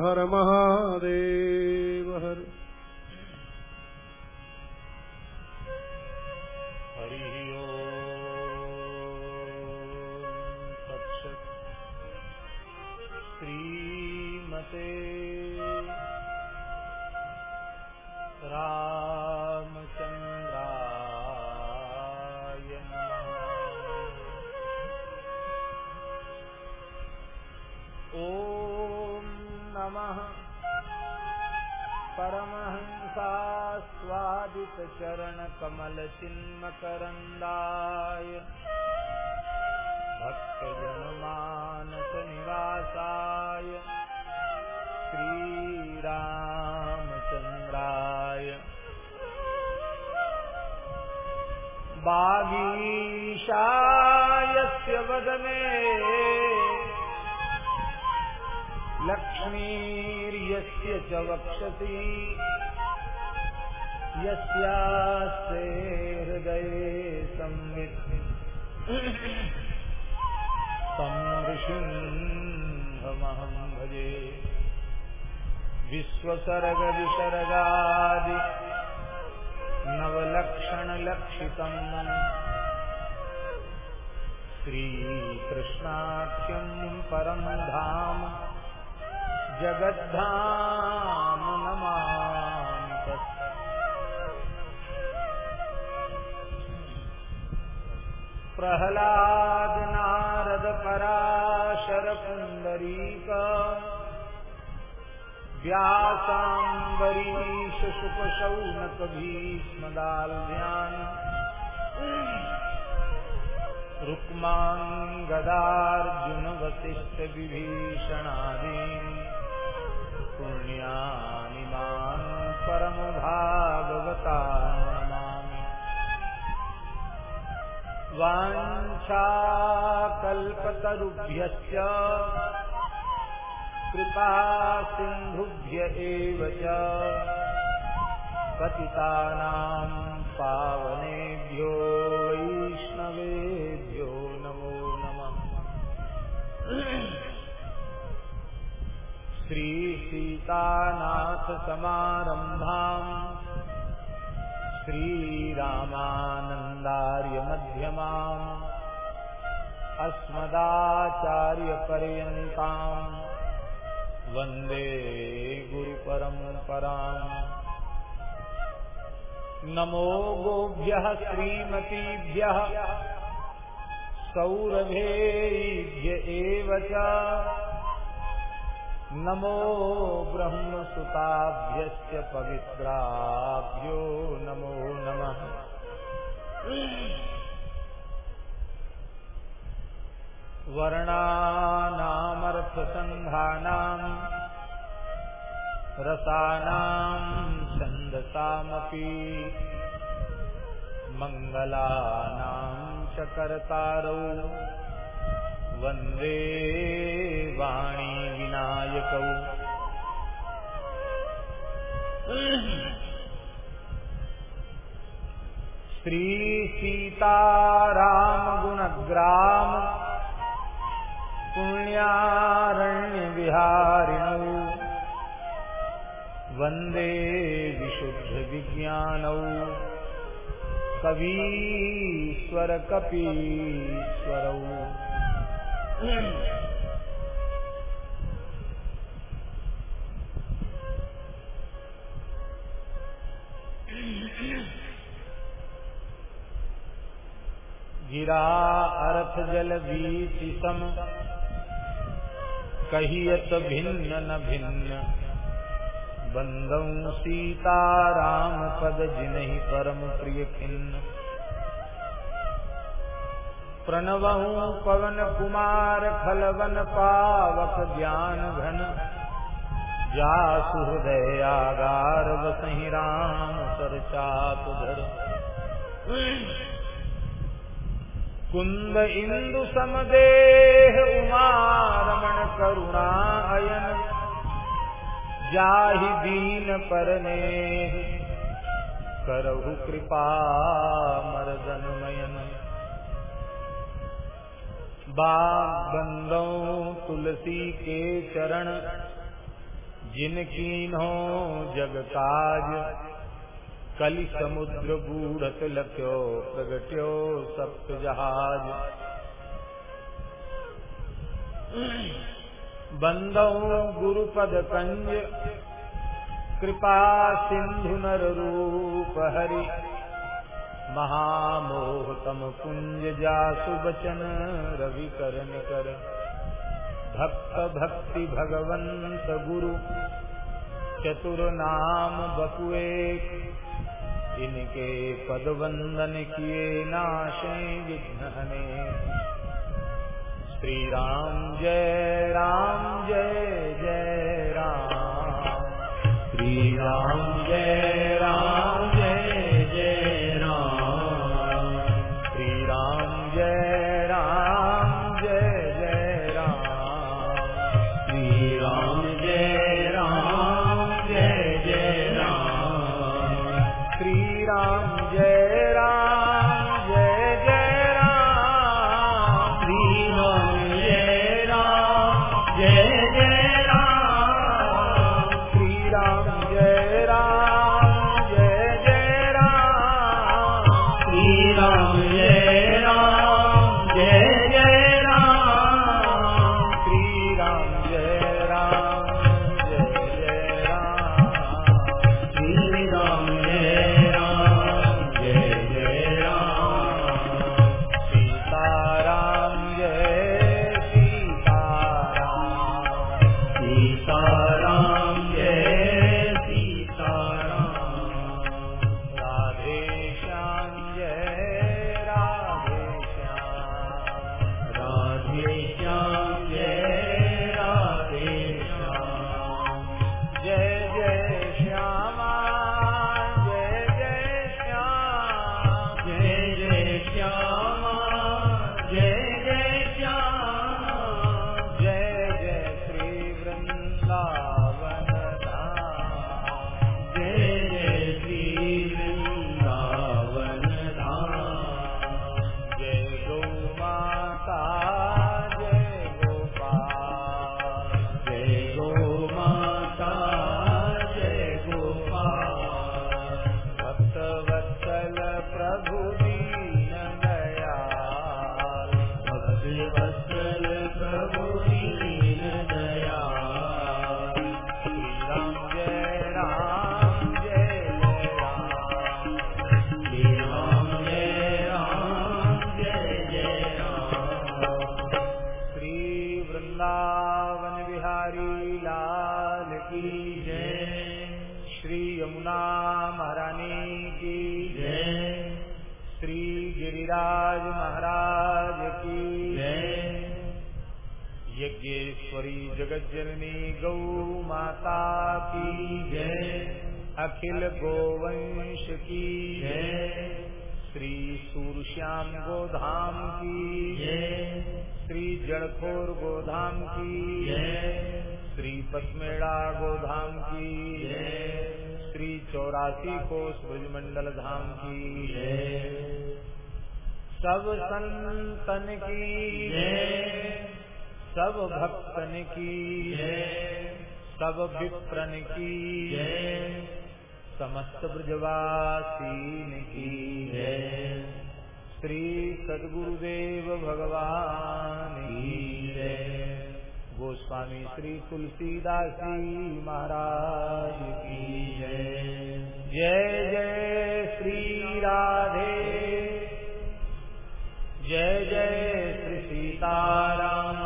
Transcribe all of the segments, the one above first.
हर महादेव बागीशायस्य वदने। लक्ष्मीर्यस्य च वक्षसि। यस्यास्ते हृदये संवित् तं ऋषिंहमहं भजे। विश्वसर्गविसर्गादि नवलक्षणलक्षितम्। श्रीकृष्णाख्यं परं धाम जगद्धाम नमामि प्रह्लाद नारद पराशर पुण्डरीक व्यासाम्बरीश शुकशौनक भीष्मदाल्भ्यान् रुक्मान् गदार्जुन वसिष्ठ विभीषणादीन् पुण्यानि मान् परमभागवता नमामि वाञ्छाकल्पतरुभ्यश्च कृपा सिन्धुभ्य एव च पावनेभ्यो वैष्णवेभ्यो श्रीसीतानाथसमारम्भाम् श्रीरामानन्दार्यमध्यमाम्। अस्मदाचार्यपर्यन्ताम्। वंदे गुरुपरम्पराम्। नमो गोभ्यः श्रीमतीभ्यः। सौरभेभ्य एव च। नमो ब्रह्मसुताभ्यश्च पवित्राभ्यो नमो नमः। वर्णानामर्थसङ्घानाम् रसानाम् छन्दसामपि मङ्गलानाम् च वाणी। विनायकौ श्रीसीतारामगुणग्राम पुण्यारण्यविहारिणौ। वंदे विशुद्धविज्ञानौ। कवीश्वरकपीश्वरौ। गिरा अर्थ जल बीति सम, कहियत भिन्न न भिन्न। बंदऊ सीताराम पद जिनहि परम प्रिय खिन्न। प्रणवहू पवन कुमार खलवन पावक ज्ञान घन। जासु हृदय आगार बसहि राम। सर चाप धर कुंद इंदु समदेह उमा रमण करुणा अयन। जाहि दीन परने करहु कृपा मरदन मयन बाग बंदों तुलसी के चरण। जिनकीनो जग काज कलि समुद्र बूढ़त लख्यो, प्रगट्यो सप्त जहाज़। बंदौ गुरुपद कंज कृपा सिंधु नर रूप हरि। महामोह तम कुंज जासु बचन रवि करन कर। भक्त भक्ति भगवंत गुरु, चतुर नाम बकुए इनके पद वंदन किए नाशे विघ्न श्री राम जय राम। अखिल गोवंश की श्री सूरश्याम गोधाम की श्री जड़खोर गोधाम की श्री पसमेड़ा गोधाम की श्री चौरासी कोष ब्रजमंडल धाम की सब संतन की सब भक्तन की सब विप्रन की समस्त ब्रजवासीन की जय। श्री सदगुरुदेव भगवान की जय। गोस्वामी श्री तुलसीदासी महाराज की जय। जय जय श्री राधे। जय जय श्री सीताराम।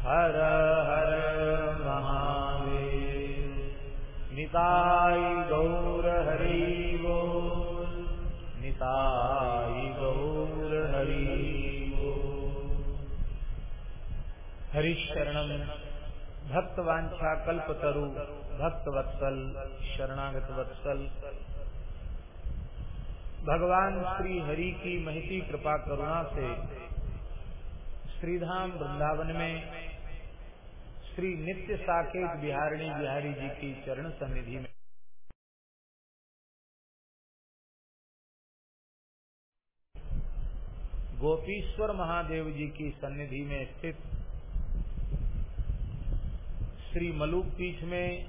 हर हर निताई गौर हरि बोल निताई गौर हरि बोल हरिशरणम भक्तवांछा कल्पतरु भक्त वत्सल शरणागत वत्सल भगवान श्री हरि की महती कृपा करुणा से श्रीधाम वृंदावन में श्री नित्य साकेत बिहारिणी बिहारी जी की चरण सन्निधि में। गोपीश्वर महादेव जी की सन्निधि में स्थित श्री मलूक पीठ में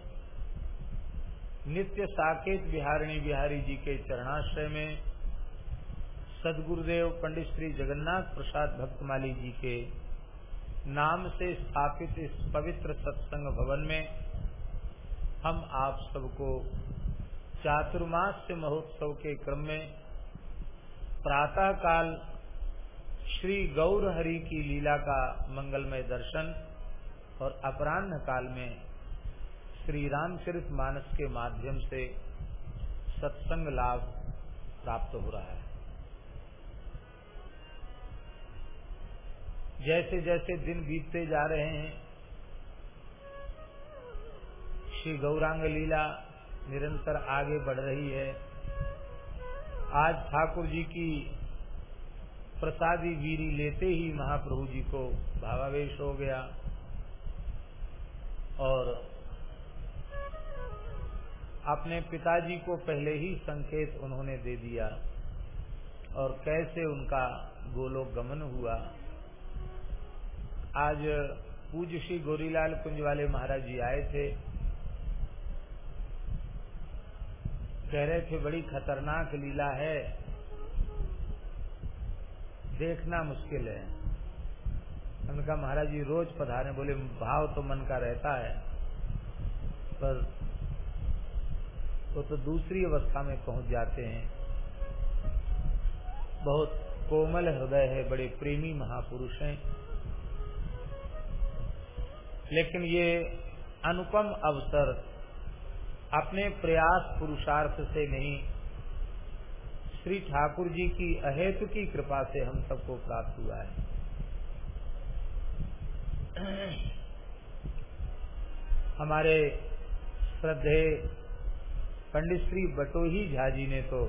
नित्य साकेत बिहारिणी बिहारी जी के चरणाश्रय में सदगुरुदेव पंडित श्री जगन्नाथ प्रसाद भक्तमाली जी के नाम से स्थापित इस पवित्र सत्संग भवन में हम आप सबको चातुर्मास्य महोत्सव के क्रम में प्रातः काल श्री गौर हरि की लीला का मंगलमय दर्शन और अपराह्न काल में श्री रामचरित मानस के माध्यम से सत्संग लाभ प्राप्त हो रहा है। जैसे जैसे दिन बीतते जा रहे हैं, श्री गौरांग लीला निरंतर आगे बढ़ रही है। आज ठाकुर जी की प्रसादी वीरी लेते ही महाप्रभु जी को भावावेश हो गया और अपने पिताजी को पहले ही संकेत उन्होंने दे दिया और कैसे उनका गोलोक गमन हुआ। आज पूज्य श्री गोरीलाल कुंज वाले महाराज जी आए थे। कह रहे थे, बड़ी खतरनाक लीला है। देखना मुश्किल है। उनका महाराज जी, रोज पधारे। बोले, भाव तो मन का रहता है, पर वो तो दूसरी अवस्था में पहुँच जाते हैं। बहुत कोमल हृदय है, बड़े प्रेमी महापुरुष हैं। लेकिन ये अनुपम अवसर अपने प्रयास पुरुषार्थ से नहीं, श्री ठाकुर जी की अहेतु की कृपा से हम सबको प्राप्त हुआ है। हमारे श्रद्धे पंडित श्री बटोही झा जी ने तो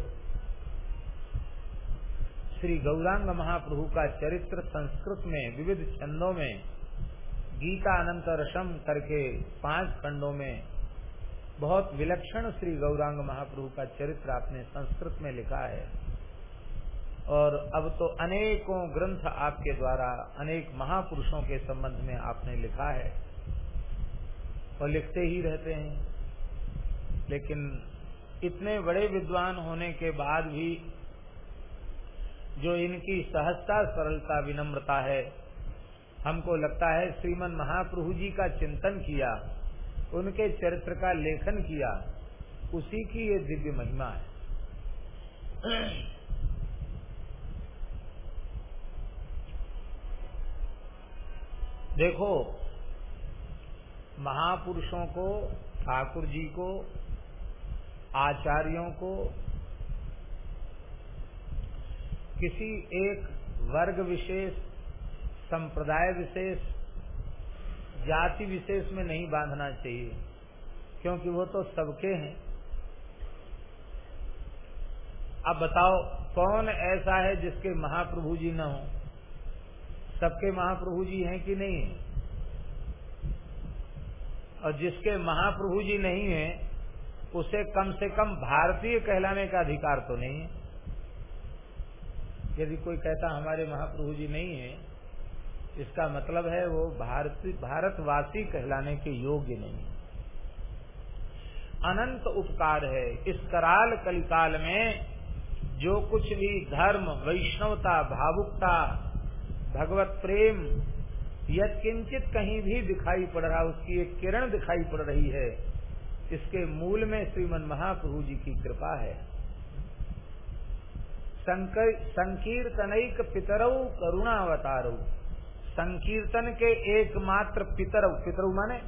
श्री गौरांग महाप्रभु का चरित्र संस्कृत में, विविध छंदों में गीता अनंत रसम करके पाँच खंडों में बहुत विलक्षण श्री गौरांग महाप्रभु का चरित्र आपने संस्कृत में लिखा है। और अब तो अनेकों ग्रंथ आपके द्वारा, अनेक महापुरुषों के संबंध में आपने लिखा है। और लिखते ही रहते हैं। लेकिन इतने बड़े विद्वान होने के बाद भी जो इनकी सहजता, सरलता, विनम्रता है हमको लगता है श्रीमन महाप्रभु जी का चिंतन किया, उनके चरित्र का लेखन किया, उसी की ये दिव्य महिमा है। देखो, महापुरुषों को, ठाकुर जी को, आचार्यों को, किसी एक वर्ग विशेष संप्रदाय विशेष, जाति विशेष में नहीं बांधना चाहिए, क्योंकि वो तो सबके हैं। अब बताओ, कौन ऐसा है जिसके महाप्रभु जी न हो? सबके महाप्रभु जी हैं कि नहीं है? और जिसके महाप्रभु जी नहीं है, उसे कम से कम भारतीय कहलाने का अधिकार तो नहीं है। यदि कोई कहता हमारे महाप्रभु जी नहीं है इसका मतलब है वो भारत, भारतवासी कहलाने के योग्य नहीं। अनंत उपकार है। इस कराल कलिकाल में जो कुछ भी धर्म, वैष्णवता, भावुकता, भगवत प्रेम यद किंचित कहीं भी दिखाई पड़ रहा, उसकी एक किरण दिखाई पड़ रही है, इसके मूल में श्रीमन महाप्रभु जी की कृपा है। संकीर्तनिक पितरऊ करुणावतारू। संकीर्तन के एकमात्र पितर पितर माने।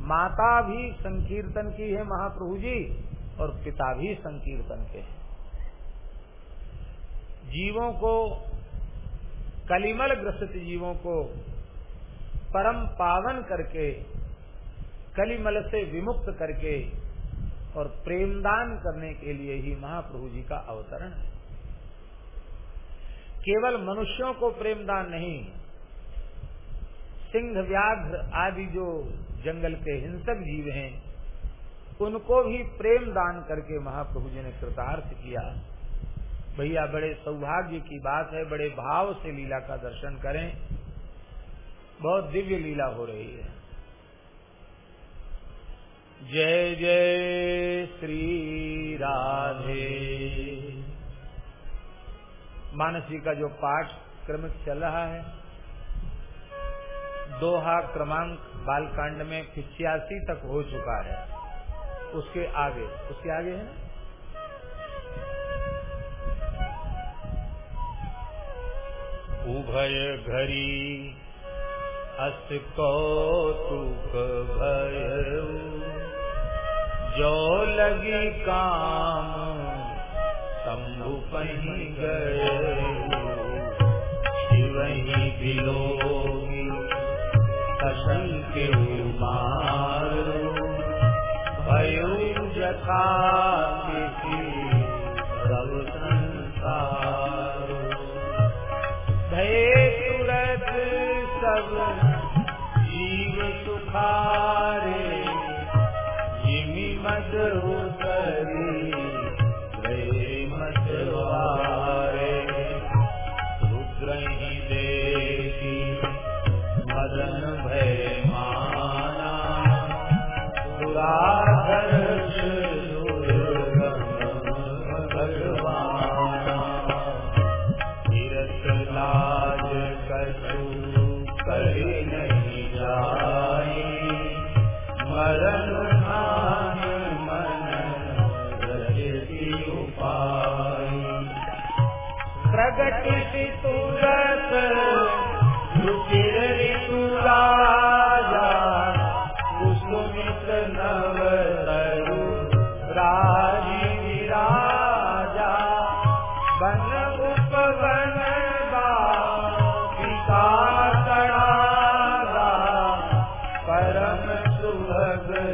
माता भी संकीर्तन की है महाप्रभु जी, और पिता भी संकीर्तन के हैं। जीवों को, कलिमल ग्रसित जीवों को परम पावन करके, कलिमल से विमुक्त करके, और प्रेमदान करने के लिए ही महाप्रभु जी का अवतरण है। केवल मनुष्यों को प्रेमदान नहीं सिंह व्याघ्र आदि जो जंगल के हिंसक जीव हैं, उनको भी प्रेम दान करके महाप्रभु जी ने कृतार्थ किया। भैया, बड़े सौभाग्य की बात है, बड़े भाव से लीला का दर्शन करें। बहुत दिव्य लीला हो रही है। जय जय श्री राधे। मानसी का जो पाठ क्रमिक चल रहा है दोहा क्रमांक बालकांड में पिछयासी तक हो चुका है। उसके आगे उसके आगे है उभय घरी को कौतुक भय। जो लगी काम, शंभु कहीं गए। शिव ही बिलो कसन के भयो जथा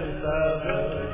सब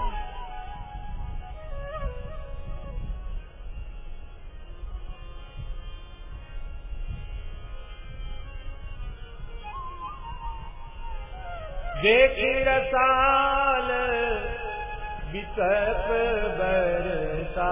देख रसाल बितप बरसा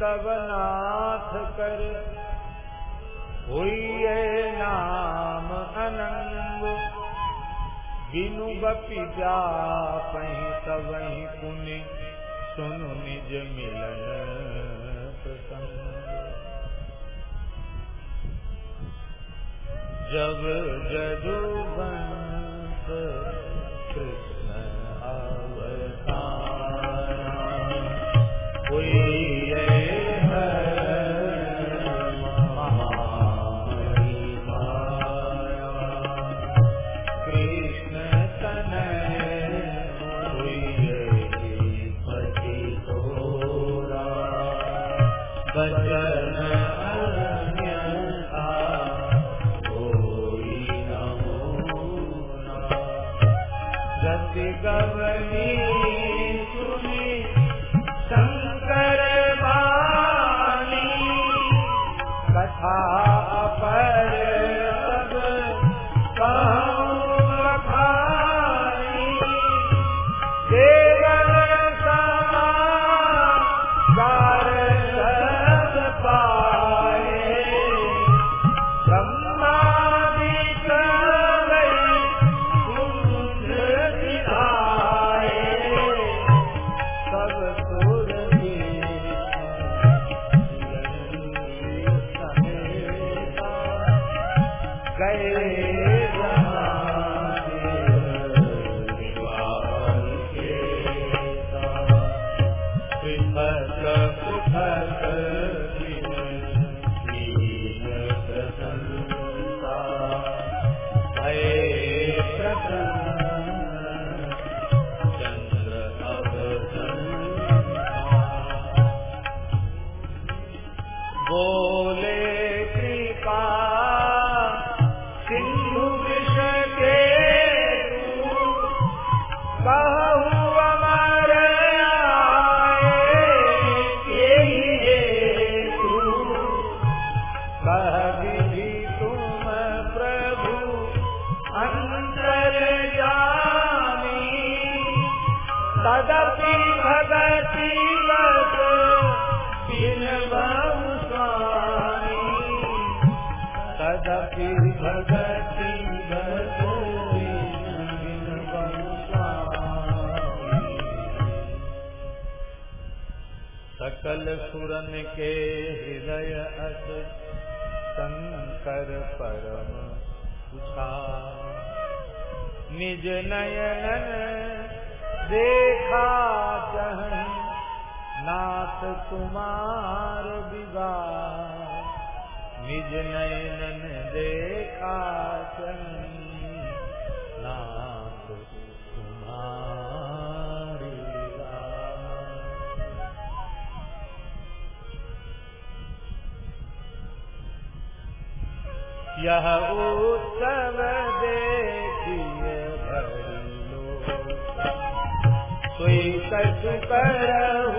तब नाथ कर। हुई नाम अनंग। बिनु बपि जा पही तवही पुनि। सुनु निज मिलन जब जदु बंस मुरन के हृदय अस शंकर परम निज नयन देखा जहन नाथ कुमार विवाह। निज नयन देखा जहन यह उत्सव देखिए भरी लो कोई कछु करहु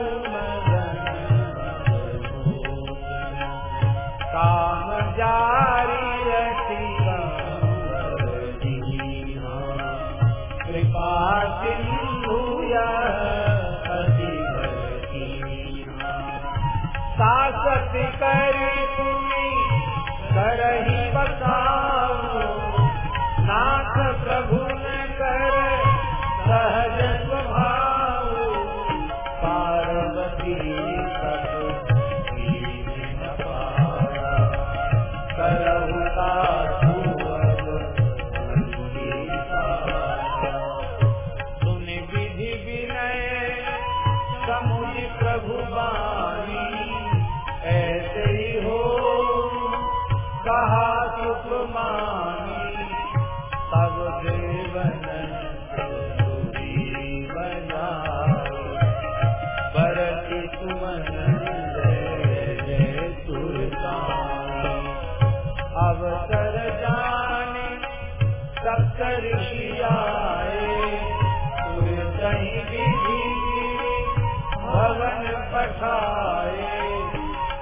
भवन पठाए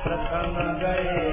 प्रथम गए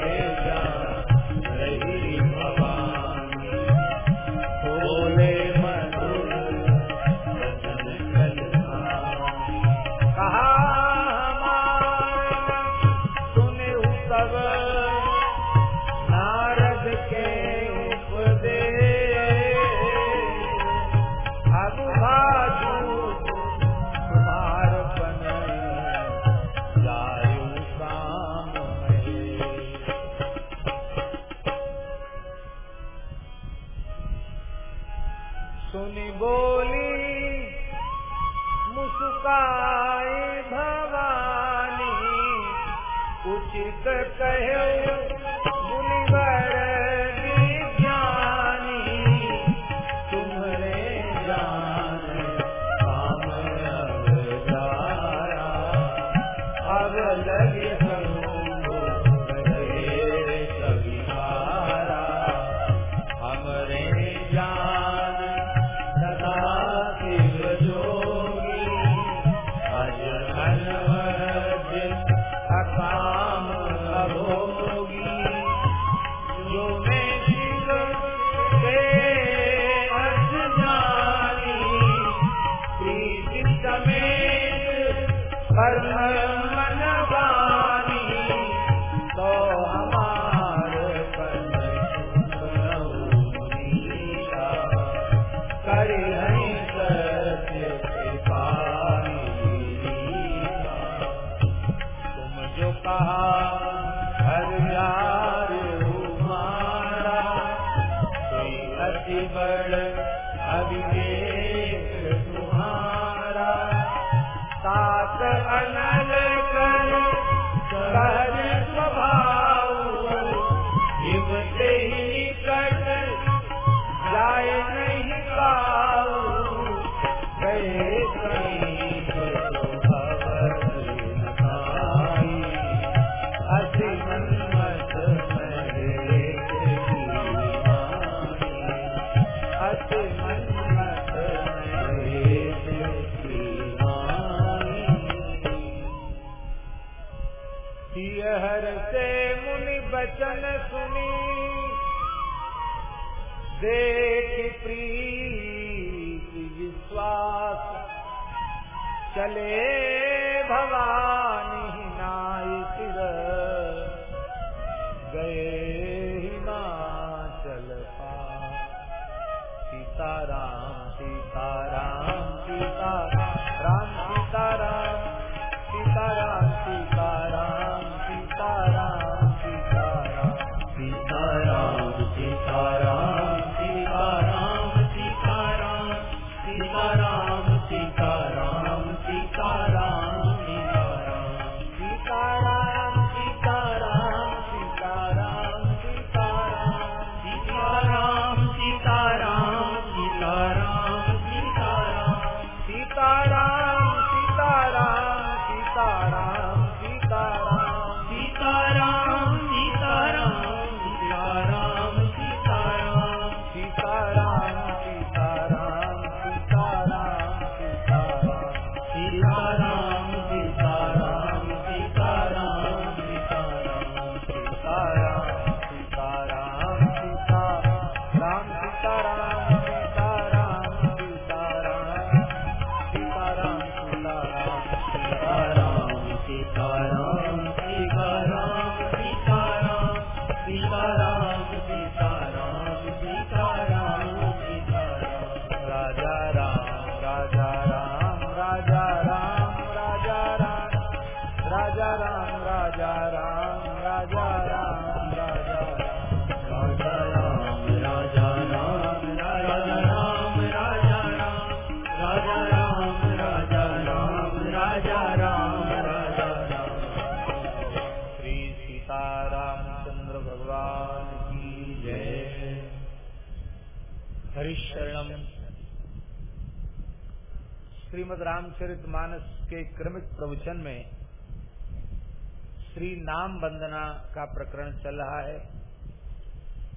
प्रकरण चल रहा है।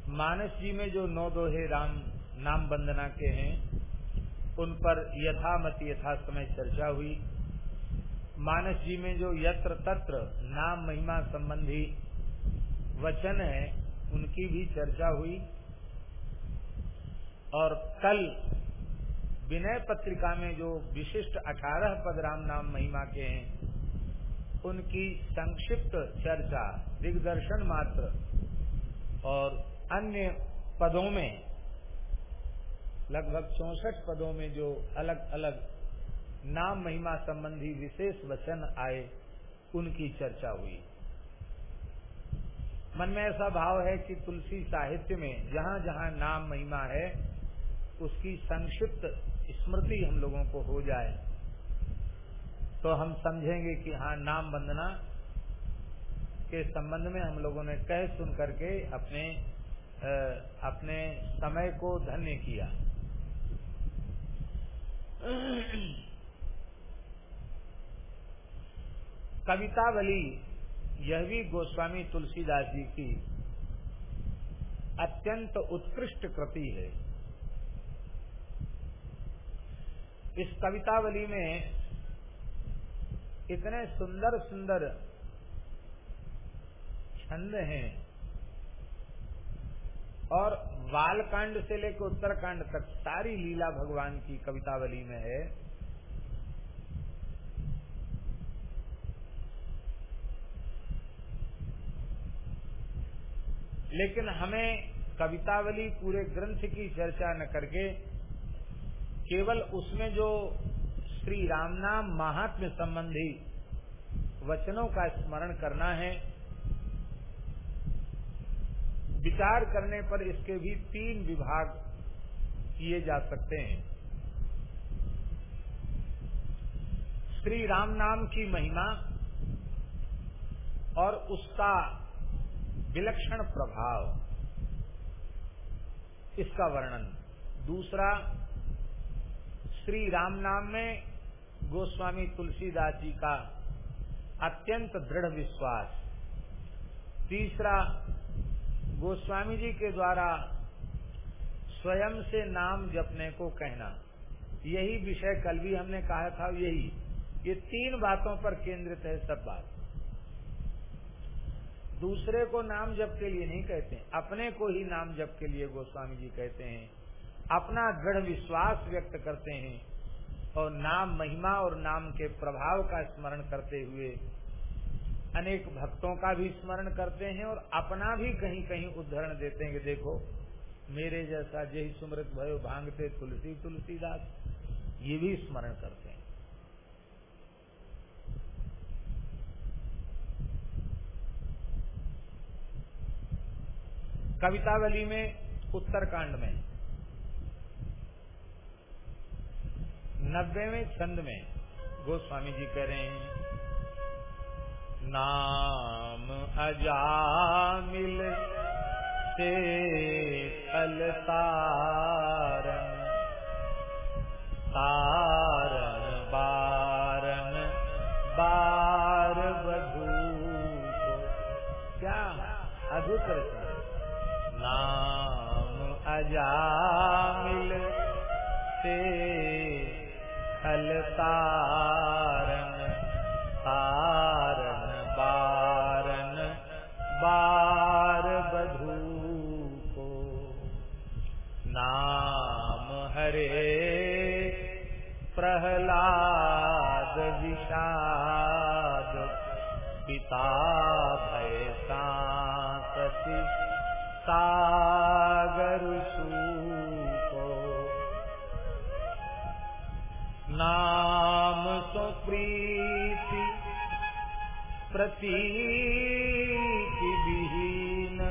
मानस जी में जो नौ दोहे राम, नाम वंदना के हैं, उन पर यथामत यथा समय चर्चा हुई। मानस जी में जो यत्र तत्र नाम महिमा संबंधी वचन है, उनकी भी चर्चा हुई। और कल विनय पत्रिका में जो विशिष्ट अठारह पद राम, नाम महिमा के हैं उनकी संक्षिप्त चर्चा, दिग्दर्शन मात्र, और अन्य पदों में, लगभग चौसठ पदों में जो अलग अलग नाम महिमा संबंधी विशेष वचन आए, उनकी चर्चा हुई। मन में ऐसा भाव है कि तुलसी साहित्य में जहाँ जहाँ नाम महिमा है, उसकी संक्षिप्त स्मृति हम लोगों को हो जाए। तो हम समझेंगे कि हाँ नाम वंदना के संबंध में हम लोगों ने कह सुन करके अपने आ, अपने समय को धन्य किया। कवितावली यह भी गोस्वामी तुलसीदास जी की अत्यंत उत्कृष्ट कृति है। इस कवितावली में इतने सुंदर सुंदर छंद हैं और बालकांड से लेकर उत्तरकांड तक सारी लीला भगवान की कवितावली में है। लेकिन हमें कवितावली पूरे ग्रंथ की चर्चा न करके केवल उसमें जो श्री राम नाम महात्म्य संबंधी वचनों का स्मरण करना है। विचार करने पर इसके भी तीन विभाग किए जा सकते हैं। श्री राम नाम की महिमा और उसका विलक्षण प्रभाव, इसका वर्णन। दूसरा श्री राम नाम में गोस्वामी तुलसीदास जी का अत्यंत दृढ़ विश्वास। तीसरा, गोस्वामी जी के द्वारा स्वयं से नाम जपने को कहना। यही विषय कल भी हमने कहा था, यही। ये तीन बातों पर केंद्रित है सब बात। दूसरे को नाम जप के लिए नहीं कहते, अपने को ही नाम जप के लिए गोस्वामी जी कहते हैं। अपना दृढ़ विश्वास व्यक्त करते हैं। और नाम महिमा और नाम के प्रभाव का स्मरण करते हुए अनेक भक्तों का भी स्मरण करते हैं और अपना भी कहीं कहीं उदाहरण देते हैं कि देखो, मेरे जैसा जय सुमृत भयो भांगते तुलसी तुलसीदास, ये भी स्मरण करते हैं। कवितावली में, उत्तरकांड में नब्बेवें छंद में गोस्वामी जी कह रहे हैं, नाम अजामिल से अलतारन तारन बारन, बार बधू क्या अद्भुत नाम अजामिल से तारन तारन बारन बार बधू को। नाम हरे प्रहलाद विषाद पिता भय सागर नाम सुप्रीति प्रतीति विहीन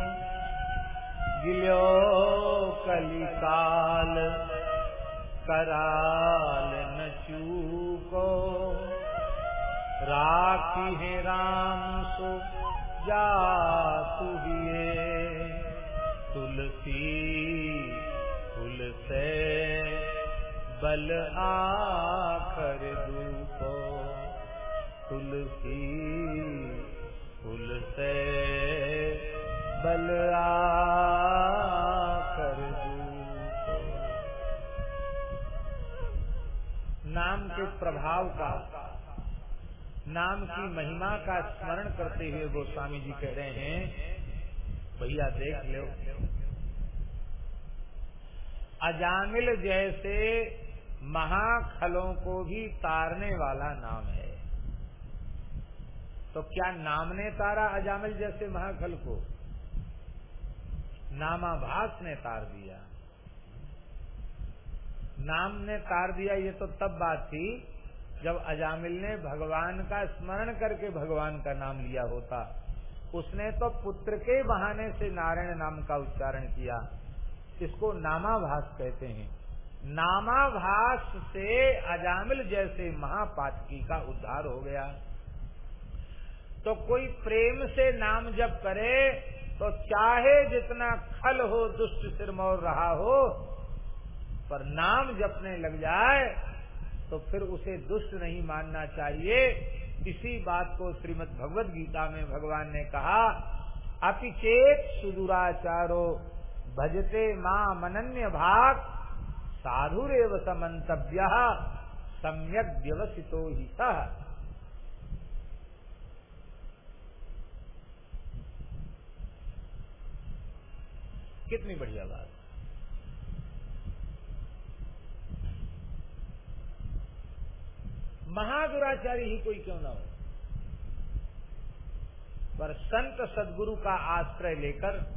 गिलो कलिकाल कराल न चूको। राखी है राम सो जा तुहिए तुलसी तुल से बल आखर दूपो तुलसी कुल से बल कर नाम के प्रभाव का, नाम की महिमा का स्मरण करते हुए गोस्वामी जी कह रहे हैं, भैया देख लो। अजामिल जैसे महाखलों को भी तारने वाला नाम है। तो क्या नाम ने तारा अजामिल जैसे महाखल को? नामाभास ने तार दिया। नाम ने तार दिया, ये तो तब बात थी जब अजामिल ने भगवान का स्मरण करके भगवान का नाम लिया होता। उसने तो पुत्र के बहाने से नारायण नाम का उच्चारण किया। इसको नामाभास कहते हैं। नामाभास से अजामिल जैसे महापातकी का उद्धार हो गया। तो कोई प्रेम से नाम जब करे तो चाहे जितना खल हो, दुष्ट सिरमौर रहा हो, पर नाम जपने लग जाए तो फिर उसे दुष्ट नहीं मानना चाहिए। इसी बात को श्रीमद भगवत गीता में भगवान ने कहा, अपिचेत सुदुराचारो, भजते माँ मनन्य भाग साधुरेव समन्तव्य। सम्यक व्यवसितो ही सह कितनी बढ़िया बात। महादुराचारी ही कोई क्यों ना हो? पर संत सदगुरु का आश्रय लेकर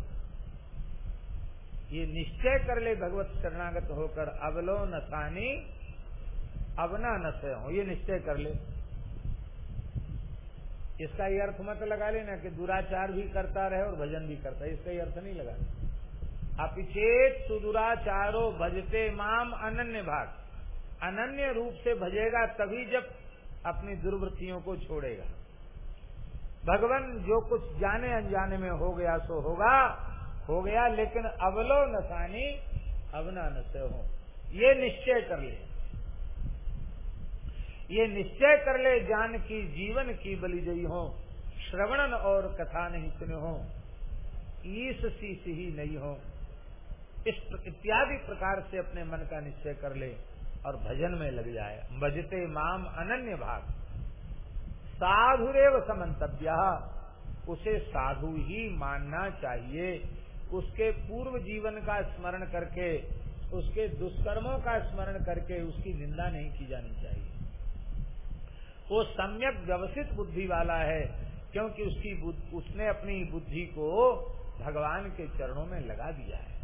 ये निश्चय कर ले भगवत शरणागत होकर, अवलो नसानी अवना नशे हो, ये निश्चय कर ले। इसका ये अर्थ मत लगा लेना कि दुराचार भी करता रहे और भजन भी करता है इसका ये अर्थ नहीं लगा। अपिचेत सुदुराचारो भजते माम अनन्य भाग। अनन्य रूप से भजेगा तभी जब अपनी दुर्वृत्तियों को छोड़ेगा। भगवान जो कुछ जाने अनजाने में हो गया, सो होगा। हो गया, लेकिन अवलो नसानी, अवना नशे हो। ये निश्चय कर ले। ये निश्चय कर ले जान की, जीवन की बलि जई हो। श्रवणन और कथा नहीं सुने हो। ईस सी ही नहीं हो। इस इत्यादि प्रकार से अपने मन का निश्चय कर ले और भजन में लग जाए। भजते माम अनन्य भाग। साधुरेव समन्तव्य। उसे साधु ही मानना चाहिए। उसके पूर्व जीवन का स्मरण करके, उसके दुष्कर्मों का स्मरण करके उसकी निंदा नहीं की जानी चाहिए। वो सम्यक व्यवसित बुद्धि वाला है, क्योंकि उसकी उसने अपनी बुद्धि को भगवान के चरणों में लगा दिया है।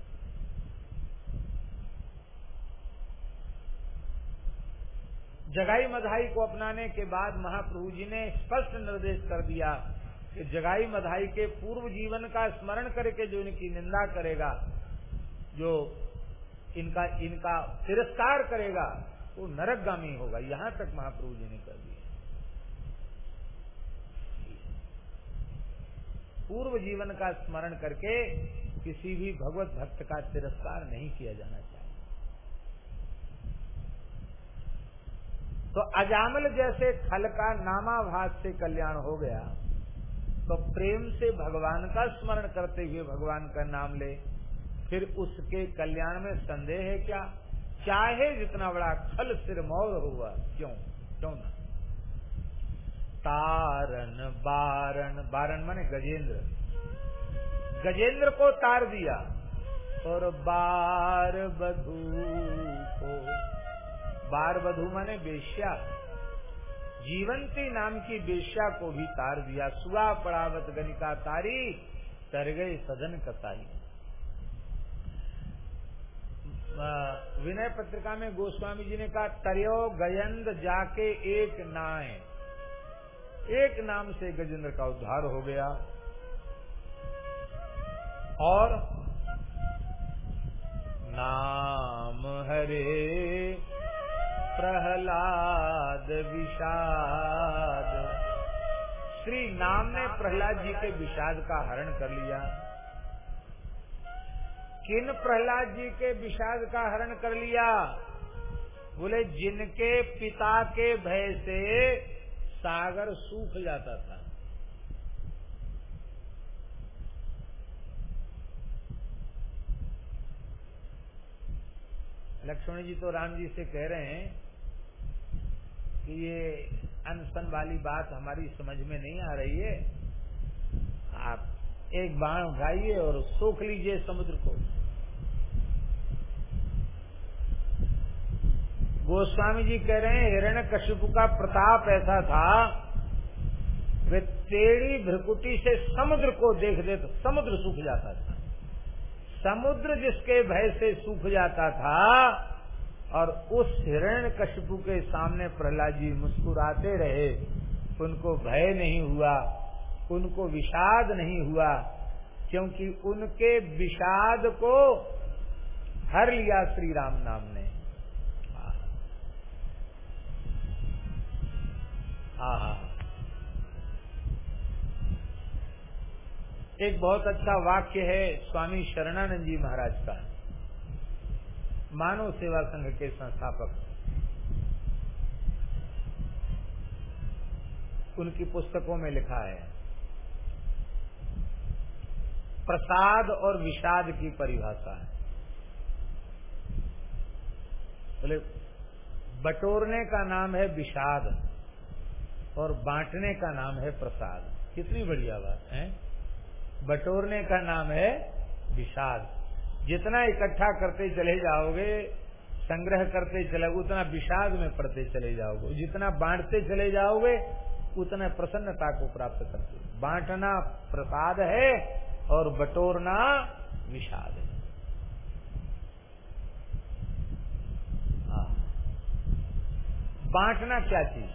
जगाई मधाई को अपनाने के बाद महाप्रभु जी ने स्पष्ट निर्देश कर दिया कि जगाई मधाई के पूर्व जीवन का स्मरण करके जो इनकी निंदा करेगा, जो इनका इनका तिरस्कार करेगा, वो नरकगामी होगा। यहाँ तक महाप्रभु जी ने कर दिया। पूर्व जीवन का स्मरण करके किसी भी भगवत भक्त का तिरस्कार नहीं किया जाना चाहिए। तो अजामल जैसे खल का नामाभास से कल्याण हो गया तो प्रेम से भगवान का स्मरण करते हुए भगवान का नाम ले। फिर उसके कल्याण में संदेह है क्या? चाहे जितना बड़ा खल सिर मौर हुआ, क्यों? क्यों ना? तारन बारन बारन माने गजेंद्र। गजेंद्र को तार दिया और बार बधू को बार बधू माने बेश्या। जीवंती नाम की बेश्या को भी तार दिया। सुआ पड़ावत गणिका तारी, तर गए सदन कताई विनय पत्रिका में गोस्वामी जी ने कहा, तरयो गयंद जाके एक नाय। एक नाम से गजेंद्र का उद्धार हो गया। और नाम हरे प्रहलाद विषाद। श्री नाम ने प्रहलाद जी के विषाद का हरण कर लिया। किन प्रहलाद जी के विषाद का हरण कर लिया? बोले, जिनके पिता के भय से सागर सूख जाता था। लक्ष्मण जी तो राम जी से कह रहे हैं कि ये अनसन वाली बात हमारी समझ में नहीं आ रही है। आप एक बाण उठाइए और सोख लीजिए समुद्र को। गोस्वामी जी कह रहे हैं, हिरण्य कश्यप का प्रताप ऐसा था, वे टेढ़ी भ्रकुटी से समुद्र को देख दे तो समुद्र सूख जाता था। समुद्र जिसके भय से सूख जाता था और उस हिरण कशपू के सामने प्रहलाद जी मुस्कुराते रहे। उनको भय नहीं हुआ, उनको विषाद नहीं हुआ, क्योंकि उनके विषाद को हर लिया श्री राम नाम ने। हाँ एक बहुत अच्छा वाक्य है स्वामी शरणानंद जी महाराज का। मानव सेवा संघ के संस्थापक। उनकी पुस्तकों में लिखा है, प्रसाद और विषाद की परिभाषा है। बोले, बटोरने का नाम है विषाद और बांटने का नाम है प्रसाद। कितनी बढ़िया बात है। बटोरने का नाम है विषाद। जितना इकट्ठा करते चले जाओगे, संग्रह करते चले, उतना विषाद में पड़ते चले जाओगे। जितना बांटते चले जाओगे, उतना प्रसन्नता को प्राप्त करते। बांटना प्रसाद है और बटोरना विषाद है। हाँ। बांटना क्या चीज़?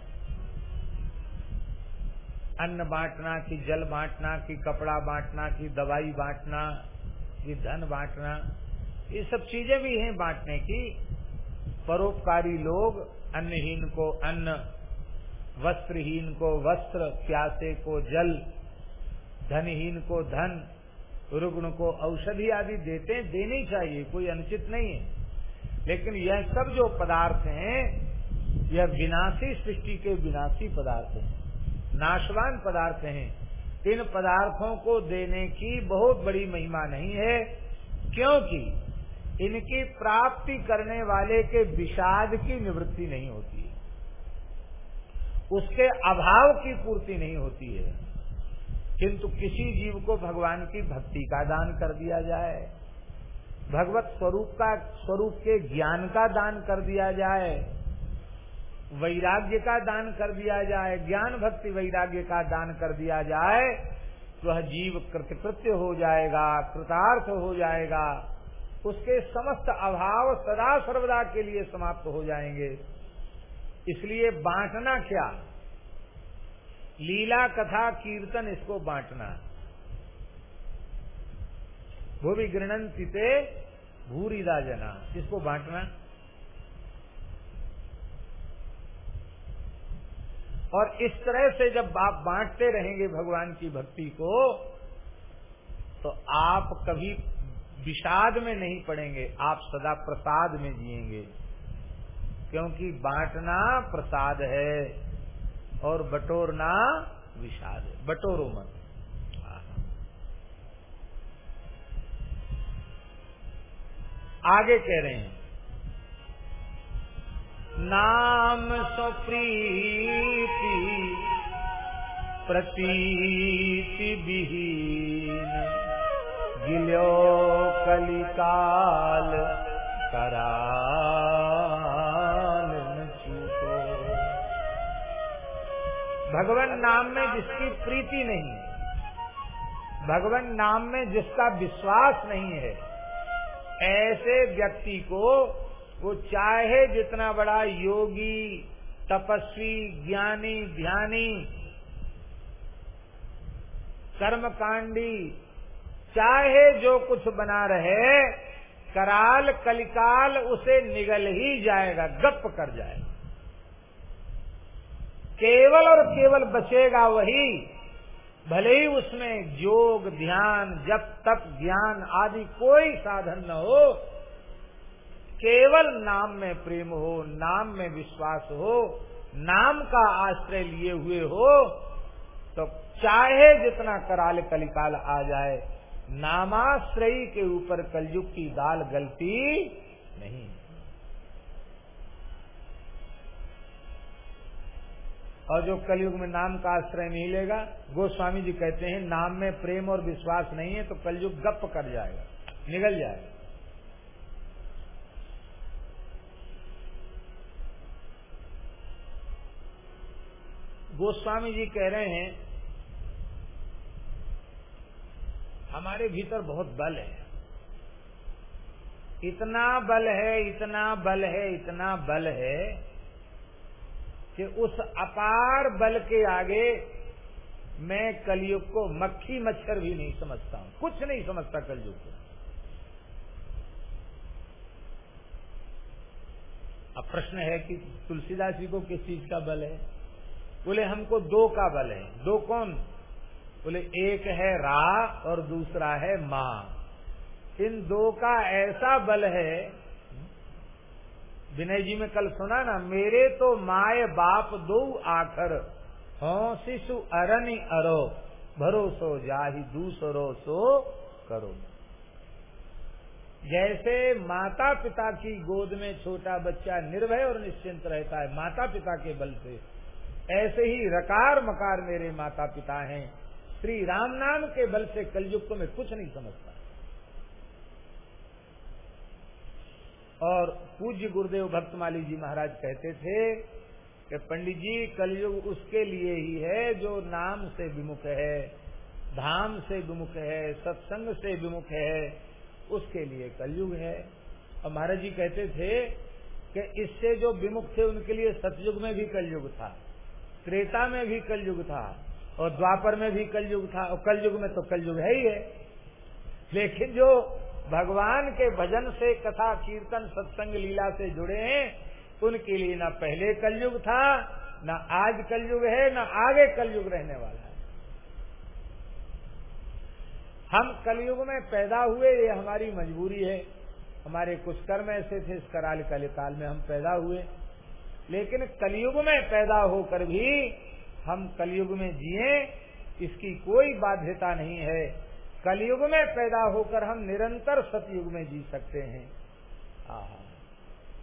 अन्न बांटना कि जल बांटना कि कपड़ा बांटना कि दवाई बांटना कि धन बांटना, ये सब चीज़ें भी हैं बांटने की। परोपकारी लोग अन्नहीन को अन्न, वस्त्रहीन को वस्त्र, प्यासे को जल, धनहीन को धन, रुग्ण को औषधि आदि देते हैं, देनी चाहिए, कोई अनुचित नहीं है। लेकिन यह सब जो पदार्थ हैं, यह विनाशी सृष्टि के विनाशी पदार्थ हैं, नाशवान पदार्थ हैं। इन पदार्थों को देने की बहुत बड़ी महिमा नहीं है, क्योंकि इनकी प्राप्ति करने वाले के विषाद की निवृत्ति नहीं होती उसके अभाव की पूर्ति नहीं होती है। किंतु किसी जीव को भगवान की भक्ति का दान कर दिया जाए, भगवत स्वरूप का, स्वरूप के ज्ञान का दान कर दिया जाए वैराग्य का दान कर दिया जाए, ज्ञान भक्ति वैराग्य का दान कर दिया जाए तो वह जीव कृतकृत्य हो जाएगा, कृतार्थ हो जाएगा, उसके समस्त अभाव सदा सर्वदा के लिए समाप्त हो जाएँगे। इसलिए बांटना क्या? लीला, कथा, कीर्तन, इसको बांटना। वो भी गृणंती भूरिदा जना, इसको बांटना। और इस तरह से जब आप बांटते रहेंगे भगवान की भक्ति को तो आप कभी विषाद में नहीं पड़ेंगे, आप सदा प्रसाद में जिएँगे। क्योंकि बांटना प्रसाद है और बटोरना विषाद है। बटोरो मत। आगे कह रहे हैं। नाम सुप्रीति प्रतीति विहीन गिलो कलिकाल कराल भगवान नाम में जिसकी प्रीति नहीं भगवान नाम में जिसका विश्वास नहीं है, ऐसे व्यक्ति को वो चाहे जितना बड़ा योगी, तपस्वी, ज्ञानी, ध्यानी, कर्मकांडी, चाहे जो कुछ बना रहे, कराल, कलिकाल उसे निगल ही जाएगा गप कर जाएगा। केवल और केवल बचेगा वही, भले ही उसमें योग, ध्यान जब तक ज्ञान आदि कोई साधन न हो केवल नाम में प्रेम हो, नाम में विश्वास हो, नाम का आश्रय लिए हुए हो तो चाहे जितना कराल कलिकाल आ जाए, नामाश्रयी के ऊपर कलयुग की दाल गलती नहीं। और जो कलयुग में नाम का आश्रय नहीं लेगा, गोस्वामी जी कहते हैं, नाम में प्रेम और विश्वास नहीं है तो कलयुग गप कर जाएगा, निगल जाएगा। गोस्वामी जी कह रहे हैं, हमारे भीतर बहुत बल है। इतना बल है, इतना बल है, इतना बल है कि उस अपार बल के आगे मैं कलयुग को मक्खी मच्छर भी नहीं समझता हूँ। कुछ नहीं समझता कलयुग को। अब प्रश्न है कि तुलसीदास जी को किस चीज़ का बल है? बोले, हमको दो का बल है। दो कौन? बोले, एक है रा और दूसरा है माँ। इन दो का ऐसा बल है, विनय जी में कल सुना ना, मेरे तो माए बाप दो आखर, हो शिशु अरनि अरो, भरोसो जाहि दूसरो सो करो। जैसे माता पिता की गोद में छोटा बच्चा निर्भय और निश्चिंत रहता है माता पिता के बल से। ऐसे ही रकार मकार मेरे माता पिता हैं। श्री राम नाम के बल से कलयुग को मैं कुछ नहीं समझता। और पूज्य गुरुदेव भक्तमाली जी महाराज कहते थे कि पंडित जी, कलयुग उसके लिए ही है जो नाम से विमुख है, धाम से विमुख है, सत्संग से विमुख है, उसके लिए कलयुग है। और महाराज जी कहते थे कि इससे जो विमुख थे, उनके लिए सतयुग में भी कलयुग था। त्रेता में भी कलयुग था और द्वापर में भी कलयुग था। और कलयुग में तो कलयुग है ही है। लेकिन जो भगवान के भजन से, कथा, कीर्तन, सत्संग, लीला से जुड़े हैं, उनके लिए न पहले कलयुग था, न आज कलयुग है, न आगे कलयुग रहने वाला है। हम कलयुग में पैदा हुए, ये हमारी मजबूरी है। हमारे कुछ कर्म ऐसे थे, इस कराल काल में हम पैदा हुए। लेकिन कलयुग में पैदा होकर भी हम कलयुग में जिए, इसकी कोई बाध्यता नहीं है। कलयुग में पैदा होकर हम निरंतर सतयुग में जी सकते हैं।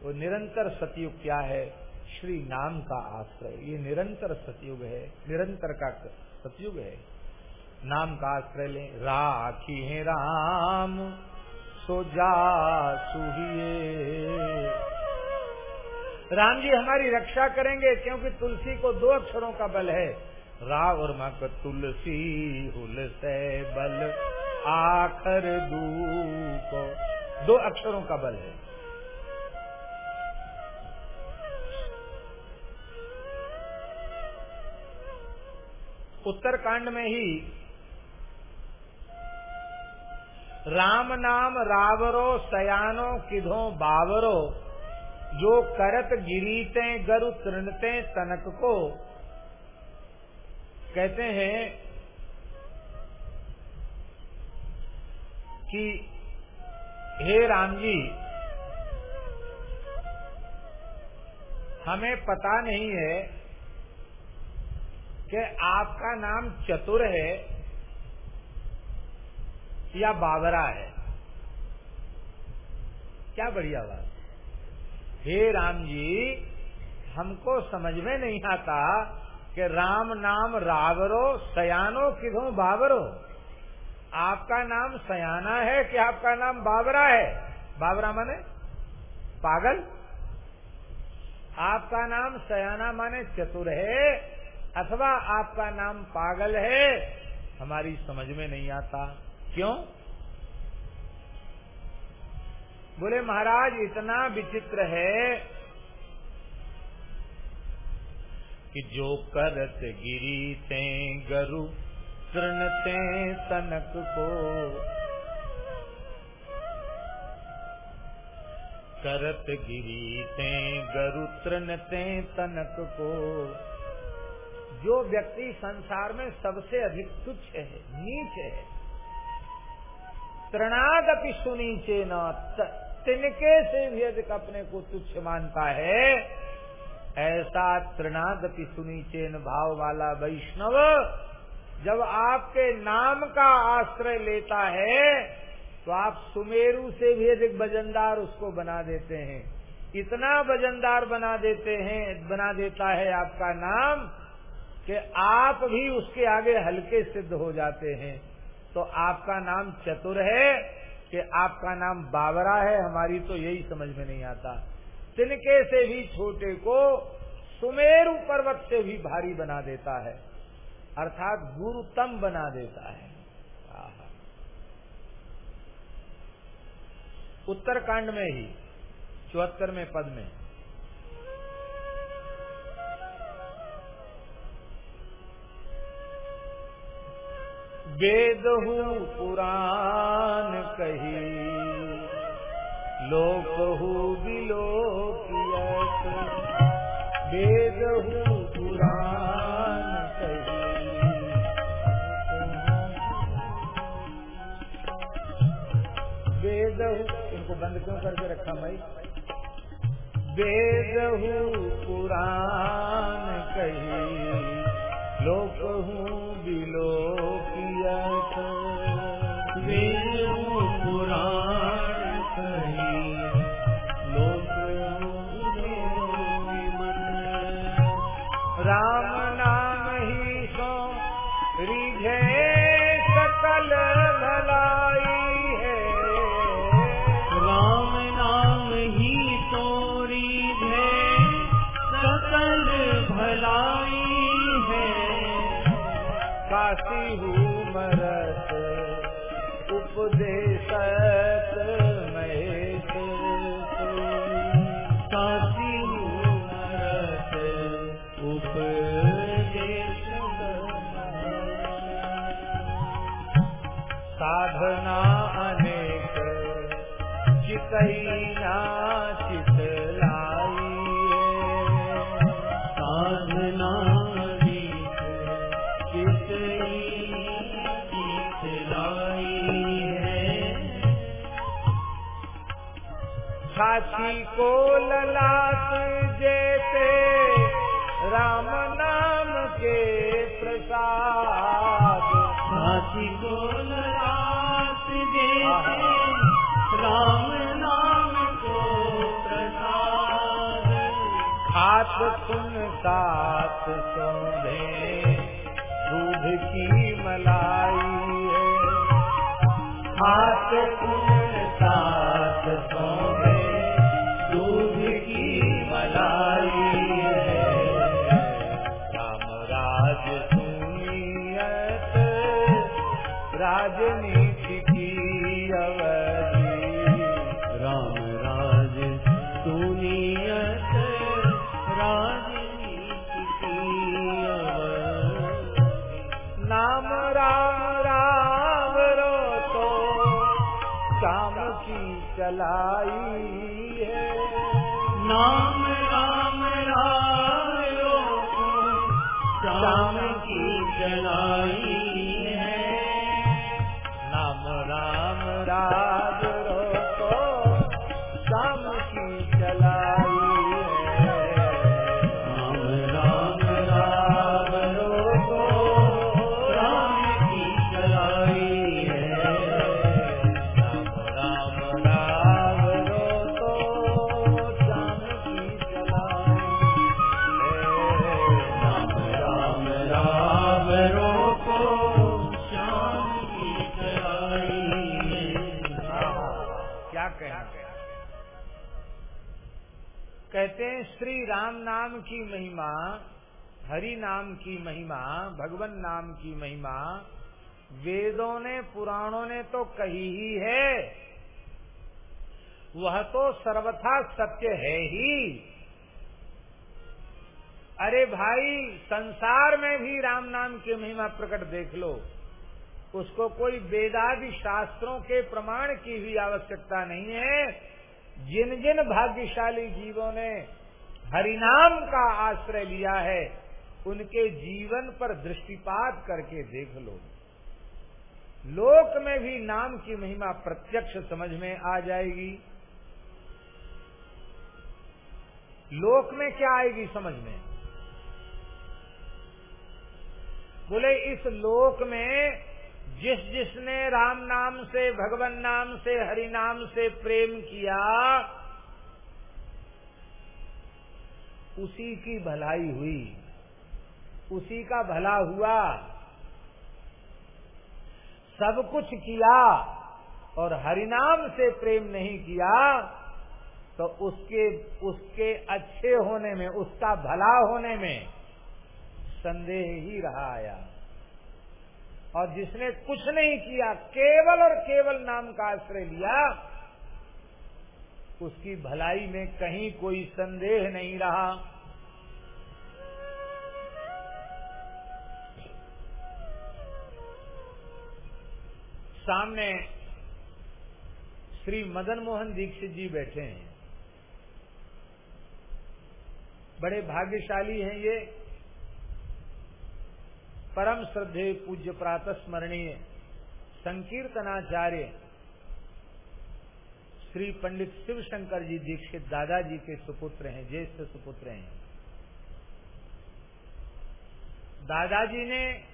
वो निरंतर सतयुग क्या है? श्री नाम का आश्रय। ये निरंतर सतयुग है। निरंतर का सतयुग है। नाम का आश्रय ले। राखी है राम, सो जा सुहिए राम जी हमारी रक्षा करेंगे, क्योंकि तुलसी को दो अक्षरों का बल है। रा और मक तुलसी हुल से बल, आखर दू को दो अक्षरों का बल है। उत्तरकांड में ही राम नाम रावरो, सयानो, किधो, बावरो जो करत गिरीते गरु तृणते तनक को। कहते हैं कि हे राम जी, हमें पता नहीं है कि आपका नाम चतुर है या बाबरा है। क्या बढ़िया बात। हे राम जी, हमको समझ में नहीं आता कि राम नाम रावरो, सयानो किधो बाबरो आपका नाम सयाना है कि आपका नाम बाबरा है? बाबरा माने पागल? आपका नाम सयाना माने चतुर है अथवा आपका नाम पागल है? हमारी समझ में नहीं आता। क्यों? बोले, महाराज, इतना विचित्र है कि जो करत गिरी ते गरु, तृणते तनक को करत गिरी ते गरु, तृणते तनक को जो व्यक्ति संसार में सबसे अधिक तुच्छ है, नीच है, तृणादपि सुनीचे न तिनके से भी अधिक अपने को तुच्छ मानता है। ऐसा तृणागति सुनी चेन भाव वाला वैष्णव, जब आपके नाम का आश्रय लेता है तो आप सुमेरु से भी अधिक वजनदार उसको बना देते हैं। इतना वजनदार बना देते हैं, बना देता है आपका नाम, कि आप भी उसके आगे हल्के सिद्ध हो जाते हैं। तो आपका नाम चतुर है कि आपका नाम बाबरा है, हमारी तो यही समझ में नहीं आता। तिनके से भी छोटे को सुमेरु पर्वत से भी भारी बना देता है। अर्थात गुरुतम बना देता है। उत्तरकांड में ही चौहत्तरवें पद में। वेद पुराण कही। लोक बिलोक वेद पुराण कही। वेद इनको बंद क्यों करके रखा भाई वेद पुराण कही। लोक हूँ छाछी को जेते राम नाम के प्रसाद। साथी को ललाट देते राम नाम को प्रसाद। खात तुम सात सौधे दूध की मलाई है। हाथ कुल की महिमा, हरि नाम की महिमा, भगवान नाम की महिमा, वेदों ने, पुराणों ने तो कही ही है। वह तो सर्वथा सत्य है ही। अरे भाई, संसार में भी राम नाम की महिमा प्रकट देख लो। उसको कोई वेदादि शास्त्रों के प्रमाण की भी आवश्यकता नहीं है। जिन जिन भाग्यशाली जीवों ने हरिनाम का आश्रय लिया है, उनके जीवन पर दृष्टिपात करके देख लो। लोक में भी नाम की महिमा प्रत्यक्ष समझ में आ जाएगी। लोक में क्या आएगी समझ में? बोले, इस लोक में जिस जिसने राम नाम से, भगवान नाम से, हरि नाम से प्रेम किया उसी की भलाई हुई। उसी का भला हुआ। सब कुछ किया और हरिनाम से प्रेम नहीं किया तो उसके उसके अच्छे होने में, उसका भला होने में संदेह ही रहा आया। और जिसने कुछ नहीं किया, केवल और केवल नाम का आश्रय लिया उसकी भलाई में कहीं कोई संदेह नहीं रहा। सामने श्री मदन मोहन दीक्षित जी बैठे हैं। बड़े भाग्यशाली हैं ये। परम श्रद्धे पूज्य प्रातः स्मरणीय संकीर्तनाचार्य श्री पंडित शिव शंकर जी दीक्षित दादाजी के सुपुत्र हैं, ज्येष्ठ सुपुत्र हैं। दादाजी ने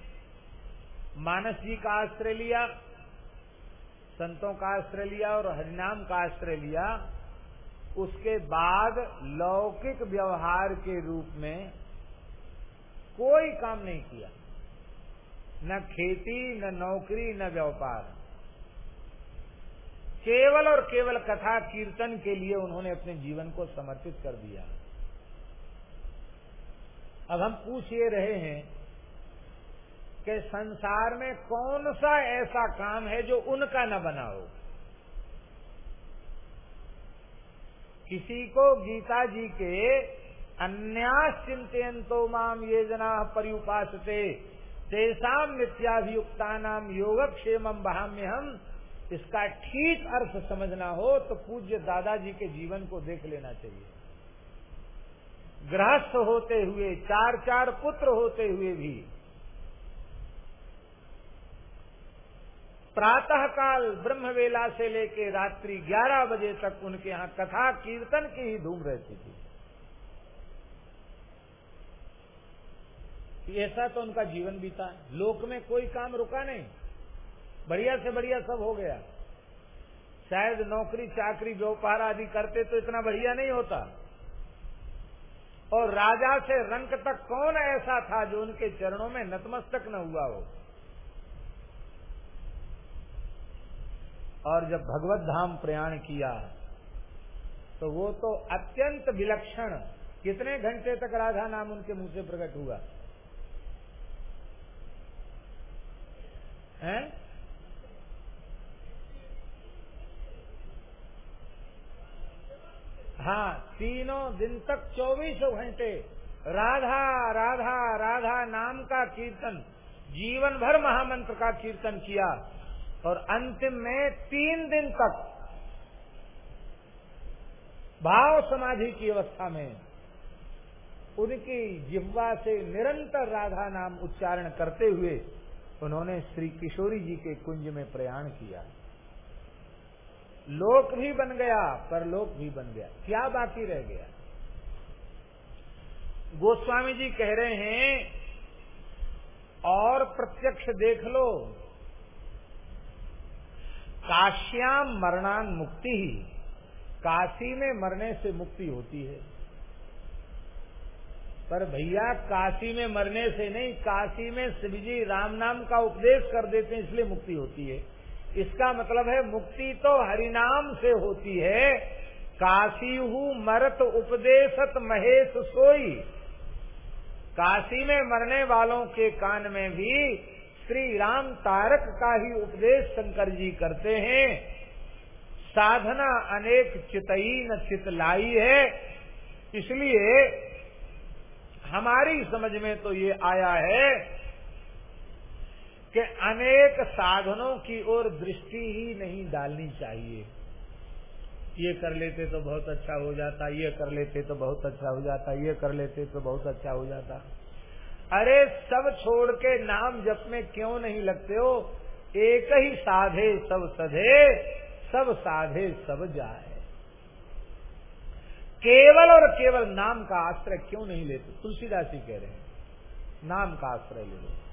मानस जी का आश्रय लिया, संतों का आश्रय लिया और हरिनाम का आश्रय लिया। उसके बाद लौकिक व्यवहार के रूप में कोई काम नहीं किया। न खेती, न नौकरी, न व्यापार। केवल और केवल कथा कीर्तन के लिए उन्होंने अपने जीवन को समर्पित कर दिया। अब हम पूछ ये रहे हैं कि संसार में कौन सा ऐसा काम है जो उनका न बना हो? किसी को गीता जी के अन्यास चिंतन तो माम ये जना परिउपासते तेसाम नित्याभियुक्ता नाम योगक्षेम बहाम्य हम इसका ठीक अर्थ समझना हो तो पूज्य दादाजी के जीवन को देख लेना चाहिए। गृहस्थ होते हुए चार चार पुत्र होते हुए भी प्रातः काल ब्रह्म वेला से लेकर रात्रि 11 बजे तक उनके यहाँ कथा कीर्तन की ही धूम रहती थी। ऐसा तो उनका जीवन बीता। लोक में कोई काम रुका नहीं। बढ़िया से बढ़िया सब हो गया। शायद नौकरी, चाकरी, व्यापार आदि करते तो इतना बढ़िया नहीं होता। और राजा से रंक तक कौन ऐसा था जो उनके चरणों में नतमस्तक न हुआ हो? और जब भगवत धाम प्रयाण किया तो वो तो अत्यंत विलक्षण। कितने घंटे तक राधा नाम उनके मुँह से प्रकट हुआ? है? हाँ तीनों दिन तक चौबीसों घंटे राधा राधा राधा नाम का कीर्तन, जीवन भर महामंत्र का कीर्तन किया। और अंतिम में तीन दिन तक भाव समाधि की अवस्था में उनकी जिह्वा से निरंतर राधा नाम उच्चारण करते हुए उन्होंने श्री किशोरी जी के कुंज में प्रयाण किया। लोक भी बन गया, परलोक भी बन गया। क्या बाकी रह गया? गोस्वामी जी कह रहे हैं, और प्रत्यक्ष देख लो। काश्याम मरणान मुक्ति ही। काशी में मरने से मुक्ति होती है। पर भैया, काशी में मरने से नहीं, काशी में शिव जी राम नाम का उपदेश कर देते हैं, इसलिए मुक्ति होती है। इसका मतलब है मुक्ति तो हरिनाम से होती है। काशी हु मरत उपदेशत महेश सोई। काशी में मरने वालों के कान में भी श्री राम तारक का ही उपदेश शंकर जी करते हैं। साधना अनेक चितई न चितलाई है। इसलिए हमारी समझ में तो ये आया है कि अनेक साधनों की ओर दृष्टि ही नहीं डालनी चाहिए। ये कर लेते तो बहुत अच्छा हो जाता, ये कर लेते तो बहुत अच्छा हो जाता, ये कर लेते तो बहुत अच्छा हो जाता। अरे सब छोड़ के नाम जप में क्यों नहीं लगते हो? एक ही साधे सब सधे, सब साधे सब जाए। केवल और केवल नाम का आश्रय क्यों नहीं लेते? तुलसीदास जी कह रहे हैं, नाम का आश्रय ले लो।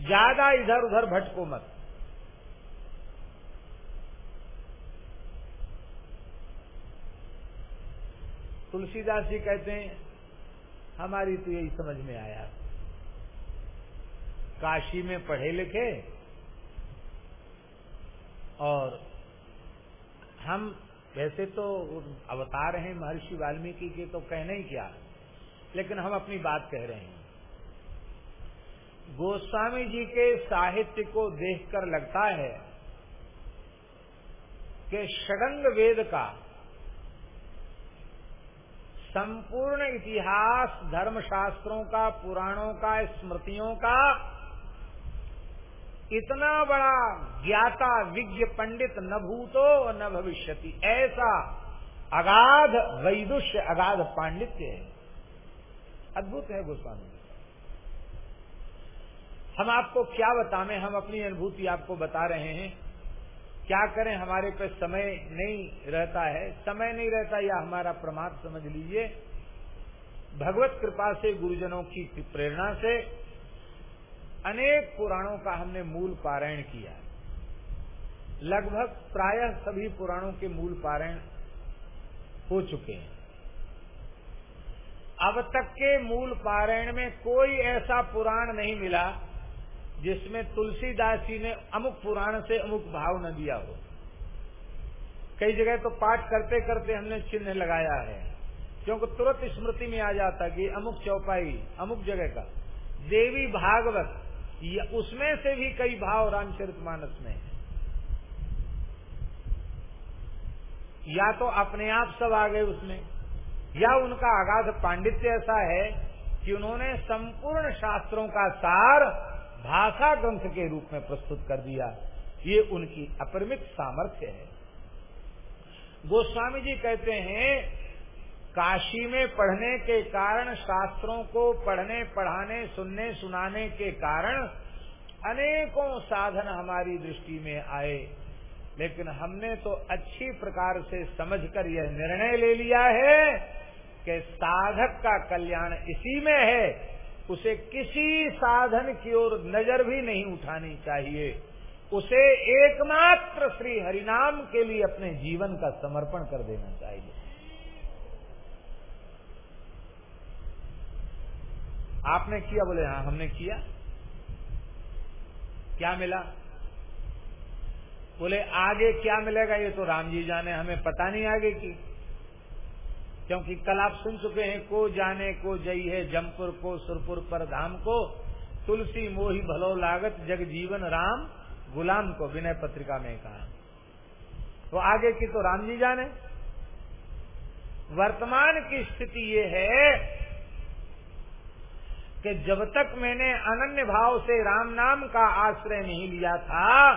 ज़्यादा इधर उधर भटको मत। तुलसीदास जी कहते हैं, हमारी तो यही समझ में आया। काशी में पढ़े लिखे और हम वैसे तो अवतार हैं महर्षि वाल्मीकि के तो कहने ही क्या। लेकिन हम अपनी बात कह रहे हैं। गोस्वामी जी के साहित्य को देखकर लगता है कि षडंग वेद का संपूर्ण इतिहास धर्मशास्त्रों का, पुराणों का, स्मृतियों का इतना बड़ा ज्ञाता विज्ञ पंडित न भूतो न भविष्यति। ऐसा अगाध वैदुष्य, अगाध पांडित्य है। अद्भुत है गोस्वामी हम आपको क्या बताएँ, हम अपनी अनुभूति आपको बता रहे हैं। क्या करें, हमारे पे समय नहीं रहता है। समय नहीं रहता, या हमारा प्रमाद समझ लीजिए। भगवत कृपा से गुरुजनों की प्रेरणा से अनेक पुराणों का हमने मूल पारायण किया लगभग प्रायः सभी पुराणों के मूल पारायण हो चुके हैं। अब तक के मूल पारायण में कोई ऐसा पुराण नहीं मिला जिसमें तुलसीदास जी ने अमुक पुराण से अमुक भाव न दिया हो। कई जगह तो पाठ करते करते हमने चिन्ह लगाया है। क्योंकि तुरंत स्मृति में आ जाता कि अमुक चौपाई, अमुक जगह का। देवी भागवत उसमें से भी कई भाव रामचरित मानस में है। या तो अपने आप सब आ गए उसमें, या उनका अगाध पांडित्य ऐसा है कि उन्होंने संपूर्ण शास्त्रों का सार भाषा ग्रंथ के रूप में प्रस्तुत कर दिया। ये उनकी अपरिमित सामर्थ्य है। गोस्वामी जी कहते हैं, काशी में पढ़ने के कारण, शास्त्रों को पढ़ने, पढ़ाने, सुनने, सुनाने के कारण अनेकों साधन हमारी दृष्टि में आए। लेकिन हमने तो अच्छी प्रकार से समझकर यह निर्णय ले लिया है कि साधक का कल्याण इसी में है उसे किसी साधन की ओर नज़र भी नहीं उठानी चाहिए। उसे एकमात्र श्री हरिनाम के लिए अपने जीवन का समर्पण कर देना चाहिए। आपने किया? बोले हाँ हमने किया। क्या मिला? बोले, आगे क्या मिलेगा ये तो राम जी जाने, हमें पता नहीं आगे की। क्योंकि कल आप सुन चुके हैं, को जाने, को जई है, जमपुर को, सुरपुर पर धाम को, तुलसी मोही भलो लागत, जग जीवन राम, गुलाम को, विनय पत्रिका में कहा। तो आगे की तो राम जी जाने। वर्तमान की स्थिति ये है कि जब तक मैंने अनन्य भाव से राम नाम का आश्रय नहीं लिया था,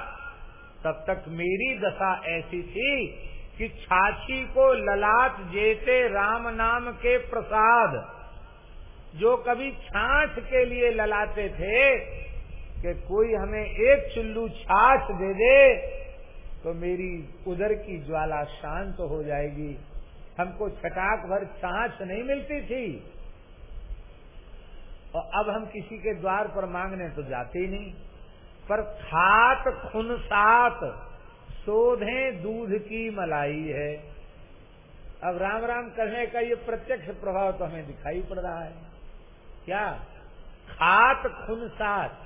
तब तक मेरी दशा ऐसी थी कि छाछी को ललाट जेते राम नाम के प्रसाद, जो कभी छाछ के लिए ललाते थे कि कोई हमें एक चुल्लू छाछ दे दे तो मेरी उधर की ज्वाला शांत हो जाएगी। हमको छटाक भर छाछ नहीं मिलती थी। और अब हम किसी के द्वार पर मांगने तो जाते ही नहीं। पर खात खुन सात शोधे दूध की मलाई है। अब राम राम करने का ये प्रत्यक्ष प्रभाव तो हमें दिखाई पड़ रहा है। क्या? खात खुन सात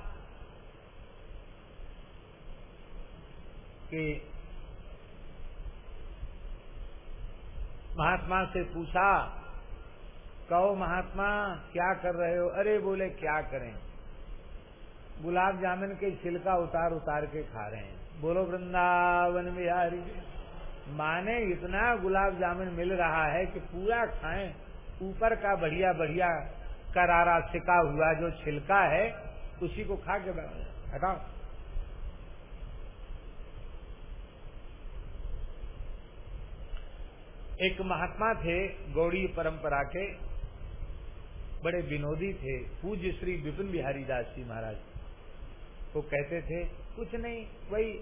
कि महात्मा से पूछा, कहो महात्मा, क्या कर रहे हो? अरे बोले, क्या करें? गुलाब जामुन के छिलका उतार उतार के खा रहे हैं। बोलो, वृंदावन बिहारी, माने इतना गुलाब जामुन मिल रहा है कि पूरा खाएँ। ऊपर का बढ़िया बढ़िया करारा सिका हुआ जो छिलका है, उसी को खा के हटाओ। एक महात्मा थे, गौड़ी परंपरा के, बड़े विनोदी थे। पूज्य श्री विपिन बिहारी दास जी महाराज, वो कहते थे कुछ नहीं, वही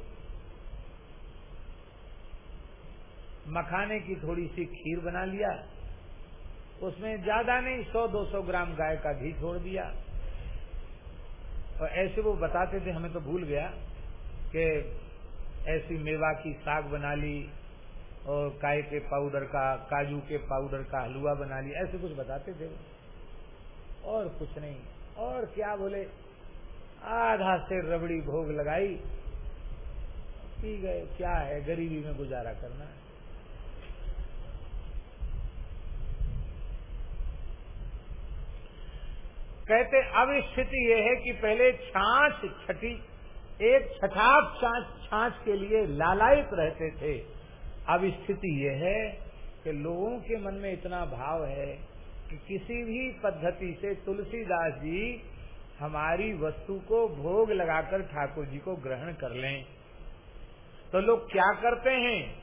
मखाने की थोड़ी सी खीर बना लिया। उसमें ज़्यादा नहीं, सौ दो सौ ग्राम गाय का घी छोड़ दिया। और ऐसे वो बताते थे, हमें तो भूल गया कि ऐसी मेवा की साग बना ली और काय के पाउडर का, काजू के पाउडर का हलवा बना लिया। ऐसे कुछ बताते थे। और कुछ नहीं। और क्या बोले? आधा से रबड़ी भोग लगाई, पी गए, क्या है, गरीबी में गुजारा करना है। कहते, अब स्थिति यह है कि पहले छाछ छठी, एक छठाप छाछ छाछ के लिए लालायित रहते थे। अब स्थिति यह है कि लोगों के मन में इतना भाव है कि किसी भी पद्धति से तुलसीदास जी हमारी वस्तु को भोग लगाकर ठाकुर जी को ग्रहण कर लें। तो लोग क्या करते हैं?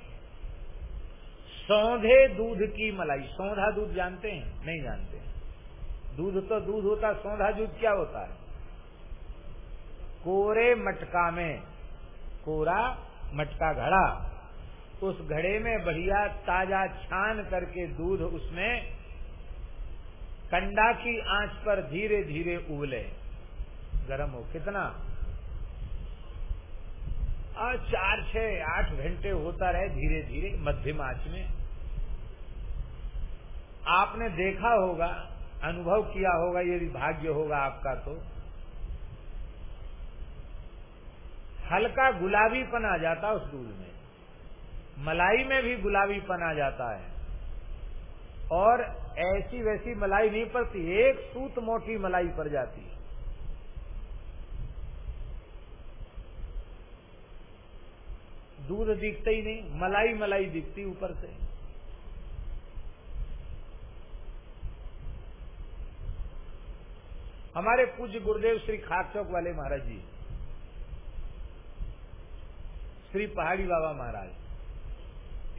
सौंधे दूध की मलाई। सौंधा दूध जानते हैं? नहीं जानते। दूध तो दूध होता, सौंधा दूध क्या होता है? कोरे मटका में। कोरा मटका घड़ा। उस घड़े में बढ़िया ताज़ा छान करके दूध उसमें कंडा की आँच पर धीरे धीरे उबले। गर्म हो। कितना? और चार, छह, आठ घंटे होता रहे धीरे धीरे मध्यम आँच में। आपने देखा होगा, अनुभव किया होगा यदि भाग्य होगा आपका तो। हल्का गुलाबीपन आ जाता है उस दूध में। मलाई में भी गुलाबीपन आ जाता है। और ऐसी वैसी मलाई नहीं पड़ती, एक सूत मोटी मलाई पड़ जाती। है दूध दिखते ही नहीं मलाई मलाई दिखती ऊपर से। हमारे पूज्य गुरुदेव श्री खाक चौक वाले महाराज जी, श्री पहाड़ी बाबा महाराज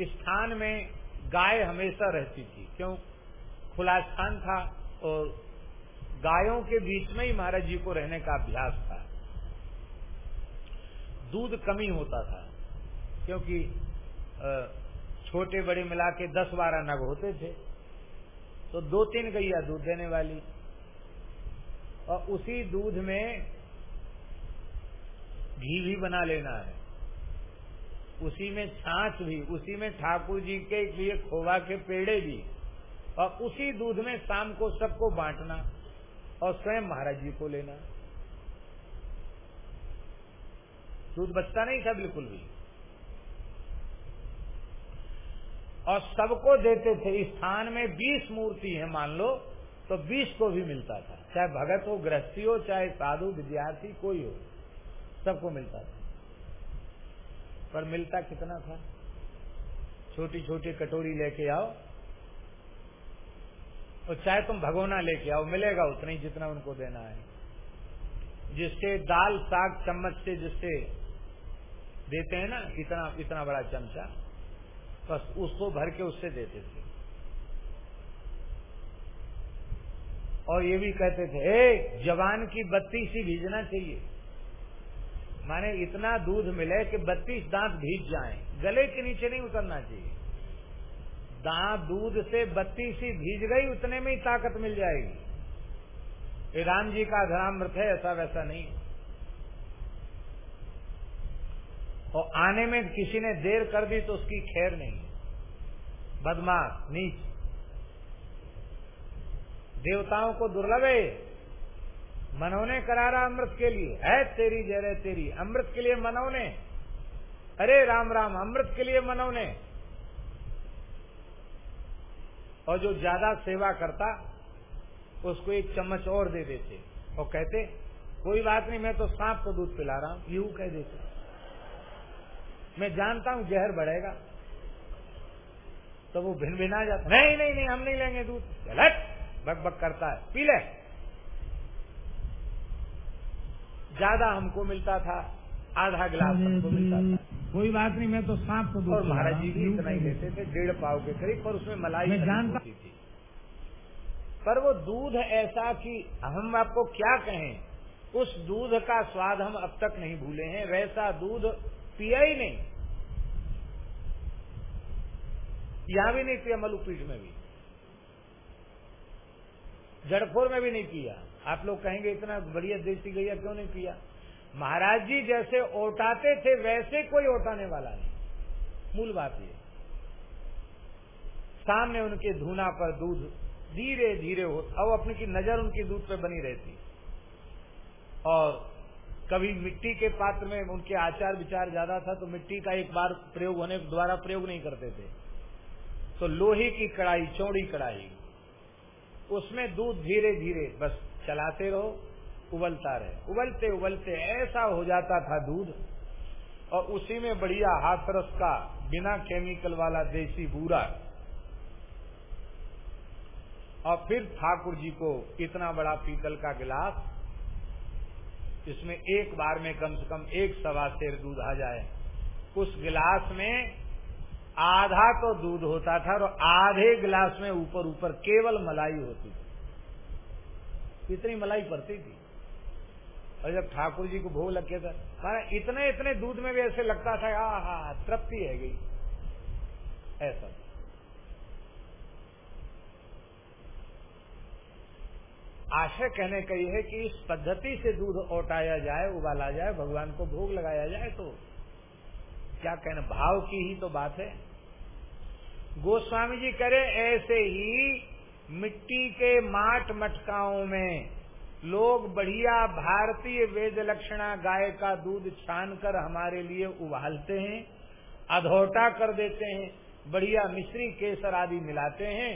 स्थान में गाय हमेशा रहती थी। क्यों? खुला स्थान था और गायों के बीच में ही महाराज जी को रहने का अभ्यास था। दूध कमी होता था। क्योंकि छोटे बड़े मिला के दस बारह नग होते थे। तो दो तीन गैया दूध देने वाली। और उसी दूध में घी भी बना लेना है। उसी में छाछ भी, उसी में ठाकुर जी के लिए खोवा के पेड़े भी। और उसी दूध में शाम को सबको बांटना और स्वयं महाराज जी को लेना। दूध बचता नहीं था बिल्कुल भी। और सबको देते थे। स्थान में बीस मूर्ति है, मान लो तो बीस को भी मिलता था। चाहे भगत हो, गृहस्थी हो, चाहे साधु, विद्यार्थी, कोई हो, सबको मिलता था। पर मिलता कितना था? छोटी छोटी कटोरी लेके आओ, और चाहे तुम भगोना लेके आओ, मिलेगा उतना ही जितना उनको देना है। जिससे दाल, साग, चम्मच से जिससे देते हैं ना, इतना इतना बड़ा चमचा बस उसको भर के उससे देते थे। और ये भी कहते थे जवान की बत्तीस ही भीजना चाहिए। माने इतना दूध मिले कि बत्तीस दांत भीज जाएँ। गले के नीचे नहीं उतरना चाहिए। दांत दूध से बत्तीस ही भीज गई, उतने में ही ताकत मिल जाएगी। राम जी का धरामृत है, ऐसा वैसा नहीं और आने में किसी ने देर कर दी तो उसकी खैर नहीं बदमाश, नीच। देवताओं को दुर्लभ। है मनोने करारा अमृत के लिए। है तेरी जय तेरी। अमृत के लिए मनोने। अरे राम राम, अमृत के लिए मनोने। और जो ज़्यादा सेवा करता, उसको एक चम्मच और दे देते। और कहते, कोई बात नहीं, मैं तो सांप को दूध पिला रहा हूँ। यूँ कह देते। मैं जानता हूँ जहर बढ़ेगा। तो वो भिन भिना जाता नहीं नहीं नहीं हम नहीं लेंगे दूध। गलत। बक बक करता है। पी ले। ज़्यादा हमको मिलता था आधा गिलास हमको मिलता था। कोई बात नहीं मैं तो सांप को और महाराज जी भी इतना ही लेते थे डेढ़ पाव के करीब पर उसमें मलाई मैं जानता थी। पर वो दूध ऐसा कि हम आपको क्या कहें उस दूध का स्वाद हम अब तक नहीं भूले हैं। वैसा दूध पिया ही नहीं। यहाँ भी नहीं पिया मलुपीठ में भी। जड़खोर में भी नहीं पिया। आप लोग कहेंगे, इतना बढ़िया देसी गैया क्यों नहीं पिया? महाराज जी जैसे ओटाते थे, वैसे कोई ओटाने वाला नहीं। मूल बात ये। सामने उनके धूना पर दूध धीरे धीरे हो, अब अपनी की नज़र उनकी दूध पे बनी रहती। और कभी मिट्टी के पात्र में उनके आचार विचार ज़्यादा था तो मिट्टी का एक बार प्रयोग होने द्वारा प्रयोग नहीं करते थे। तो लोहे की कढ़ाई, चौड़ी कढ़ाई, उसमें दूध धीरे धीरे बस चलाते रहो, उबलता रहे। उबलते उबलते ऐसा हो जाता था दूध, और उसी में बढ़िया हाथरस का, बिना केमिकल वाला देसी बूरा। और फिर ठाकुर जी को इतना बड़ा पीतल का गिलास इसमें एक बार में कम से कम एक सवा शेर दूध आ जाए। उस गिलास में आधा तो दूध होता था और आधे गिलास में ऊपर ऊपर केवल मलाई होती थी। इतनी मलाई पड़ती थी। और जब ठाकुर जी को भोग लग था माना इतने इतने दूध में भी ऐसे लगता था आ हा तृप्ति है गई। ऐसा। आशय कहने का यह है कि इस पद्धति से दूध ओटाया जाए, उबाला जाए, भगवान को भोग लगाया जाए तो क्या कहना, भाव की ही तो बात है। गोस्वामी जी करे ऐसे ही मिट्टी के माट मटकाओं में लोग बढ़िया भारतीय वेद लक्षणा गाय का दूध छान कर हमारे लिए उबालते हैं, अधोटा कर देते हैं, बढ़िया मिश्री केसर आदि मिलाते हैं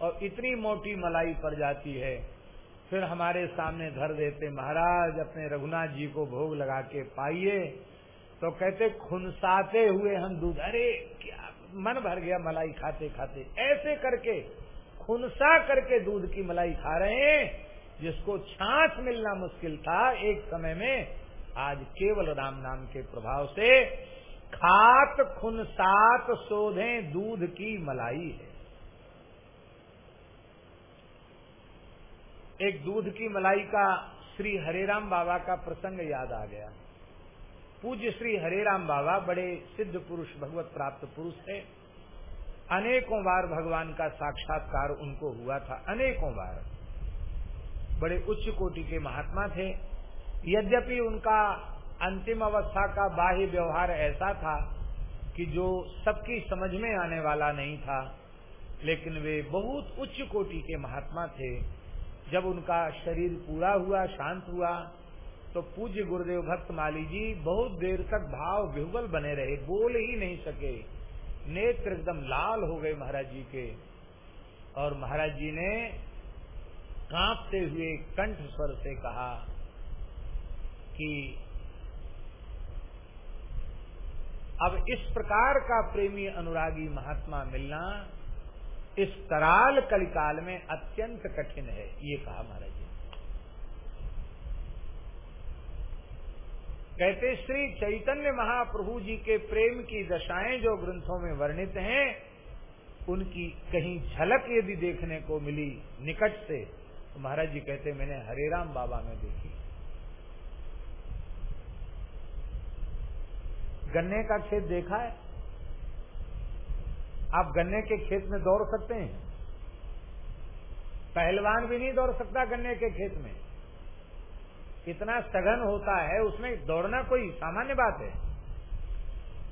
और इतनी मोटी मलाई पड़ जाती है। फिर हमारे सामने धर देते, महाराज, अपने रघुनाथ जी को भोग लगा के पाइए। तो कहते, खुनसाते हुए हम दूध। अरे, क्या मन भर गया मलाई खाते खाते। ऐसे करके, खुनसा करके दूध की मलाई खा रहे हैं, जिसको छाछ मिलना मुश्किल था एक समय में, आज केवल राम नाम के प्रभाव से खात खुनसात शोधे दूध की मलाई है। एक दूध की मलाई का श्री हरेराम बाबा का प्रसंग याद आ गया। पूज्य श्री हरेराम बाबा बड़े सिद्ध पुरुष, भगवत प्राप्त पुरुष थे। अनेकों बार भगवान का साक्षात्कार उनको हुआ था, अनेकों बार। बड़े उच्च कोटि के महात्मा थे। यद्यपि उनका अंतिम अवस्था का बाह्य व्यवहार ऐसा था कि जो सबकी समझ में आने वाला नहीं था, लेकिन वे बहुत उच्च कोटि के महात्मा थे। जब उनका शरीर पूरा हुआ, शांत हुआ तो पूज्य गुरुदेव भक्त माली जी बहुत देर तक भाव विहुगल बने रहे, बोल ही नहीं सके। नेत्र एकदम लाल हो गए महाराज जी के। और महाराज जी ने कांपते हुए कंठ स्वर से कहा कि अब इस प्रकार का प्रेमी अनुरागी महात्मा मिलना इस कराल कलिकाल में अत्यंत कठिन है, ये कहा महाराज जी। कहते, श्री चैतन्य महाप्रभु जी के प्रेम की दशाएँ जो ग्रंथों में वर्णित हैं, उनकी कहीं झलक यदि देखने को मिली निकट से तो महाराज जी कहते, मैंने हरेराम बाबा में देखी। गन्ने का खेत देखा है? आप गन्ने के खेत में दौड़ सकते हैं। पहलवान भी नहीं दौड़ सकता गन्ने के खेत में। इतना सघन होता है, उसमें दौड़ना कोई सामान्य बात है।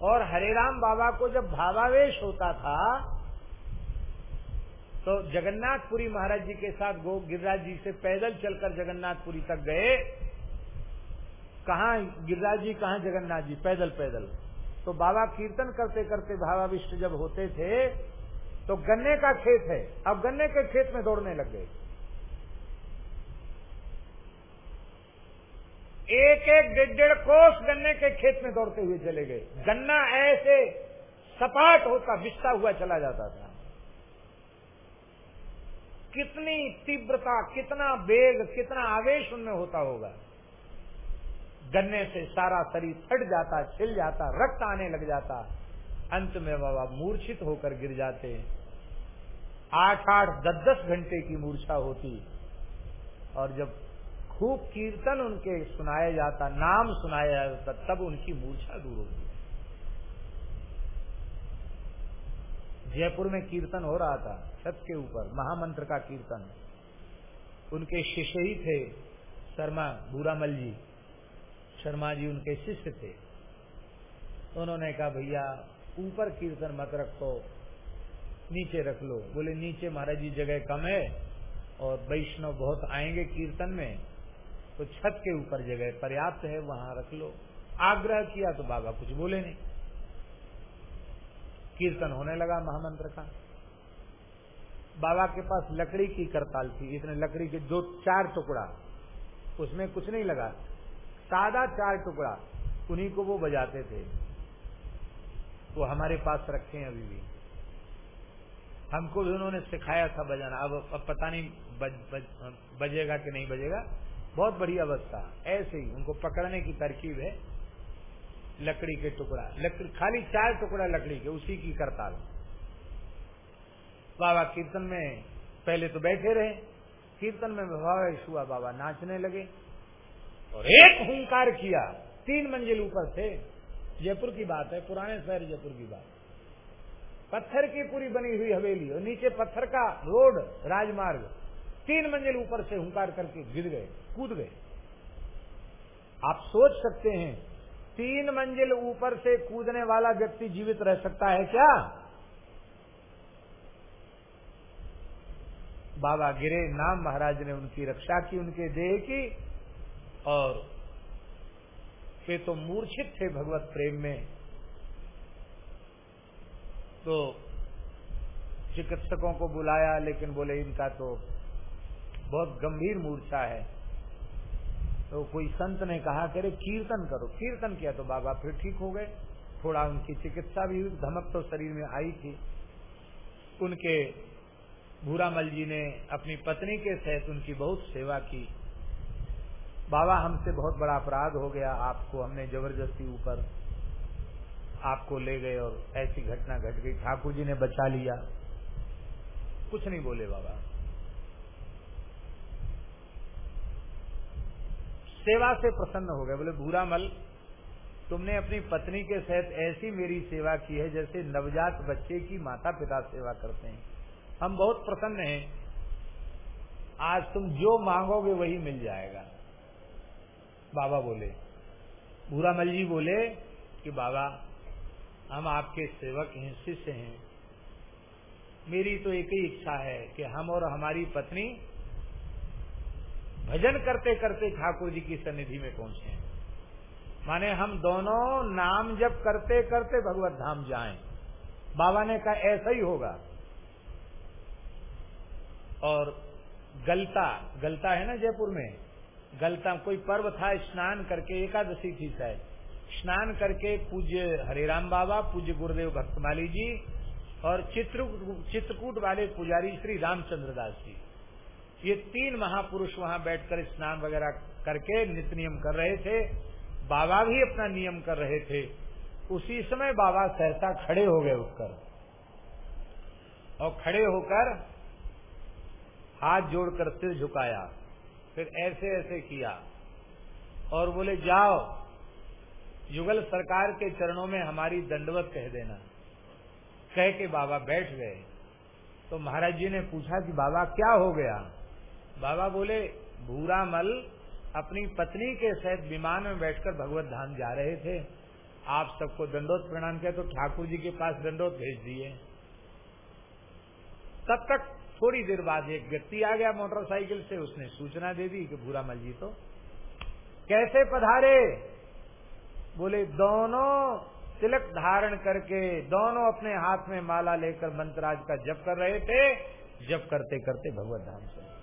और हरेराम बाबा को जब भावावेश होता था तो जगन्नाथपुरी महाराज जी के साथ गो गिरिराज जी से पैदल चलकर जगन्नाथपुरी तक गए। कहा गिरिराज जी, कहा जगन्नाथ जी? पैदल पैदल। तो बाबा कीर्तन करते करते भावाविष्ट जब होते थे तो गन्ने का खेत है। अब गन्ने के खेत में दौड़ने लग गए। एक एक डेढ़ डेढ़ कोस गन्ने के खेत में दौड़ते हुए चले गए। गन्ना ऐसे सपाट होता, बिछता हुआ चला जाता था। कितनी तीव्रता, कितना वेग, कितना आवेश उनमें होता होगा। गन्ने से सारा शरीर फट जाता, छिल जाता, रक्त आने लग जाता। अंत में बाबा मूर्छित होकर गिर जाते। आठ आठ, दस दस घंटे की मूर्छा होती। और जब खूब कीर्तन उनके सुनाया जाता, नाम सुनाया जाता, तब उनकी मूर्छा दूर होती। जयपुर में कीर्तन हो रहा था, छत के ऊपर, महामंत्र का कीर्तन। उनके शिष्य ही थे, शर्मा भूरामल जी। शर्मा जी उनके शिष्य थे। उन्होंने कहा, भैया, ऊपर कीर्तन मत रखो, नीचे रख लो। बोले, नीचे महाराज जी, जगह कम है और वैष्णव बहुत आएँगे कीर्तन में तो छत के ऊपर जगह पर्याप्त है, वहाँ रख लो। आग्रह किया तो बाबा कुछ बोले नहीं। कीर्तन होने लगा महामंत्र का। बाबा के पास लकड़ी की करताल थी इतने लकड़ी के दो चार टुकड़ा, उसमें कुछ नहीं लगा। सादा चार टुकड़ा उन्हीं को वो बजाते थे। वो हमारे पास रखे हैं अभी भी। हमको भी उन्होंने सिखाया था बजाना। अब अब पता नहीं बज, बज, बजेगा कि नहीं बजेगा। बहुत बढ़िया अवस्था। ऐसे ही उनको पकड़ने की तरकीब है। लकड़ी के टुकड़ा। लकड़ी खाली चार टुकड़ा लकड़ी के उसी की करताल बाबा कीर्तन में पहले तो बैठे रहे। कीर्तन में भावेश हुआ बाबा नाचने लगे। और एक हुंकार किया, तीन मंजिल ऊपर थे जयपुर की बात है, पुराने शहर जयपुर की बात। पत्थर की पूरी बनी हुई हवेली और नीचे पत्थर का रोड, राजमार्ग, तीन मंजिल ऊपर से हुंकार करके गिर गए, कूद गए। आप सोच सकते हैं, तीन मंजिल ऊपर से कूदने वाला व्यक्ति जीवित रह सकता है क्या? बाबा गिरे, नाम महाराज ने उनकी रक्षा की, उनके देह की और वे तो मूर्छित थे भगवत प्रेम में। तो चिकित्सकों को बुलाया, लेकिन बोले, इनका तो बहुत गंभीर मूर्छा है। तो कोई संत ने कहा करे कीर्तन करो, कीर्तन किया तो बाबा फिर ठीक हो गए। थोड़ा उनकी चिकित्सा भी धमक तो शरीर में आई थी। उनके भूरामल जी ने अपनी पत्नी के सहित उनकी बहुत सेवा की। बाबा हमसे बहुत बड़ा अपराध हो गया, आपको हमने ज़बरदस्ती ऊपर आपको ले गए और ऐसी घटना घट गई। ठाकुर जी ने बचा लिया। कुछ नहीं बोले बाबा। सेवा से प्रसन्न हो गए। बोले भूरा मल, तुमने अपनी पत्नी के सहित ऐसी मेरी सेवा की है जैसे नवजात बच्चे की माता पिता सेवा करते हैं। हम बहुत प्रसन्न हैं। आज तुम जो मांगोगे वही मिल जाएगा। बाबा बोले। भूरामल जी बोले कि बाबा, हम आपके सेवक हैं, शिष्य हैं। मेरी तो एक ही इच्छा है कि हम और हमारी पत्नी भजन करते करते ठाकुर जी की सन्निधि में पहुँचे। माने हम दोनों नाम जब करते करते भगवत धाम जाएँ। बाबा ने कहा, ऐसा ही होगा। और गलता गलता है ना जयपुर में? गलता, कोई पर्व था, स्नान करके एकादशी थी शायद। स्नान करके पूज्य हरेराम बाबा, पूज्य गुरुदेव भक्तमाली जी और चित्र, चित्रकूट वाले पुजारी श्री रामचंद्र दास जी। ये तीन महापुरुष वहाँ बैठकर स्नान वगैरह करके नित्य नियम कर रहे थे। बाबा भी अपना नियम कर रहे थे। उसी समय बाबा सहसा खड़े हो गए उठकर और खड़े होकर हाथ जोड़कर सिर झुकाया। फिर ऐसे ऐसे किया। और बोले, जाओ, युगल सरकार के चरणों में हमारी दंडवत कह देना। कह के बाबा बैठ गए। तो महाराज जी ने पूछा कि बाबा, क्या हो गया? बाबा बोले भूरा मल अपनी पत्नी के सहित विमान में बैठकर भगवत धाम जा रहे थे। आप सबको दंडोत प्रणाम किया तो ठाकुर जी के पास दंडोत भेज दिए। तब तक थोड़ी देर बाद एक व्यक्ति आ गया मोटरसाइकिल से, उसने सूचना दे दी कि भूरा मल जी तो कैसे पधारे? बोले, दोनों तिलक धारण करके, दोनों अपने हाथ में माला लेकर मंत्राज का जप कर रहे थे। जप करते करते भगवत धाम से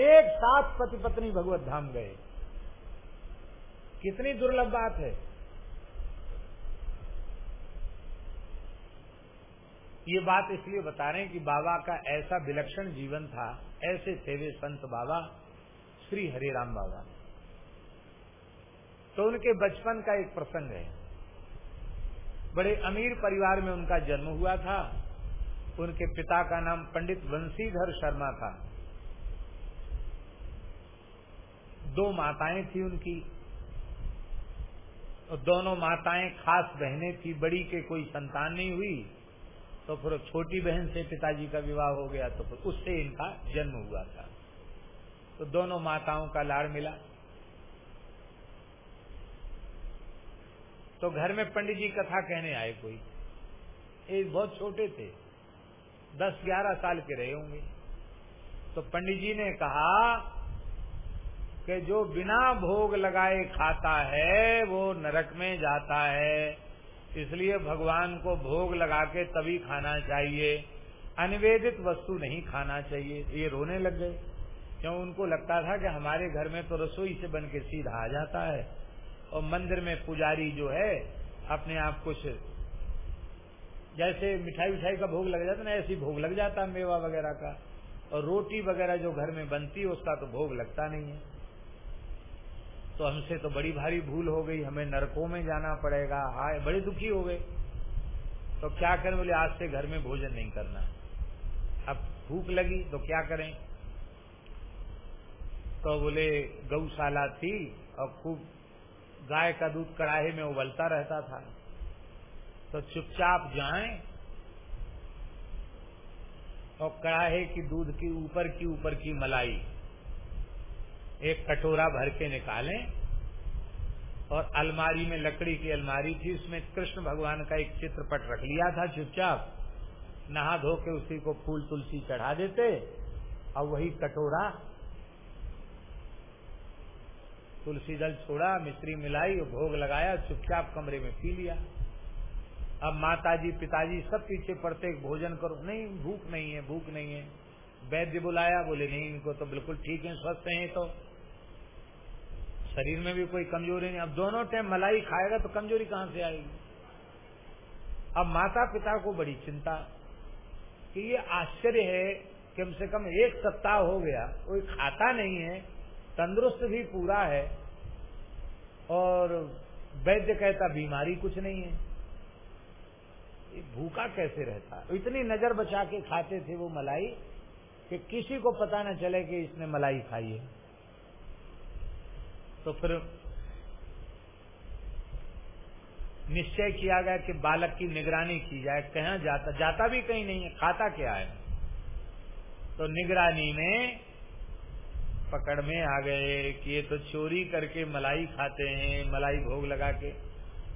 एक साथ पति पत्नी भगवत धाम गए। कितनी दुर्लभ बात है। ये बात इसलिए बता रहे हैं कि बाबा का ऐसा विलक्षण जीवन था, ऐसे थे वे संत बाबा, श्री हरे राम बाबा। तो उनके बचपन का एक प्रसंग है। बड़े अमीर परिवार में उनका जन्म हुआ था। उनके पिता का नाम पंडित वंशीधर शर्मा था। दो माताएँ थी उनकी। और दोनों माताएँ खास बहनें थी, बड़ी के कोई संतान नहीं हुई। तो फिर छोटी बहन से पिताजी का विवाह हो गया तो फिर उससे इनका जन्म हुआ था। तो दोनों माताओं का लाड़ मिला। तो घर में पंडित जी कथा कहने आए कोई। एक बहुत छोटे थे। दस ग्यारह साल के रहे होंगे। तो पंडित जी ने कहा कि जो बिना भोग लगाए खाता है, वो नरक में जाता है। इसलिए भगवान को भोग लगा के तभी खाना चाहिए। अनिवेदित वस्तु नहीं खाना चाहिए। ये रोने लग गए। क्यों? उनको लगता था कि हमारे घर में तो रसोई से बन के सीधा आ जाता है। और मंदिर में पुजारी जो है, अपने आप कुछ जैसे मिठाई विठाई का भोग लग जाता ना, ऐसी भोग लग जाता मेवा वगैरह का। और रोटी वगैरह जो घर में बनती है, उसका तो भोग लगता नहीं है। तो हमसे तो बड़ी भारी भूल हो गई, हमें नरकों में जाना पड़ेगा। हाय, बड़े दुखी हो गए। तो क्या करें? बोले, आज से घर में भोजन नहीं करना। अब भूख लगी तो क्या करें? तो बोले गौशाला थी और खूब गाय का दूध कड़ाहे में उबलता रहता था। तो चुपचाप जाए और कड़ाहे की दूध की, ऊपर की ऊपर की मलाई एक कटोरा भर के निकालें और अलमारी में लकड़ी की अलमारी थी, उसमें कृष्ण भगवान का एक चित्रपट रख लिया था चुपचाप। नहा धो के उसी को फूल तुलसी चढ़ा देते और वही कटोरा तुलसी दल छोड़ा मिश्री मिलाई भोग लगाया, चुपचाप कमरे में पी लिया। अब माताजी, पिताजी सब पीछे पड़ते भोजन करो। नहीं, भूख नहीं है, भूख नहीं है। वैद्य बुलाया, बोले, नहीं, इनको तो बिल्कुल ठीक है, स्वस्थ हैं तो। शरीर में भी कोई कमज़ोरी नहीं। अब दोनों टाइम मलाई खाएगा तो कमज़ोरी कहाँ से आएगी? अब माता पिता को बड़ी चिंता कि ये आश्चर्य है कम से कम एक सप्ताह हो गया, कोई खाता नहीं है, तंदुरुस्त भी पूरा है और वैद्य कहता, बीमारी कुछ नहीं है। ये भूखा कैसे रहता? इतनी नज़र बचा के खाते थे वो मलाई कि किसी को पता न चले कि इसने मलाई खाई है। तो फिर निश्चय किया गया कि बालक की निगरानी की जाए, कहा जाता जाता भी कहीं नहीं है, खाता क्या है? तो निगरानी में पकड़ में आ गए कि ये तो चोरी करके मलाई खाते हैं, मलाई भोग लगा के।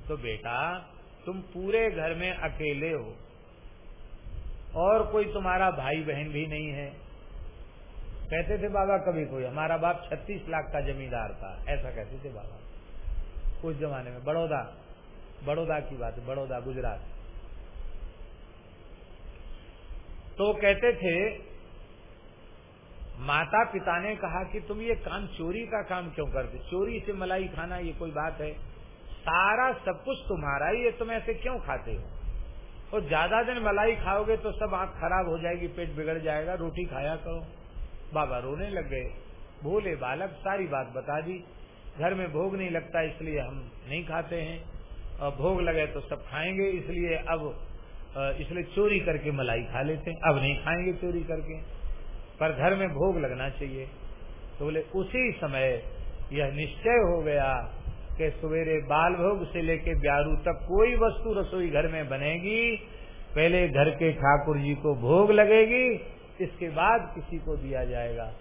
तो बेटा, तुम पूरे घर में अकेले हो और कोई तुम्हारा भाई बहन भी नहीं है। कहते थे, बाबा, कभी कोई, हमारा बाप छत्तीस लाख का जमींदार था। ऐसा कहते थे बाबा। उस जमाने में, बड़ौदा बड़ौदा की बात है बड़ौदा, गुजरात। तो कहते थे माता पिता ने कहा कि तुम ये काम चोरी का काम क्यों करते? चोरी से मलाई खाना, ये कोई बात है? सारा सब कुछ तुम्हारा ही है, तुम ऐसे क्यों खाते हो? और ज़्यादा दिन मलाई खाओगे तो सब आँख खराब हो जाएगी, पेट बिगड़ जाएगा, रोटी खाया करो। बाबा रोने लग गए। भोले बालक, सारी बात बता दी। घर में भोग नहीं लगता, इसलिए हम नहीं खाते हैं। और भोग लगे तो सब खाएँगे, इसलिए अब इसलिए चोरी करके मलाई खा लेते हैं। अब नहीं खाएँगे चोरी करके। पर घर में भोग लगना चाहिए। तो बोले, उसी समय यह निश्चय हो गया कि सवेरे बाल भोग से लेके ब्यारू तक कोई वस्तु रसोई घर में बनेगी। पहले घर के ठाकुर जी को भोग लगेगी इसके बाद किसी को दिया जाएगा।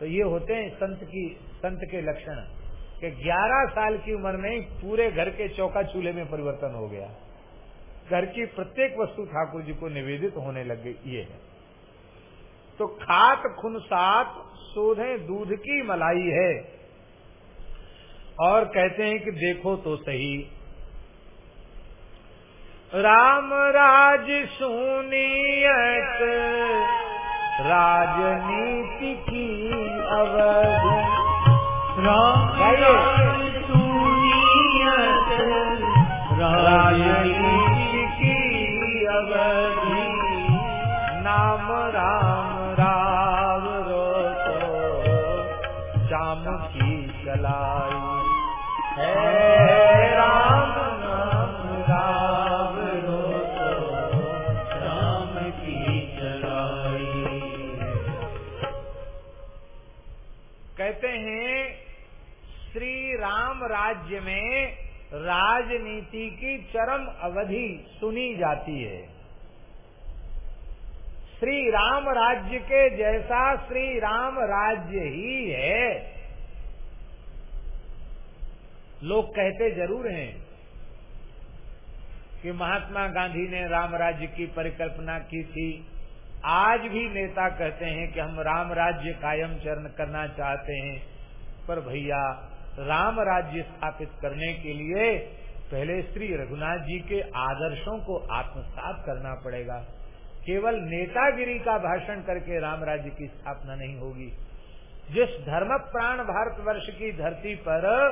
तो ये होते हैं संत की, संत के लक्षण कि 11 साल की उम्र में पूरे घर के चौका चूल्हे में परिवर्तन हो गया। घर की प्रत्येक वस्तु ठाकुर जी को निवेदित होने लग गई, ये है। तो खात, खुन, सात सोधे दूध की मलाई है। और कहते हैं कि देखो तो सही। राम राज सुनियत राजनीति की अवधि। राम राज्य में राजनीति की चरम अवधि सुनी जाती है। श्री राम राज्य के जैसा श्री राम राज्य ही है। लोग कहते ज़रूर हैं कि महात्मा गांधी ने राम राज्य की परिकल्पना की थी। आज भी नेता कहते हैं कि हम राम राज्य कायम चरण करना चाहते हैं। पर भैया राम राज्य स्थापित करने के लिए पहले श्री रघुनाथ जी के आदर्शों को आत्मसात करना पड़ेगा। केवल नेतागिरी का भाषण करके राम राज्य की स्थापना नहीं होगी। जिस धर्म प्राण भारतवर्ष की धरती पर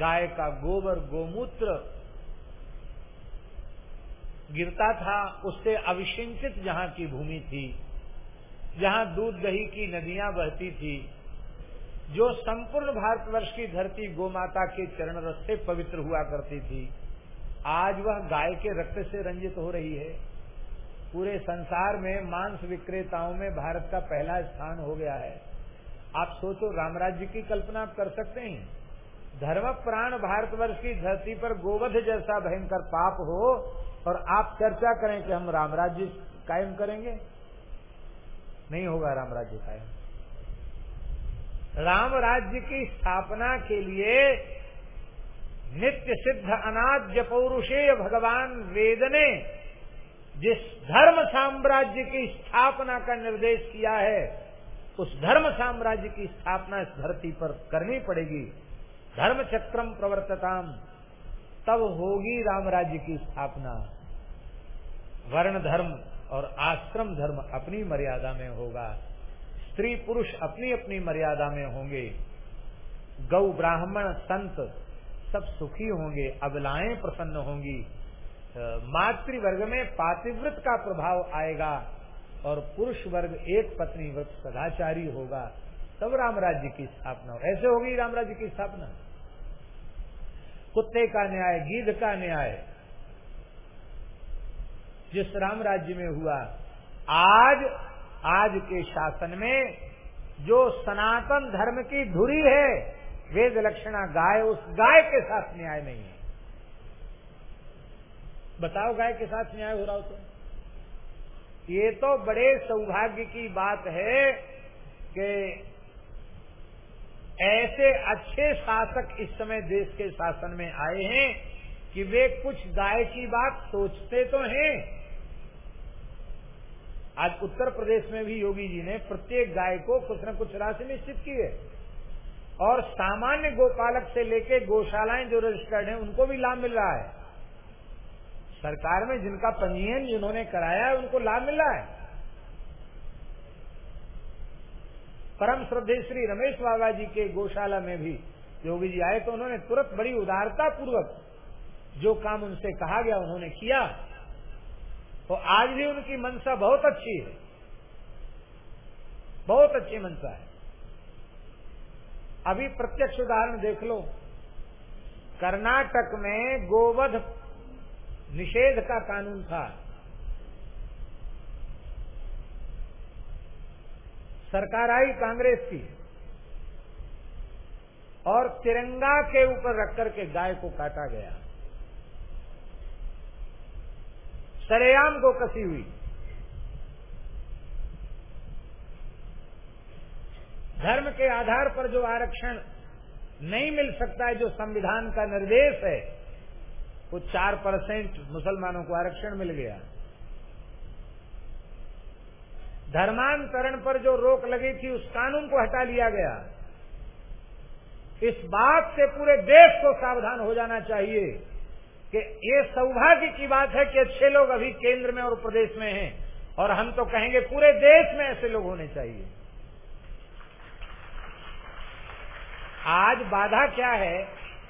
गाय का गोबर, गोमूत्र गिरता था, उससे अविसिंचित जहाँ की भूमि थी, जहाँ दूध, दही की नदियाँ बहती थी जो संपूर्ण भारतवर्ष की धरती गोमाता के चरण रस से पवित्र हुआ करती थी, आज वह गाय के रक्त से रंजित हो रही है। पूरे संसार में मांस विक्रेताओं में भारत का पहला स्थान हो गया है। आप सोचो राम राज्य की कल्पना आप कर सकते हैं। धर्म प्राण भारतवर्ष की धरती पर गोवध जैसा भयंकर पाप हो और आप चर्चा करें कि हम राम राज्य कायम करेंगे? नहीं होगा राम राज्य कायम। राम राज्य की स्थापना के लिए नित्य सिद्ध अनाद्य पौरुषेय भगवान वेद ने जिस धर्म साम्राज्य की स्थापना का निर्देश किया है, उस धर्म साम्राज्य की स्थापना इस धरती पर करनी पड़ेगी। धर्म चक्रम प्रवर्तताम, तब होगी राम राज्य की स्थापना। वर्ण धर्म और आश्रम धर्म अपनी मर्यादा में होगा। स्त्री पुरुष अपनी अपनी मर्यादा में होंगे। गौ, ब्राह्मण, संत सब सुखी होंगे, अबलाएँ प्रसन्न होंगी। मातृवर्ग में पातिव्रत का प्रभाव आएगा और पुरुष वर्ग एक पत्नी व्रत सदाचारी होगा। तब राम राज्य की स्थापना ऐसे होगी राम राज्य की स्थापना। कुत्ते का न्याय, गीध का न्याय। जिस राम राज्य में हुआ, आज आज के शासन में जो सनातन धर्म की धुरी है, वेद लक्षणा गाय, उस गाय के साथ न्याय नहीं है। बताओ गाय के साथ न्याय हो रहा हो तो? ये तो बड़े सौभाग्य की बात है कि ऐसे अच्छे शासक इस समय देश के शासन में आए हैं कि वे कुछ गाय की बात सोचते तो हैं आज उत्तर प्रदेश में भी योगी जी ने प्रत्येक गाय को कुछ न कुछ राशि निश्चित की है। और सामान्य गोपालक से लेके गौशालाएँ जो रजिस्टर्ड हैं, उनको भी लाभ मिल रहा है। सरकार में जिनका पंजीयन जिन्होंने कराया है, उनको लाभ मिल रहा है। परम श्रद्धे श्री रमेश बाबा जी के गौशाला में भी योगी जी आए तो उन्होंने तुरंत बड़ी उदारता पूर्वक जो काम उनसे कहा गया, उन्होंने किया। तो आज भी उनकी मनसा बहुत अच्छी है। बहुत अच्छी मनसा है। अभी प्रत्यक्ष उदाहरण देख लो। कर्नाटक में गोवध निषेध का कानून था। सरकार आई कांग्रेस की। और तिरंगा के ऊपर रख करके गाय को काटा गया। सरेआम को कसी हुई। धर्म के आधार पर जो आरक्षण नहीं मिल सकता है, जो संविधान का निर्देश है, वो चार परसेंट मुसलमानों को आरक्षण मिल गया। धर्मांतरण पर जो रोक लगी थी, उस कानून को हटा लिया गया। इस बात से पूरे देश को सावधान हो जाना चाहिए। कि ये सौभाग्य की बात है कि अच्छे लोग अभी केंद्र में और प्रदेश में हैं। और हम तो कहेंगे पूरे देश में ऐसे लोग होने चाहिए। आज बाधा क्या है?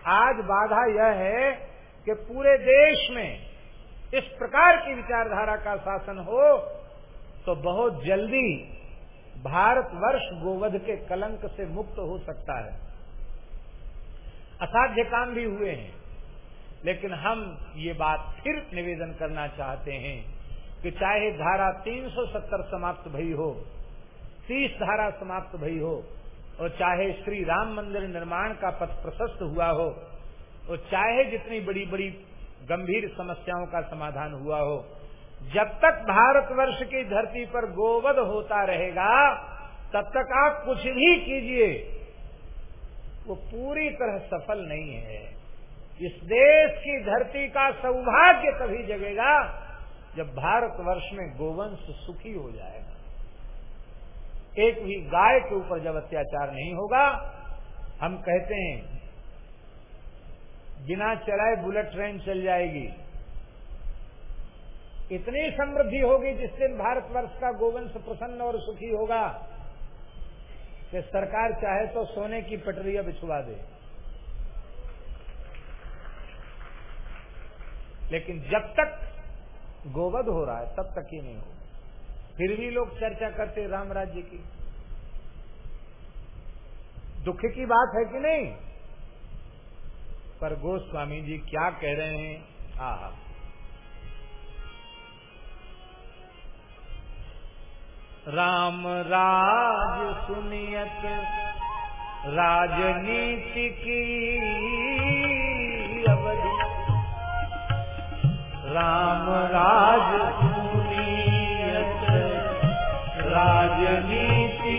आज बाधा यह है कि पूरे देश में इस प्रकार की विचारधारा का शासन हो तो बहुत जल्दी भारतवर्ष गोवध के कलंक से मुक्त हो सकता है। असाध्य काम भी हुए हैं। लेकिन हम ये बात फिर निवेदन करना चाहते हैं कि चाहे धारा 370 समाप्त भई हो, तीस धारा समाप्त भई हो, और चाहे श्री राम मंदिर निर्माण का पथ प्रशस्त हुआ हो, और चाहे जितनी बड़ी बड़ी गंभीर समस्याओं का समाधान हुआ हो, जब तक भारतवर्ष की धरती पर गोवध होता रहेगा, तब तक आप कुछ भी कीजिए। वो पूरी तरह सफल नहीं है। इस देश की धरती का सौभाग्य तभी जगेगा जब भारतवर्ष में गोवंश सुखी हो जाएगा। एक भी गाय के ऊपर जब अत्याचार नहीं होगा, हम कहते हैं, बिना चलाए बुलेट ट्रेन चल जाएगी। इतनी समृद्धि होगी जिस दिन भारतवर्ष का गोवंश प्रसन्न और सुखी होगा, कि सरकार चाहे तो सोने की पटरिया बिछवा दे। लेकिन जब तक गोवध हो रहा है, तब तक ही नहीं होगा। फिर भी लोग चर्चा करते राम राज्य की। दुख की बात है कि नहीं? पर गोस्वामी जी क्या कह रहे हैं? आह। राम राज सुनियत, राजनीति की राम राज राजनीति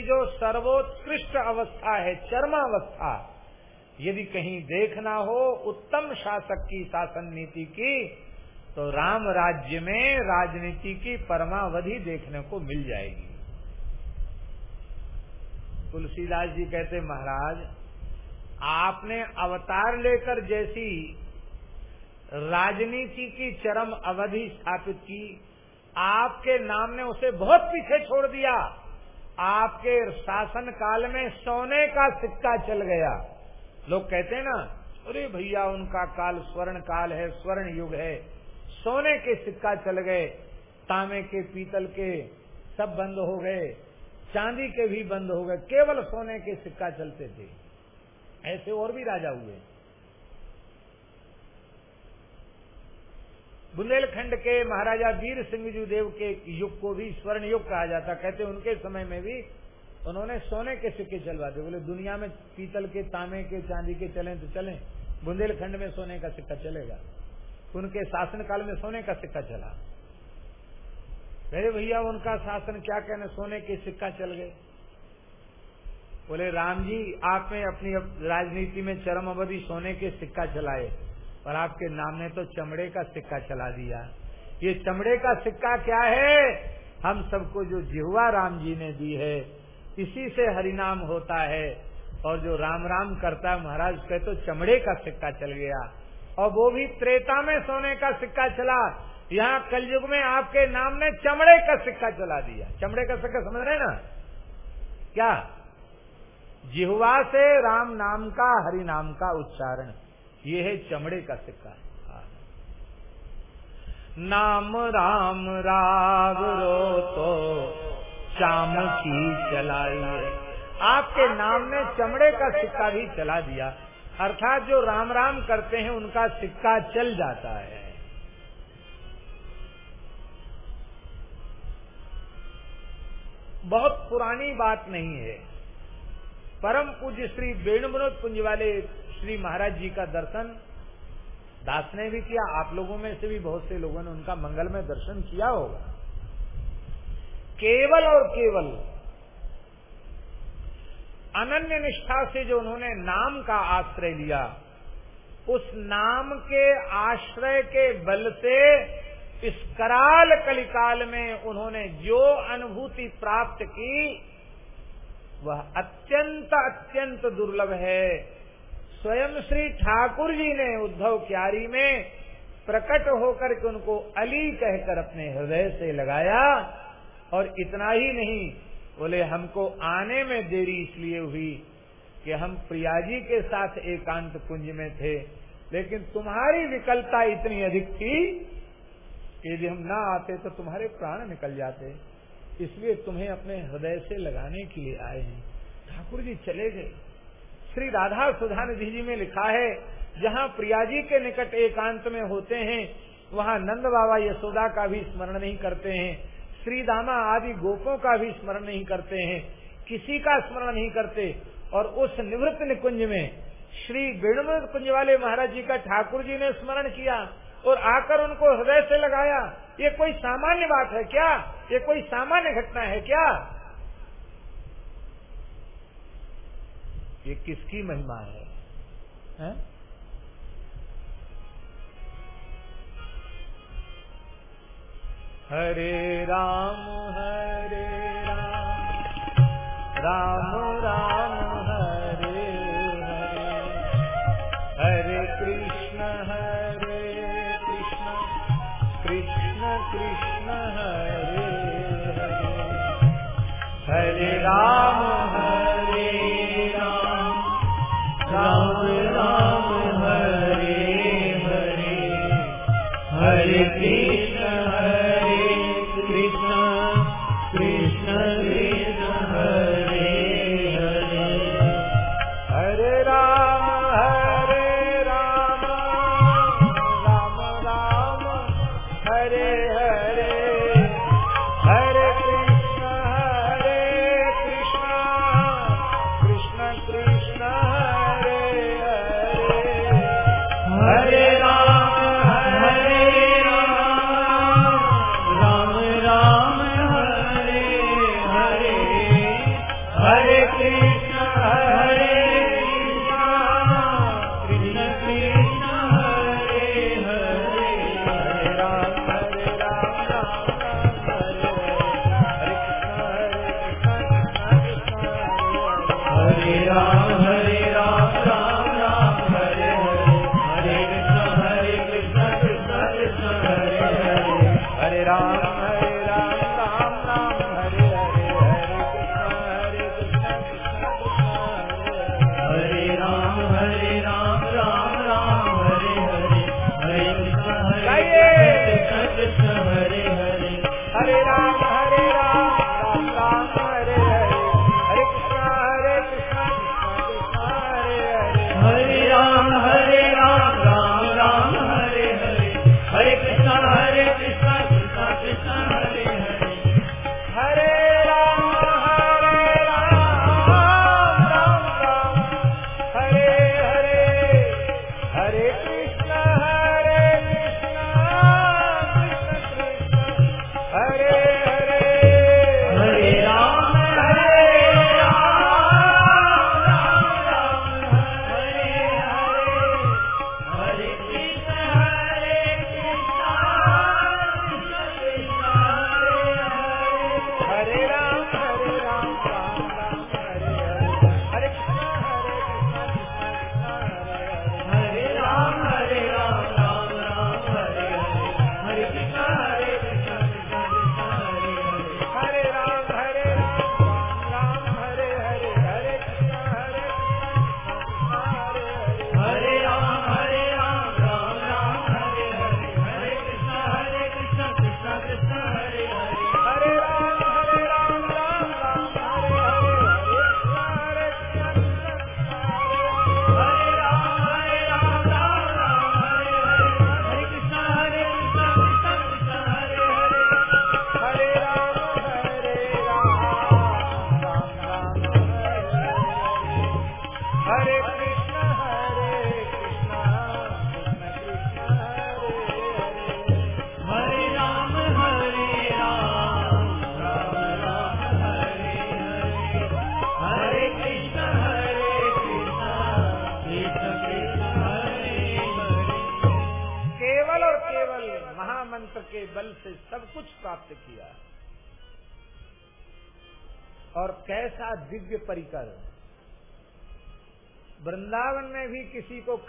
की जो सर्वोत्कृष्ट अवस्था है, चरमावस्था, यदि कहीं देखना हो उत्तम शासक की शासन नीति की तो राम राज्य में राजनीति की परमावधि देखने को मिल जाएगी। तुलसीदास जी कहते, महाराज, आपने अवतार लेकर जैसी राजनीति की चरम अवधि स्थापित की, आपके नाम ने उसे बहुत पीछे छोड़ दिया। आपके शासन काल में सोने का सिक्का चल गया। लोग कहते हैं ना, अरे भैया, उनका काल स्वर्ण काल है स्वर्ण युग है। सोने के सिक्का चल गए, तांबे के, पीतल के सब बंद हो गए, चांदी के भी बंद हो गए। केवल सोने के सिक्का चलते थे। ऐसे और भी राजा हुए। बुंदेलखंड के महाराजा वीर सिंह जी देव के युग को भी स्वर्ण युग कहा जाता। कहते उनके समय में भी उन्होंने सोने के सिक्के चलवा दिए। बोले, दुनिया में पीतल के, तांबे के, चांदी के चले तो चले, बुंदेलखंड में सोने का सिक्का चलेगा। उनके शासन काल में सोने का सिक्का चला। अरे भैया, उनका शासन क्या कहने, सोने के सिक्का चल गए। बोले, राम जी आपने अपनी राजनीति में चरम अवधि सोने के सिक्का चलाए। और आपके नाम ने तो चमड़े का सिक्का चला दिया। ये चमड़े का सिक्का क्या है? हम सबको जो जिहुआ राम जी ने दी है, इसी से हरिनाम होता है। और जो राम राम करता है, महाराज कहे तो चमड़े का सिक्का चल गया। और वो भी त्रेता में सोने का सिक्का चला। यहाँ कलयुग में आपके नाम ने चमड़े का सिक्का चला दिया। चमड़े का सिक्का समझ रहे ना? क्या? जिहुआ से राम नाम का हरि नाम का उच्चारण। ये है चमड़े का सिक्का। नाम राम राव रो तो शाम की चलाई आपके नाम ने चमड़े का सिक्का भी चला दिया। अर्थात जो राम राम करते हैं, उनका सिक्का चल जाता है। बहुत पुरानी बात नहीं है। परम पूज्य श्री वेणुविनोद कुंज वाले श्री महाराज जी का दर्शन दास ने भी किया, आप लोगों में से भी बहुत से लोगों ने उनका मंगलमय दर्शन किया होगा। केवल और केवल अनन्य निष्ठा से जो उन्होंने नाम का आश्रय लिया, उस नाम के आश्रय के बल से इस कराल कलिकाल में उन्होंने जो अनुभूति प्राप्त की, वह अत्यंत अत्यंत दुर्लभ है। स्वयं श्री ठाकुर जी ने उद्धव क्यारी में प्रकट होकर के उनको अली कहकर अपने हृदय से लगाया और इतना ही नहीं, बोले, हमको आने में देरी इसलिए हुई कि हम प्रियाजी के साथ एकांत कुंज में थे, लेकिन तुम्हारी विकलता इतनी अधिक थी कि यदि हम ना आते तो तुम्हारे प्राण निकल जाते। इसलिए तुम्हें अपने हृदय से लगाने के लिए आए हैं। ठाकुर जी चले गए। श्री राधा सुधा निधि जी में लिखा है, जहाँ प्रिया जी के निकट एकांत में होते हैं, वहाँ नंद बाबा यशोदा का भी स्मरण नहीं करते हैं, श्री दामा आदि गोपों का भी स्मरण नहीं करते हैं, किसी का स्मरण नहीं करते, और उस निवृत्त निकुंज में, श्री वेणुम कुंज वाले महाराज जी का ठाकुर जी ने स्मरण किया, और आकर उनको हृदय से लगाया, ये कोई सामान्य बात है क्या? ये कोई सामान्य घटना है क्या? ये किसकी महिमा है, है? हरे राम हरे राम राम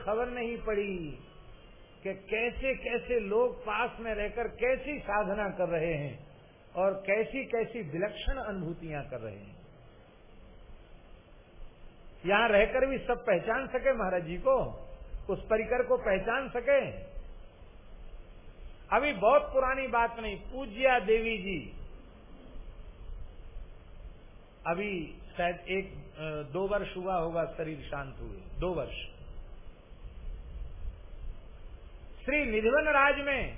खबर नहीं पड़ी कि कैसे कैसे लोग पास में रहकर कैसी साधना कर रहे हैं और कैसी कैसी विलक्षण अनुभूतियाँ कर रहे हैं। यहाँ रहकर भी सब पहचान सके महाराज जी को, उस परिकर को पहचान सके। अभी बहुत पुरानी बात नहीं, पूज्या देवी जी। अभी शायद एक दो वर्ष हुआ होगा शरीर शांत हुए, दो वर्ष। श्री निधवन राज में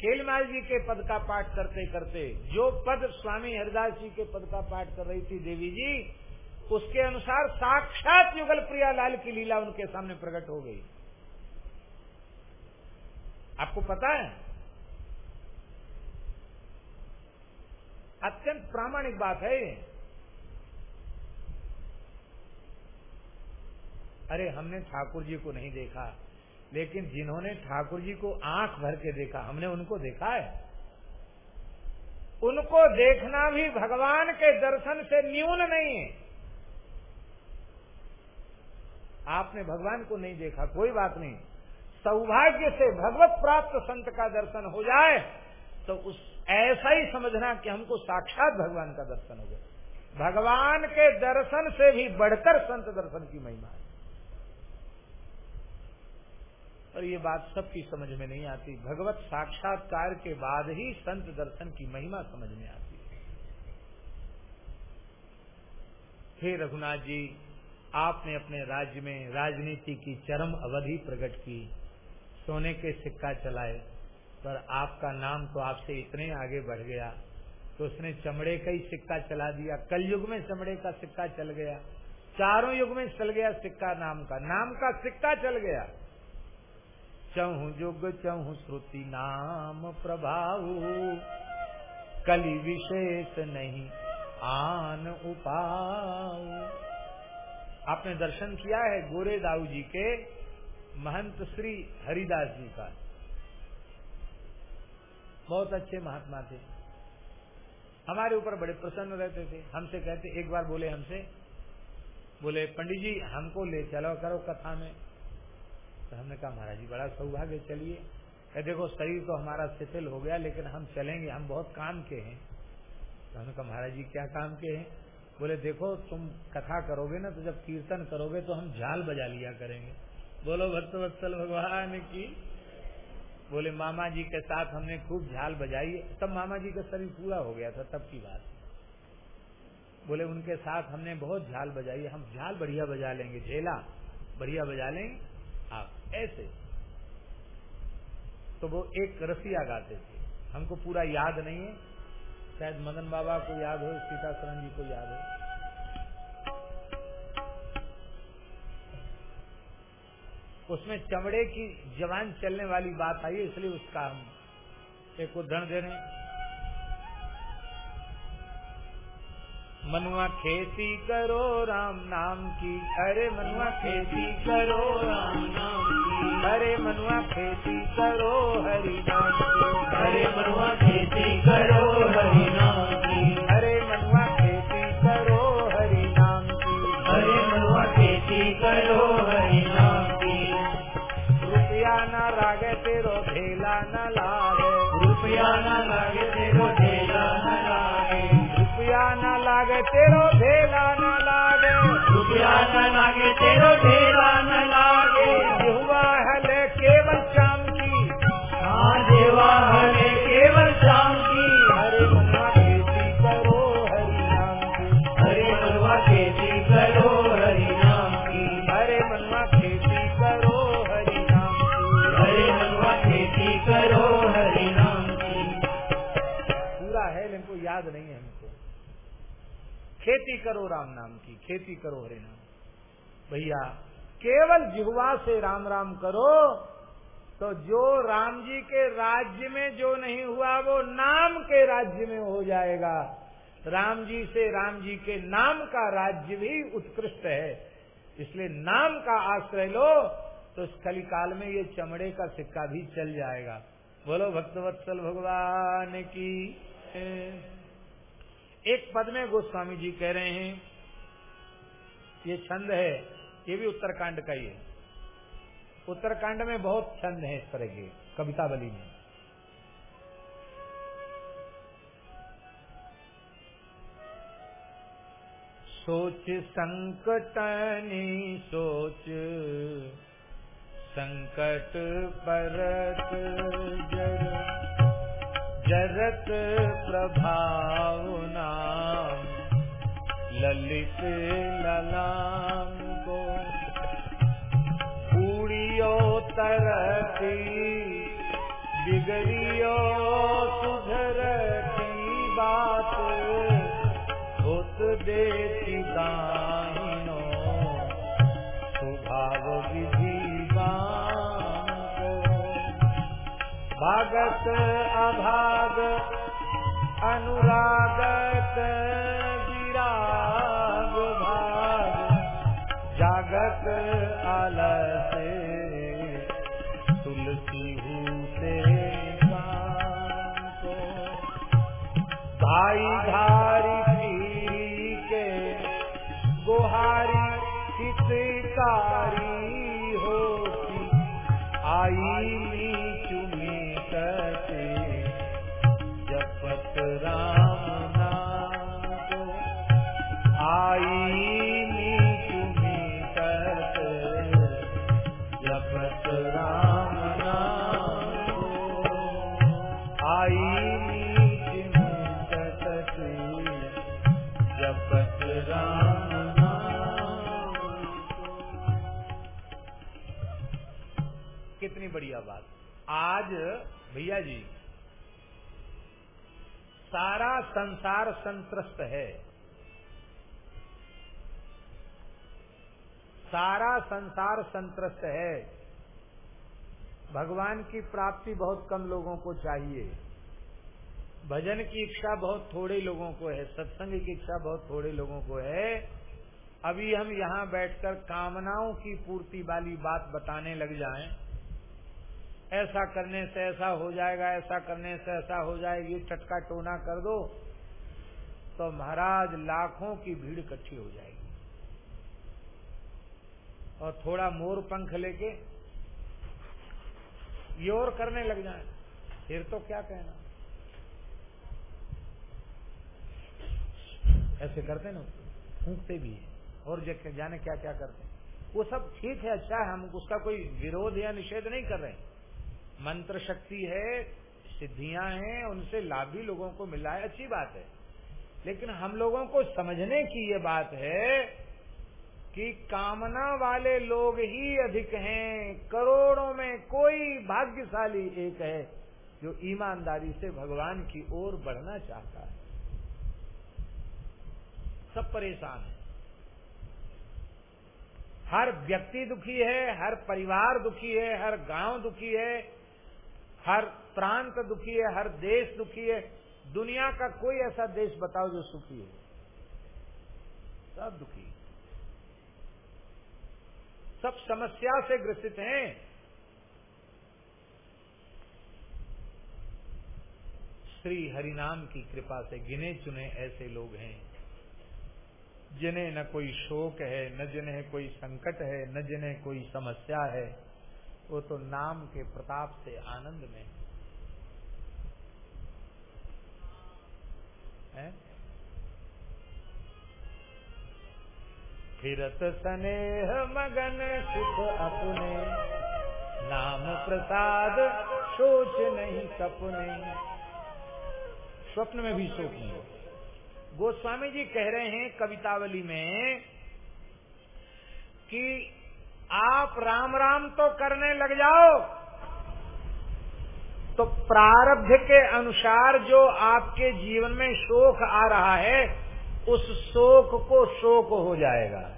केलमाल जी के पद का पाठ करते करते, जो पद स्वामी हरिदास जी के पद का पाठ कर रही थी देवी जी, उसके अनुसार साक्षात युगल प्रिया लाल की लीला उनके सामने प्रकट हो गई। आपको पता है? अत्यंत प्रामाणिक बात है अरे हमने ठाकुर जी को नहीं देखा। लेकिन जिन्होंने ठाकुर जी को आँख भर के देखा, हमने उनको देखा है। उनको देखना भी भगवान के दर्शन से न्यून नहीं है। आपने भगवान को नहीं देखा, कोई बात नहीं। सौभाग्य से भगवत प्राप्त संत का दर्शन हो जाए तो उस ऐसा ही समझना कि हमको साक्षात भगवान का दर्शन हो गया। भगवान के दर्शन से भी बढ़कर संत दर्शन की महिमा है। और ये बात सबकी समझ में नहीं आती। भगवत साक्षात्कार के बाद ही संत दर्शन की महिमा समझ में आती है। हे रघुनाथ जी, आपने अपने राज्य में राजनीति की चरम अवधि प्रकट की, सोने के सिक्का चलाए, पर आपका नाम तो आपसे इतने आगे बढ़ गया तो उसने चमड़े का ही सिक्का चला दिया कल युग में चमड़े का सिक्का चल गया, चारों युग में चल गया सिक्का नाम का नाम का सिक्का चल गया। चहु जुग चहु श्रुति नाम प्रभाव। कलि विशेष नहीं, आन उपाव। आपने दर्शन किया है गोरे दाऊ जी के महंत श्री हरिदास जी का। बहुत अच्छे महात्मा थे। हमारे ऊपर बड़े प्रसन्न रहते थे। हमसे कहते, एक बार बोले हमसे, बोले, पंडित जी, हमको ले चलो, करो कथा में। तो हमने कहा, महाराज जी, बड़ा सौभाग्य, चलिए। कह देखो, शरीर तो हमारा शिथिल हो गया, लेकिन हम चलेंगे, हम बहुत काम के हैं। तो हमने कहा, महाराज जी, क्या काम के हैं? बोले, देखो, तुम कथा करोगे ना तो जब कीर्तन करोगे तो हम झाल बजा लिया करेंगे। बोलो भक्त वत्सल भगवान की। बोले, मामा जी के साथ हमने खूब झाल बजाई, तब मामा जी का शरीर पूरा हो गया था, तब की बात बोले, उनके साथ हमने बहुत झाल बजाई, हम झाल बढ़िया बजा लेंगे, झेला, बढ़िया बजा लेंगे। ऐसे। तो वो एक रसिया गाते थे। हमको पूरा याद नहीं है। शायद मदन बाबा को याद हो, सीताशरण जी को याद हो। उसमें चमड़े की जवान चलने वाली बात आई, इसलिए उसका हम एक उदाहरण दे रहे हैं। मनुआ खेती करो राम नाम की। अरे मनुआ खेती करो राम नाम की। अरे मनुआ खेती करो हरि नाम अरे मनुआ खेती करो हरि लागे तेरो ढेला न लागे। हुआ हले केवल शाम की। हाँ देवा केवल शाम की। हरे खेती करो हरि नाम की। हरे मनुआ खेती करो हरि नाम की। हरे खेती करो हरि नाम की। हरे मनुआ खेती करो हरि नाम की। पूरा है याद नहीं है हमको खेती करो राम नाम की खेती करो हरे नाम भैया, केवल जिहवा से राम राम करो तो जो राम जी के राज्य में जो नहीं हुआ, वो नाम के राज्य में हो जाएगा। राम जी से राम जी के नाम का राज्य भी उत्कृष्ट है। इसलिए नाम का आश्रय लो तो इस कलिकाल में ये चमड़े का सिक्का भी चल जाएगा। बोलो, भक्तवत्सल भगवान की एक पद में गोस्वामी जी कह रहे हैं, ये छंद है। ये भी उत्तरकांड का ही है। उत्तरकांड में बहुत छंद है इस तरह के कविता बली में। सोच संकटनी सोच, संकट परत जर जरत प्रभाव नाम, ललित ललाम। तरह बिगड़ियो सुधर की बात होत देती दानो स्वभाव विधि भागत अभाग अनुरागत, गिराग, भाग। जागत भाई आज भैया जी, सारा संसार संत्रस्त है। सारा संसार संत्रस्त है। भगवान की प्राप्ति बहुत कम लोगों को चाहिए। भजन की इच्छा बहुत थोड़े लोगों को है, सत्संग की इच्छा बहुत थोड़े लोगों को है। अभी हम यहाँ बैठकर कामनाओं की पूर्ति वाली बात बताने लग जाएँ। ऐसा करने से ऐसा हो जाएगा, ऐसा करने से ऐसा हो जाएगी, टटका टोना कर दो तो महाराज लाखों की भीड़ इकट्ठी हो जाएगी। और थोड़ा मोर पंख लेके ये और करने लग जाए। फिर तो क्या कहना? ऐसे करते ना, फूकते भी है। और जाने क्या क्या करते हैं। वो सब ठीक है अच्छा है, हम उसका कोई विरोध या निषेध नहीं कर रहे हैं। मंत्र शक्ति है, सिद्धियाँ हैं, उनसे लाभ भी लोगों को मिला है, अच्छी बात है। लेकिन हम लोगों को समझने की ये बात है कि कामना वाले लोग ही अधिक हैं, करोड़ों में कोई भाग्यशाली एक है जो ईमानदारी से भगवान की ओर बढ़ना चाहता है। सब परेशान है। हर व्यक्ति दुखी है, हर परिवार दुखी है, हर गाँव दुखी है हर प्रांत दुखी है, हर देश दुखी है, दुनिया का कोई ऐसा देश बताओ जो सुखी है। सब दुखी। सब समस्या से ग्रसित हैं। श्री हरिनाम की कृपा से गिने चुने ऐसे लोग हैं, जिन्हें न कोई शोक है, न जिन्हें कोई संकट है, न जिन्हें कोई समस्या है। वो तो नाम के प्रताप से आनंद में है। फिरत स्नेह, मगन सुख अपने। नाम प्रसाद, सोच नहीं सपने। स्वप्न में भी शोक नहीं गोस्वामी जी कह रहे हैं कवितावली में कि आप राम राम तो करने लग जाओ। तो प्रारब्ध के अनुसार जो आपके जीवन में शोक आ रहा है, उस शोक को शोक हो जाएगा।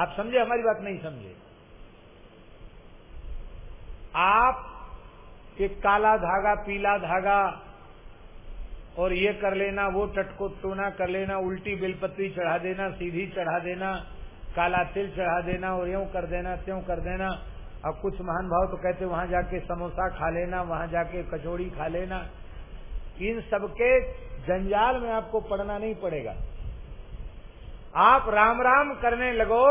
आप समझे? हमारी बात नहीं समझे। आप एक काला धागा, पीला धागा और ये कर लेना, वो टटको टोना कर लेना, उल्टी बेलपत्री चढ़ा देना, सीधी चढ़ा देना काला तिल चढ़ा देना और यूँ कर देना, त्यों कर देना। अब कुछ महान भाव तो कहते वहाँ जाके समोसा खा लेना, वहाँ जाके कचौड़ी खा लेना। इन सबके जंजाल में आपको पढ़ना नहीं पड़ेगा। आप राम राम करने लगो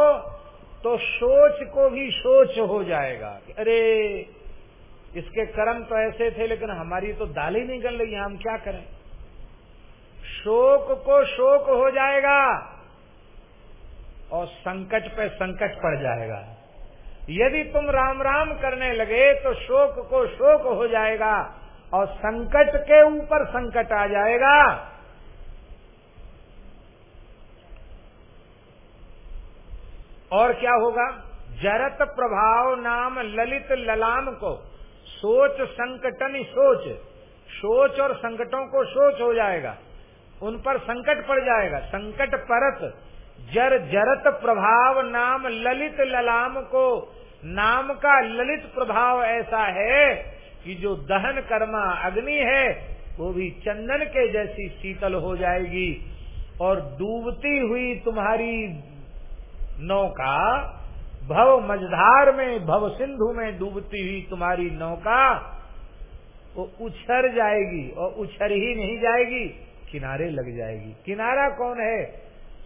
तो सोच को भी सोच हो जाएगा अरे, इसके कर्म तो ऐसे थे, लेकिन हमारी तो दाल ही नहीं गल रही, हम क्या करें? शोक को शोक हो जाएगा। और संकट पे संकट पड़ जाएगा। यदि तुम राम राम करने लगे तो शोक को शोक हो जाएगा और संकट के ऊपर संकट आ जाएगा। और क्या होगा? जरत प्रभाव नाम ललित ललाम को। सोच संकटन सोच। सोच और संकटों को सोच हो जाएगा। उन पर संकट पड़ जाएगा। संकट परत। जर जरत प्रभाव नाम ललित ललाम को, नाम का ललित प्रभाव ऐसा है कि जो दहन कर्मा अग्नि है, वो भी चंदन के जैसी शीतल हो जाएगी और डूबती हुई तुम्हारी नौका भव मझधार में, भव सिंधु में डूबती हुई तुम्हारी नौका, वो उछर जाएगी और उछर ही नहीं जाएगी, किनारे लग जाएगी। किनारा कौन है?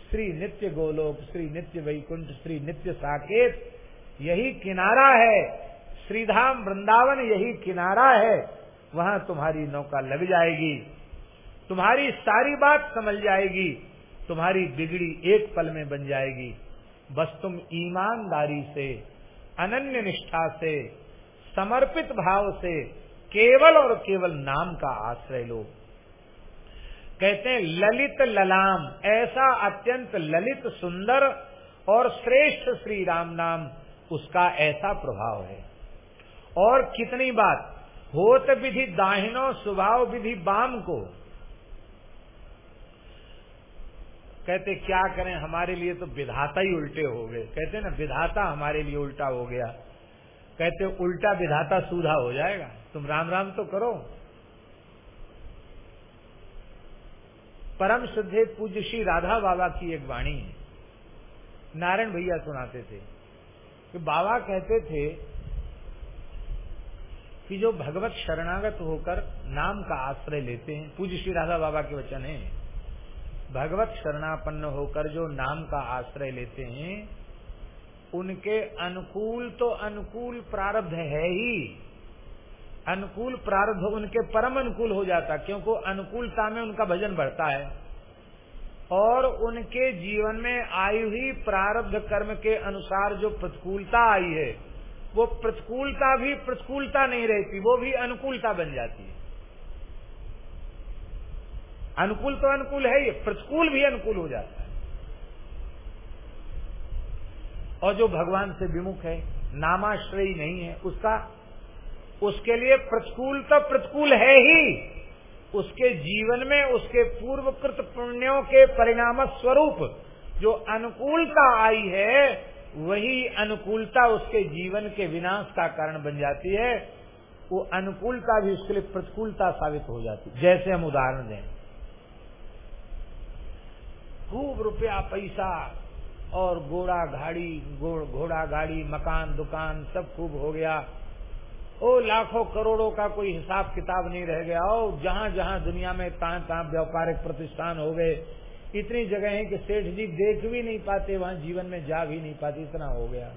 श्री नित्य गोलोक, श्री नित्य वैकुंठ, श्री नित्य साकेत, यही किनारा है। श्रीधाम वृंदावन यही किनारा है। वहाँ तुम्हारी नौका लग जाएगी। तुम्हारी सारी बात समझ जाएगी। तुम्हारी बिगड़ी एक पल में बन जाएगी। बस तुम ईमानदारी से, अनन्य निष्ठा से, समर्पित भाव से, केवल और केवल नाम का आश्रय लो। कहते हैं ललित ललाम, ऐसा अत्यंत ललित, सुंदर और श्रेष्ठ श्री राम नाम, उसका ऐसा प्रभाव है। और कितनी बात, होत विधि दाहिनो, स्वभाव विधि बाम को। कहते, क्या करें, हमारे लिए तो विधाता ही उल्टे हो गए। कहते ना, विधाता हमारे लिए उल्टा हो गया। कहते, उल्टा विधाता सूधा हो जाएगा। तुम राम राम तो करो। परम श्रद्धे पूज्य श्री राधा बाबा की एक वाणी। है नारायण भैया सुनाते थे कि बाबा कहते थे कि जो भगवत शरणागत होकर नाम का आश्रय लेते हैं, पूज्य श्री राधा बाबा के वचन है, भगवत शरणापन्न होकर जो नाम का आश्रय लेते हैं, उनके अनुकूल तो अनुकूल प्रारब्ध है ही। अनुकूल प्रारब्ध उनके परम अनुकूल हो जाता, क्योंकि अनुकूलता में उनका भजन बढ़ता है। और उनके जीवन में आई हुई प्रारब्ध कर्म के अनुसार जो प्रतिकूलता आई है, वो प्रतिकूलता भी प्रतिकूलता नहीं रहती, वो भी अनुकूलता बन जाती है। अनुकूल तो अनुकूल है ये प्रतिकूल भी अनुकूल हो जाता है। और जो भगवान से विमुख है, नामाश्रयी नहीं है, उसका उसके लिए प्रतिकूल तो प्रतिकूल है ही। उसके जीवन में उसके पूर्वकृत पुण्यों के परिणाम स्वरूप जो अनुकूलता आई है, वही अनुकूलता उसके जीवन के विनाश का कारण बन जाती है। वो अनुकूलता भी उसके लिए प्रतिकूलता साबित हो जाती है। जैसे हम उदाहरण दें। खूब रुपया पैसा और घोड़ा गाड़ी घोड़ा गाड़ी, मकान, दुकान सब खूब हो गया। ओ, लाखों करोड़ों का कोई हिसाब किताब नहीं रह गया। ओ जहाँ जहाँ दुनिया में तहाँ तहाँ व्यापारिक प्रतिष्ठान हो गए, इतनी जगह है कि सेठ जी देख भी नहीं पाते, वहाँ जीवन में जा भी नहीं पाते, इतना हो गया।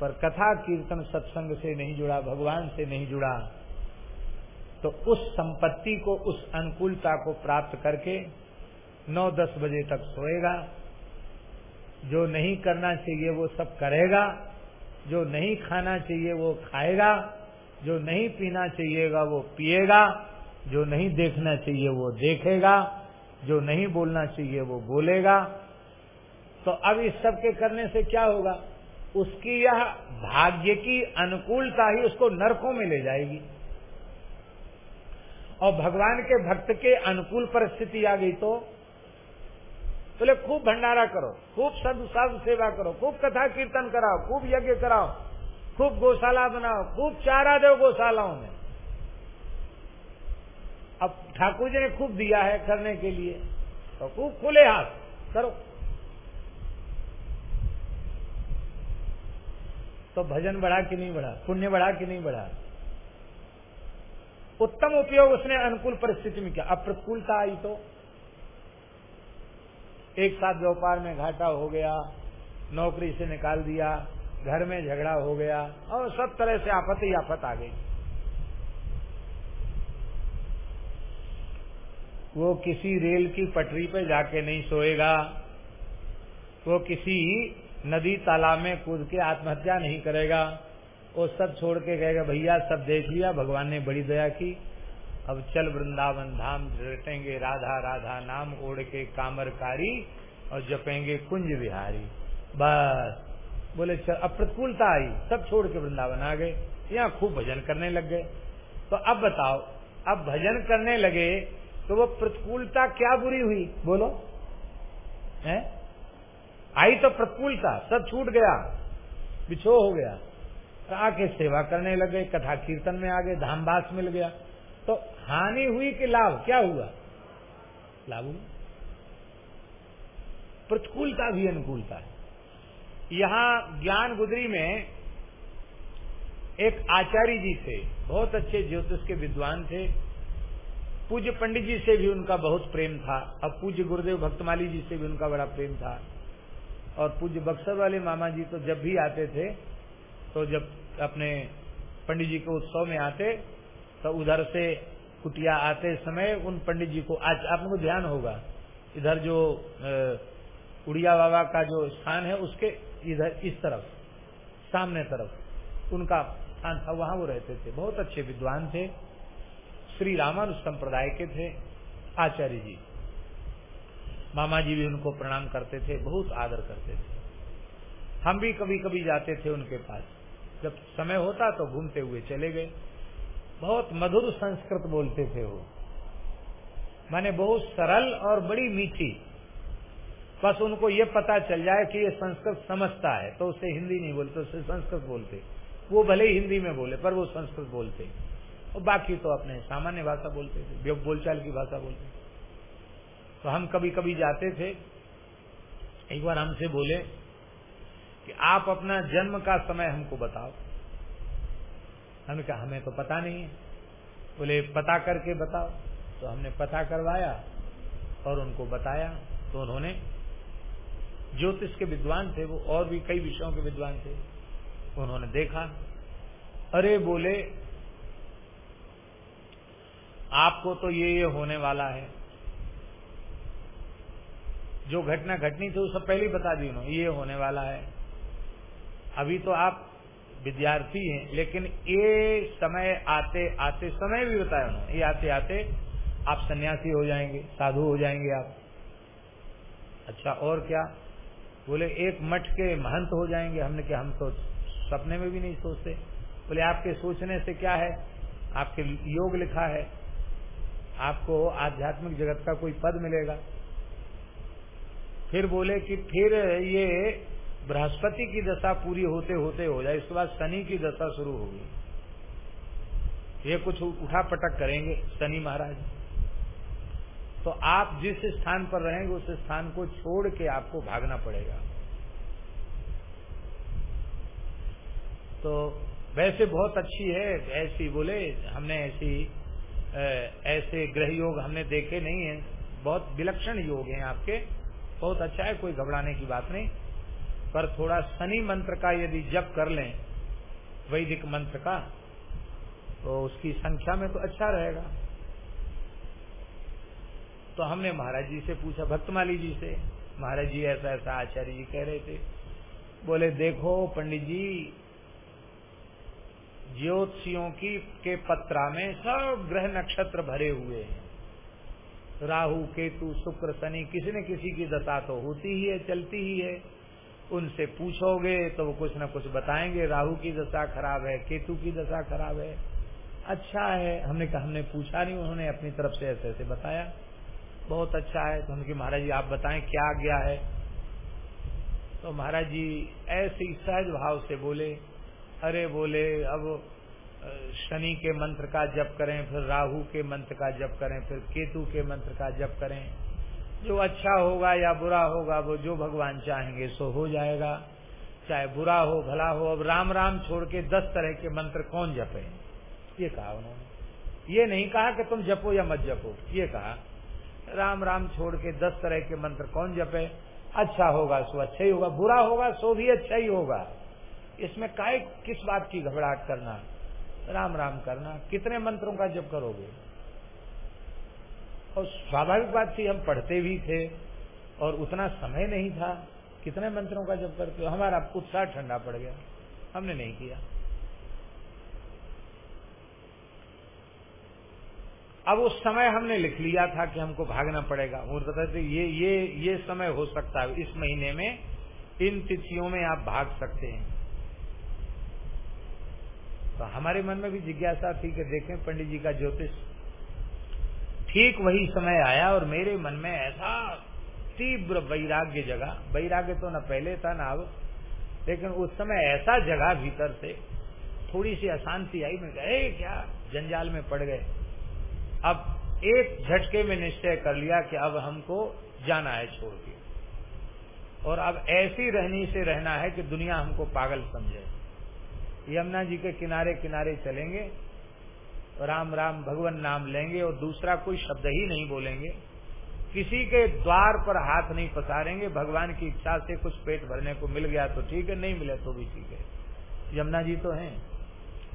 पर कथा कीर्तन सत्संग से नहीं जुड़ा, भगवान से नहीं जुड़ा तो उस संपत्ति को, उस अनुकूलता को प्राप्त करके नौ दस बजे तक सोएगा। जो नहीं करना चाहिए, वो सब करेगा। जो नहीं खाना चाहिए वो खाएगा, जो नहीं पीना चाहिएगा वो पिएगा, जो नहीं देखना चाहिए वो देखेगा, जो नहीं बोलना चाहिए वो बोलेगा। तो अब इस सब के करने से क्या होगा? उसकी यह भाग्य की अनुकूलता ही उसको नरकों में ले जाएगी। और भगवान के भक्त के अनुकूल परिस्थिति आ गई तो बोले तो खूब भंडारा करो, खूब साधु साधु सेवा करो, खूब कथा कीर्तन कराओ, खूब यज्ञ कराओ, खूब गौशाला बनाओ, खूब चारा दो गौशालाओं में। अब ठाकुर जी ने खूब दिया है करने के लिए तो खूब खुले हाथ करो। तो भजन बढ़ा कि नहीं बढ़ा, पुण्य बढ़ा कि नहीं बढ़ा? उत्तम उपयोग उसने अनुकूल परिस्थिति में किया। अब प्रतिकूलता आई तो एक साथ व्यापार में घाटा हो गया, नौकरी से निकाल दिया, घर में झगड़ा हो गया, और सब तरह से आफत ही आफत आ गई। वो किसी रेल की पटरी पर जाके नहीं सोएगा, वो किसी नदी तालाब में कूद के आत्महत्या नहीं करेगा, वो सब छोड़ के कहेगा, भैया, सब देख लिया, भगवान ने बड़ी दया की। अब चल वृंदावन धाम रटेंगे, राधा राधा नाम ओढ़ के कामरकारी और जपेंगे कुंज बिहारी बस। बोले, चल अब प्रतिकूलता आई, सब छोड़ के वृंदावन आ गए। यहाँ खूब भजन करने लग गए। तो अब बताओ, अब भजन करने लगे तो वो प्रतिकूलता क्या बुरी हुई? बोलो। है? आई तो प्रतिकूलता, सब छूट गया, बिछो हो गया। आके सेवा करने लग कथा कीर्तन में आ गए धामबास मिल गया। तो हानि हुई कि लाभ? क्या हुआ? लाभ हुआ। प्रतिकूलता भी अनुकूलता है। यहाँ ज्ञान गुदरी में एक आचार्य जी थे, बहुत अच्छे ज्योतिष के विद्वान थे। पूज्य पंडित जी से भी उनका बहुत प्रेम था अब पूज्य गुरुदेव भक्तमाली जी से भी उनका बड़ा प्रेम था। और पूज्य बक्सर वाले मामा जी तो जब भी आते थे तो जब अपने पंडित जी के उत्सव में आते तो उधर से कुटिया आते समय उन पंडित जी को, आज आप ध्यान होगा, इधर जो उड़िया बाबा का जो स्थान है, उसके इधर, इस तरफ़, सामने तरफ़, उनका स्थान था, वहाँ वो रहते थे। बहुत अच्छे विद्वान थे। श्री रामानु संप्रदाय के थे, आचार्य जी। मामा जी भी उनको प्रणाम करते थे, बहुत आदर करते थे। हम भी कभी कभी जाते थे उनके पास। जब समय होता तो घूमते हुए चले गए। बहुत मधुर संस्कृत बोलते थे वो। माने बहुत सरल और बड़ी मीठी। बस उनको ये पता चल जाए कि ये संस्कृत समझता है तो उसे हिंदी नहीं बोलते, उसे संस्कृत बोलते। वो भले ही हिंदी में बोले, पर वो संस्कृत बोलते। और बाकी तो अपने सामान्य भाषा बोलते थे बोलचाल की भाषा बोलते तो हम कभी कभी जाते थे, एक बार हमसे बोले कि आप अपना जन्म का समय हमको बताओ। हमने कहा, हमें तो पता नहीं है। बोले, पता करके बताओ। तो हमने पता करवाया और उनको बताया। तो उन्होंने ज्योतिष के विद्वान थे, वो और भी कई विषयों के विद्वान थे। उन्होंने देखा। अरे बोले, आपको तो ये ये होने वाला है। जो घटना घटनी थी, वो सब पहले ही बता दी उन्होंने, ये होने वाला है। अभी तो आप विद्यार्थी हैं, लेकिन ये समय आते आते समय भी बताया उन्होंने। ये आते आते आप सन्यासी हो जाएँगे, साधु हो जाएँगे आप। अच्छा और क्या? बोले, एक मठ के महंत हो जाएँगे। हमने क्या हम तो सपने में भी नहीं सोचते। बोले, आपके सोचने से क्या है? आपके योग लिखा है। आपको आध्यात्मिक जगत का कोई पद मिलेगा। फिर बोले कि फिर ये बृहस्पति की दशा पूरी होते होते हो जाए, इसके बाद शनि की दशा शुरू होगी। ये कुछ उठा पटक करेंगे, शनि महाराज। तो आप जिस स्थान पर रहेंगे, उस स्थान को छोड़ के आपको भागना पड़ेगा। तो वैसे बहुत अच्छी है, ऐसी बोले, हमने ऐसी ऐसे ग्रह योग हमने देखे नहीं है। बहुत विलक्षण योग हैं आपके। बहुत अच्छा है, कोई घबराने की बात नहीं। पर थोड़ा शनि मंत्र का यदि जप कर लें, वैदिक मंत्र का तो उसकी संख्या में तो अच्छा रहेगा। तो हमने महाराज जी से पूछा, भक्तमाली जी से, महाराज जी ऐसा ऐसा आचार्य जी कह रहे थे। बोले, देखो पंडित जी, ज्योतिषियों की, के पत्रा में सब ग्रह नक्षत्र भरे हुए हैं। राहु, केतु, शुक्र, शनि, किसी न किसी की दशा तो होती ही है, चलती ही है। उनसे पूछोगे तो वो कुछ न कुछ बताएँगे। राहु की दशा खराब है, केतु की दशा खराब है। अच्छा है, हमने कहा, हमने पूछा नहीं, उन्होंने अपनी तरफ़ से ऐसे ऐसे बताया। बहुत अच्छा है तो उनके महाराज जी, आप बताएँ क्या गया है? तो महाराज जी ऐसे सहज भाव से बोले, अरे बोले, अब शनि के मंत्र का जप करें, फिर राहु के मंत्र का जप करें, फिर केतु के मंत्र का जप करें। जो अच्छा होगा या बुरा होगा, वो जो भगवान चाहेंगे, सो हो जाएगा। चाहे बुरा हो, भला हो, अब राम राम छोड़ के दस तरह के मंत्र कौन जपे? ये कहा उन्होंने। ये नहीं कहा कि तुम जपो या मत जपो, ये कहा। राम राम छोड़ के दस तरह के मंत्र कौन जपे? अच्छा होगा, सो अच्छा ही होगा। बुरा होगा, सो भी अच्छा ही होगा। इसमें काय, किस बात की घबराहट करना? राम राम करना। कितने मंत्रों का जप करोगे? और स्वाभाविक बात थी, हम पढ़ते भी थे और उतना समय नहीं था। कितने मंत्रों का जब करते हो? हमारा उत्साह ठंडा पड़ गया। हमने नहीं किया। अब उस समय हमने लिख लिया था कि हमको भागना पड़ेगा। वो बताते थे ये ये ये समय हो सकता है। इस महीने में इन तिथियों में आप भाग सकते हैं। तो हमारे मन में भी जिज्ञासा थी कि देखें पंडित जी का ज्योतिष ठीक वही समय आया और मेरे मन में ऐसा तीव्र वैराग्य जगह वैराग्य तो न पहले था ना अब। लेकिन उस समय ऐसा जगह भीतर से। थोड़ी सी अशांति आई। मैं गए क्या? जंजाल में पड़ गए। अब एक झटके में निश्चय कर लिया कि अब हमको जाना है छोड़ के। और अब ऐसी रहनी से रहना है कि दुनिया हमको पागल समझे। यमुना जी के किनारे किनारे चलेंगे। राम राम भगवान नाम लेंगे और दूसरा कोई शब्द ही नहीं बोलेंगे। किसी के द्वार पर हाथ नहीं पसारेंगे। भगवान की इच्छा से कुछ पेट भरने को मिल गया तो ठीक है, नहीं मिले तो भी ठीक है। यमुना जी तो हैं।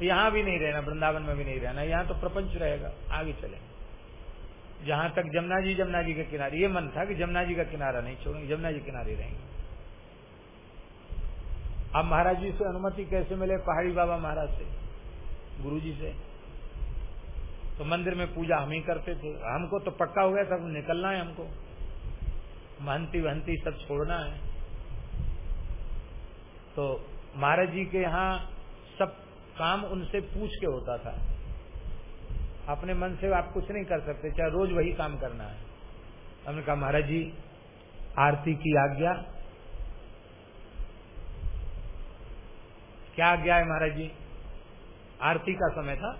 यहाँ भी नहीं रहना, वृंदावन में भी नहीं रहना। यहाँ तो प्रपंच रहेगा, आगे चलेंगे। जहाँ तक जमुना जी जमुना जी के किनारे, ये मन था कि जमुना जी का किनारा नहीं छोड़ेंगे जमुना जी किनारे रहेंगे। अब महाराज जी से अनुमति कैसे मिले? पहाड़ी बाबा महाराज से गुरु जी से? तो मंदिर में पूजा हम ही करते थे। हमको तो पक्का हो गया था निकलना है हमको। महंती वहंती सब छोड़ना है। तो महाराज जी के यहाँ सब काम उनसे पूछ के होता था। अपने मन से आप कुछ नहीं कर सकते, चाहे रोज वही काम करना है। हमने कहा, महाराज जी, आरती की आज्ञा। क्या आज्ञा है महाराज जी? आरती का समय था?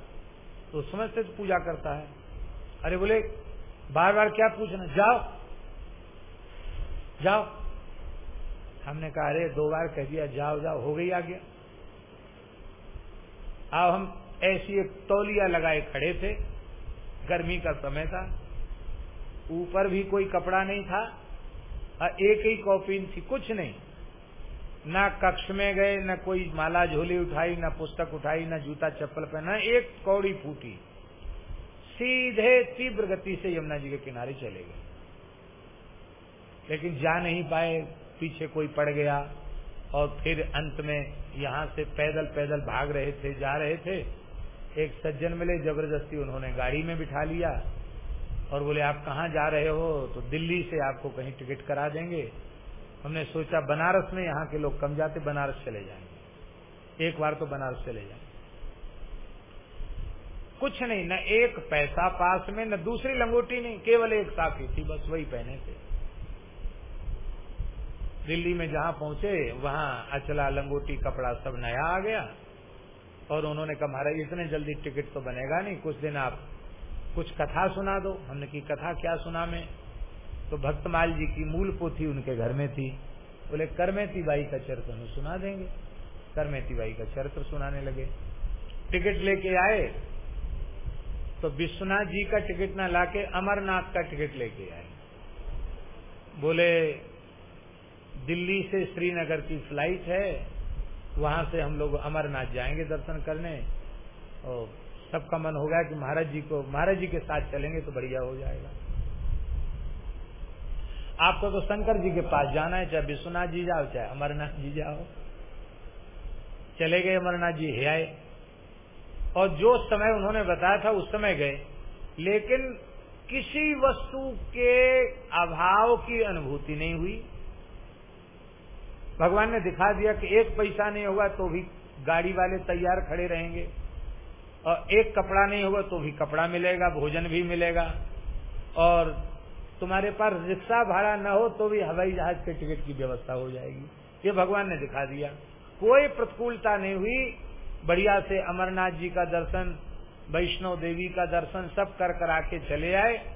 तो उस समय से तो पूजा करता है। अरे बोले बार बार क्या पूछना? जाओ। जाओ। हमने कहा, अरे, दो बार कह दिया, जाओ जाओ, हो गई आज्ञा। अब हम ऐसी एक तौलिया लगाए खड़े थे, गर्मी का समय था। ऊपर भी कोई कपड़ा नहीं था, और एक ही कॉपिन थी, कुछ नहीं। ना कक्ष में गए, न कोई माला झोली उठाई, न पुस्तक उठाई, न जूता चप्पल पहना, एक कौड़ी फूटी। सीधे तीव्र गति से यमुना जी के किनारे चले गए। लेकिन जा नहीं पाए, पीछे कोई पड़ गया और फिर अंत में यहाँ से पैदल पैदल भाग रहे थे, जा रहे थे। एक सज्जन मिले, ज़बरदस्ती उन्होंने गाड़ी में बिठा लिया और बोले, आप कहाँ जा रहे हो? तो दिल्ली से आपको कहीं टिकट करा देंगे। हमने सोचा बनारस में यहाँ के लोग कम जाते, बनारस चले जाएँगे। एक बार तो बनारस चले जाएँगे। कुछ नहीं, न एक पैसा पास में, न दूसरी लंगोटी नहीं, केवल एक साफी थी, बस वही पहने थे। दिल्ली में जहाँ पहुँचे, वहाँ अचला लंगोटी कपड़ा सब नया आ गया और उन्होंने कहा, महाराज, इतने जल्दी टिकट तो बनेगा नहीं, कुछ दिन आप कुछ कथा सुना दो। हमने की कथा क्या सुना में? तो भक्तमाल जी की मूल पोथी उनके घर में थी। बोले करमेती बाई का चरित्र हम सुना देंगे। करमेती बाई का चरित्र सुनाने लगे। टिकट लेके आए तो विश्वनाथ जी का टिकट ना लाके अमरनाथ का टिकट लेके आए। बोले, दिल्ली से श्रीनगर की फ़्लाइट है, वहाँ से हम लोग अमरनाथ जाएँगे दर्शन करने। और सबका मन होगा कि महाराज जी को, महाराज जी के साथ चलेंगे तो बढ़िया हो जाएगा। आपको तो शंकर जी के पास जाना है, चाहे विश्वनाथ जी जाओ, चाहे अमरनाथ जी जाओ। चले गए अमरनाथ जी, हे आए। और जो समय उन्होंने बताया था, उस समय गए। लेकिन किसी वस्तु के अभाव की अनुभूति नहीं हुई। भगवान ने दिखा दिया कि एक पैसा नहीं होगा तो भी गाड़ी वाले तैयार खड़े रहेंगे। और एक कपड़ा नहीं होगा तो भी कपड़ा मिलेगा, भोजन भी मिलेगा। और तुम्हारे पास रिक्शा भाड़ा न हो तो भी हवाई जहाज़ के टिकट की व्यवस्था हो जाएगी। ये भगवान ने दिखा दिया। कोई प्रतिकूलता नहीं हुई। बढ़िया से अमरनाथ जी का दर्शन वैष्णव देवी का दर्शन सब कर कर आके चले आए।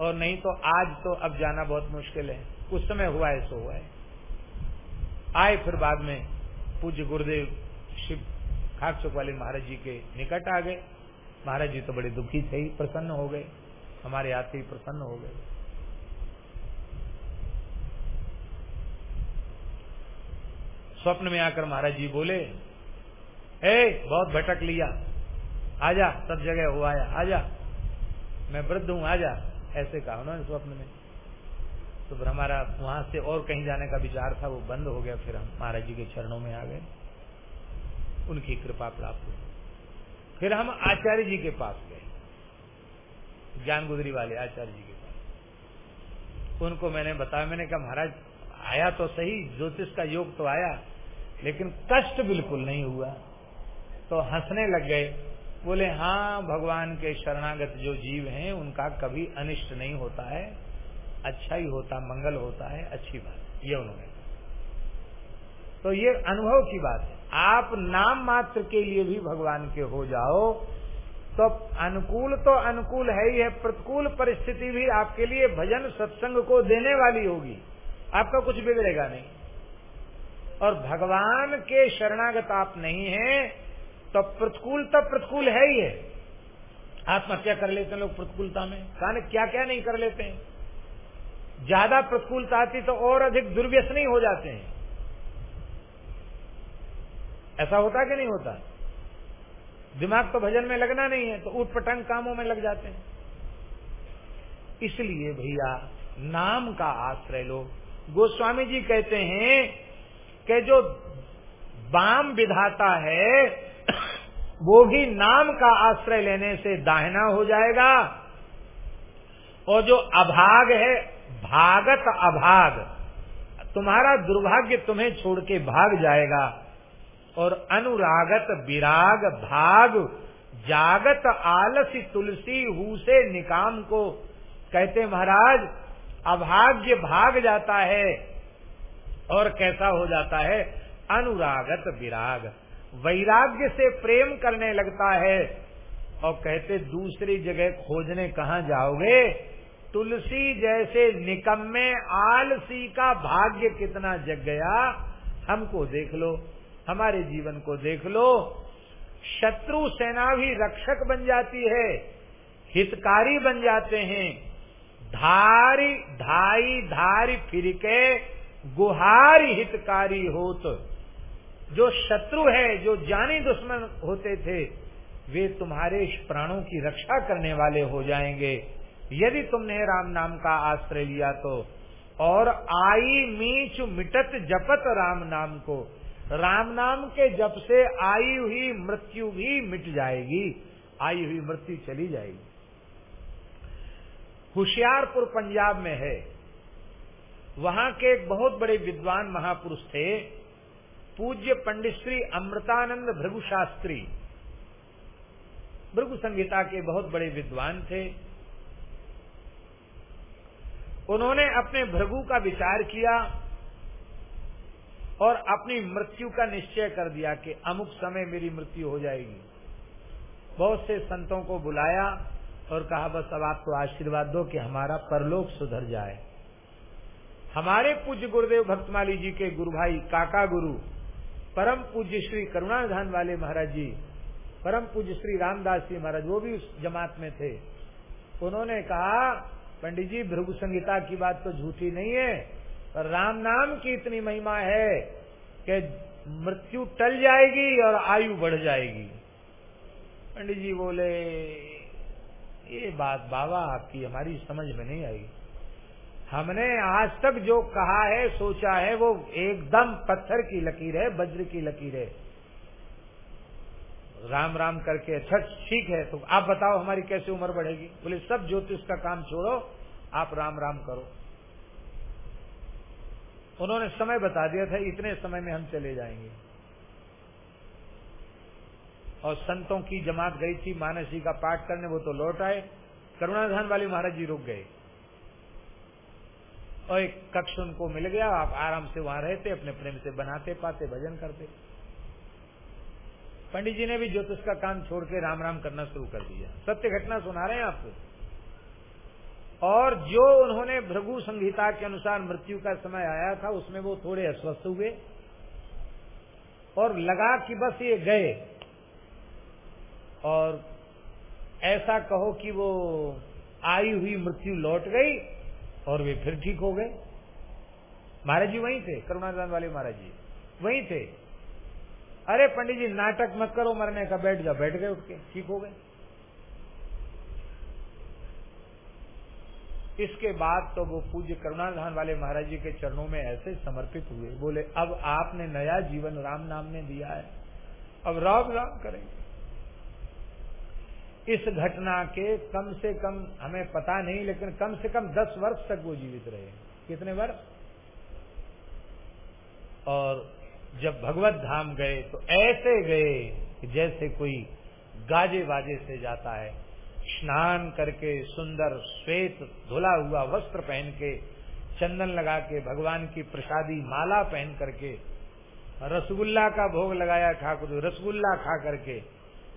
और नहीं तो आज तो अब जाना बहुत मुश्किल है। उस समय हुआ है, सो हुआ है। आए फिर बाद में पूज्य गुरुदेव शिव खाक वाले महाराज जी के निकट आ गए। महाराज जी तो बड़े दुखी थे, प्रसन्न हो गए। हमारे आते ही प्रसन्न हो गए। स्वप्न में आकर महाराज जी बोले, ए, बहुत भटक लिया। आजा, सब जगह हो आया, आजा। मैं वृद्ध हूँ, आजा। ऐसे कहा उन्होंने स्वप्न में। तो फिर हमारा वहाँ से और कहीं जाने का विचार था, वो बंद हो गया। फिर हम महाराज जी के चरणों में आ गए। उनकी कृपा प्राप्त हुई। फिर हम आचार्य जी के पास गए। ज्ञान गुजरी वाले आचार्य जी के पास। उनको मैंने बताया, मैंने कहा, महाराज, आया तो सही, ज्योतिष का योग तो आया, लेकिन कष्ट बिल्कुल नहीं हुआ। तो हंसने लग गए। बोले हाँ भगवान के शरणागत जो जीव हैं, उनका कभी अनिष्ट नहीं होता है। अच्छा ही होता, मंगल होता है, अच्छी बात। ये उन्होंने तो ये अनुभव की बात है। आप नाम मात्र के लिए भी भगवान के हो जाओ तो अनुकूल तो अनुकूल है ही है, प्रतिकूल परिस्थिति भी आपके लिए भजन सत्संग को देने वाली होगी। आपका कुछ बिगड़ेगा नहीं। और भगवान के शरणागत आप नहीं है तो प्रतिकूल तो प्रतिकूल है ही है। आत्महत्या कर लेते हैं लोग प्रतिकूलता में। कहा क्या क्या नहीं कर लेते हैं। ज़्यादा प्रतिकूलता आती तो और अधिक दुर्व्यसनी हो जाते हैं। ऐसा होता कि नहीं होता? दिमाग तो भजन में लगना नहीं है तो उठ पटंग कामों में लग जाते हैं। इसलिए भैया, नाम का आश्रय लो। गोस्वामी जी कहते हैं कि जो बाम विधाता है, वो भी नाम का आश्रय लेने से दाहिना हो जाएगा। और जो अभाग है, भागत अभाग, तुम्हारा दुर्भाग्य तुम्हें छोड़ के भाग जाएगा। और अनुरागत विराग भाग, जागत आलसी तुलसी हु से निकाम को। कहते महाराज, अभाग्य भाग जाता है और कैसा हो जाता है? अनुरागत विराग। वैराग्य से प्रेम करने लगता है। और कहते दूसरी जगह खोजने कहा जाओगे? तुलसी जैसे निकम्मे आलसी का भाग्य कितना जग गया, हमको देख लो। हमारे जीवन को देख लो। शत्रु सेना भी रक्षक बन जाती है, हितकारी बन जाते हैं। धारी, धाई, धारी फिरके गुहारी हितकारी होत। जो शत्रु है, जो जानी दुश्मन होते थे, वे तुम्हारे प्राणों की रक्षा करने वाले हो जाएँगे। यदि तुमने राम नाम का आश्रय लिया तो। और आई मीच मिटत जपत राम नाम को। राम नाम के जब से आई हुई मृत्यु भी मिट जाएगी। आई हुई मृत्यु चली जाएगी। होशियारपुर पंजाब में है। वहाँ के एक बहुत बड़े विद्वान महापुरुष थे, पूज्य पंडित श्री अमृतानंद भृगु शास्त्री। भृगु संहिता के बहुत बड़े विद्वान थे। उन्होंने अपने भृगु का विचार किया। और अपनी मृत्यु का निश्चय कर दिया कि अमुक समय मेरी मृत्यु हो जाएगी। बहुत से संतों को बुलाया और कहा, बस अब आपको तो आशीर्वाद दो कि हमारा परलोक सुधर जाए। हमारे पूज्य गुरुदेव भक्तमाली जी के गुरु भाई, काका गुरु, परम पूज्य श्री करुणाधान वाले महाराज जी, परम पूज्य श्री रामदास जी महाराज, वो भी उस जमात में थे। उन्होंने कहा, पंडित जी, भृगु संहिता की बात तो झूठी नहीं है। पर राम नाम की इतनी महिमा है कि मृत्यु टल जाएगी और आयु बढ़ जाएगी। पंडित जी बोले, ये बात बाबा आपकी, हमारी समझ में नहीं आई। हमने आज तक जो कहा है, सोचा है, वो एकदम पत्थर की लकीर है वज्र की लकीर है। राम राम करके अच्छा ठीक है तो आप बताओ हमारी कैसे उम्र बढ़ेगी? बोले, सब ज्योतिष का काम छोड़ो, आप राम राम करो। उन्होंने समय बता दिया था, इतने समय में हम चले जाएँगे। और संतों की जमात गई थी, मानसी का पाठ करने, वो तो लौट आए। करुणाधान वाले महाराज जी रुक गए। और एक कक्ष उनको मिल गया, आप आराम से वहाँ रहते, अपने प्रेम से बनाते, पाते, भजन करते। पंडित जी ने भी ज्योतिष का काम छोड़ के राम राम करना शुरू कर दिया। सत्य घटना सुना रहे हैं आपको और जो उन्होंने भृगु संहिता के अनुसार मृत्यु का समय आया था, उसमें वो थोड़े अस्वस्थ हुए। और लगा कि बस ये गए। और ऐसा कहो कि वो आई हुई मृत्यु लौट गई और वे फिर ठीक हो गए। महाराज जी वहीं थे करुणादान वाले महाराज जी। वहीं थे। अरे पंडित जी, नाटक मत करो, मरने का बैठ जाओ। बैठ गए उठ के, ठीक हो गए। इसके बाद तो वो पूज्य करुणाधान वाले महाराज जी के चरणों में ऐसे समर्पित हुए। बोले, अब आपने नया जीवन राम नाम ने दिया है। अब राम राम करेंगे। इस घटना के कम से कम हमें पता नहीं, लेकिन कम से कम दस वर्ष तक वो जीवित रहे। कितने वर्ष? और जब भगवत धाम गए तो ऐसे गए जैसे कोई गाजे बाजे से जाता है। स्नान करके सुंदर श्वेत धुला हुआ वस्त्र पहन के, चंदन लगा के, भगवान की प्रसादी माला पहन करके, रसगुल्ला का भोग लगाया ठाकुर रसगुल्ला खा करके,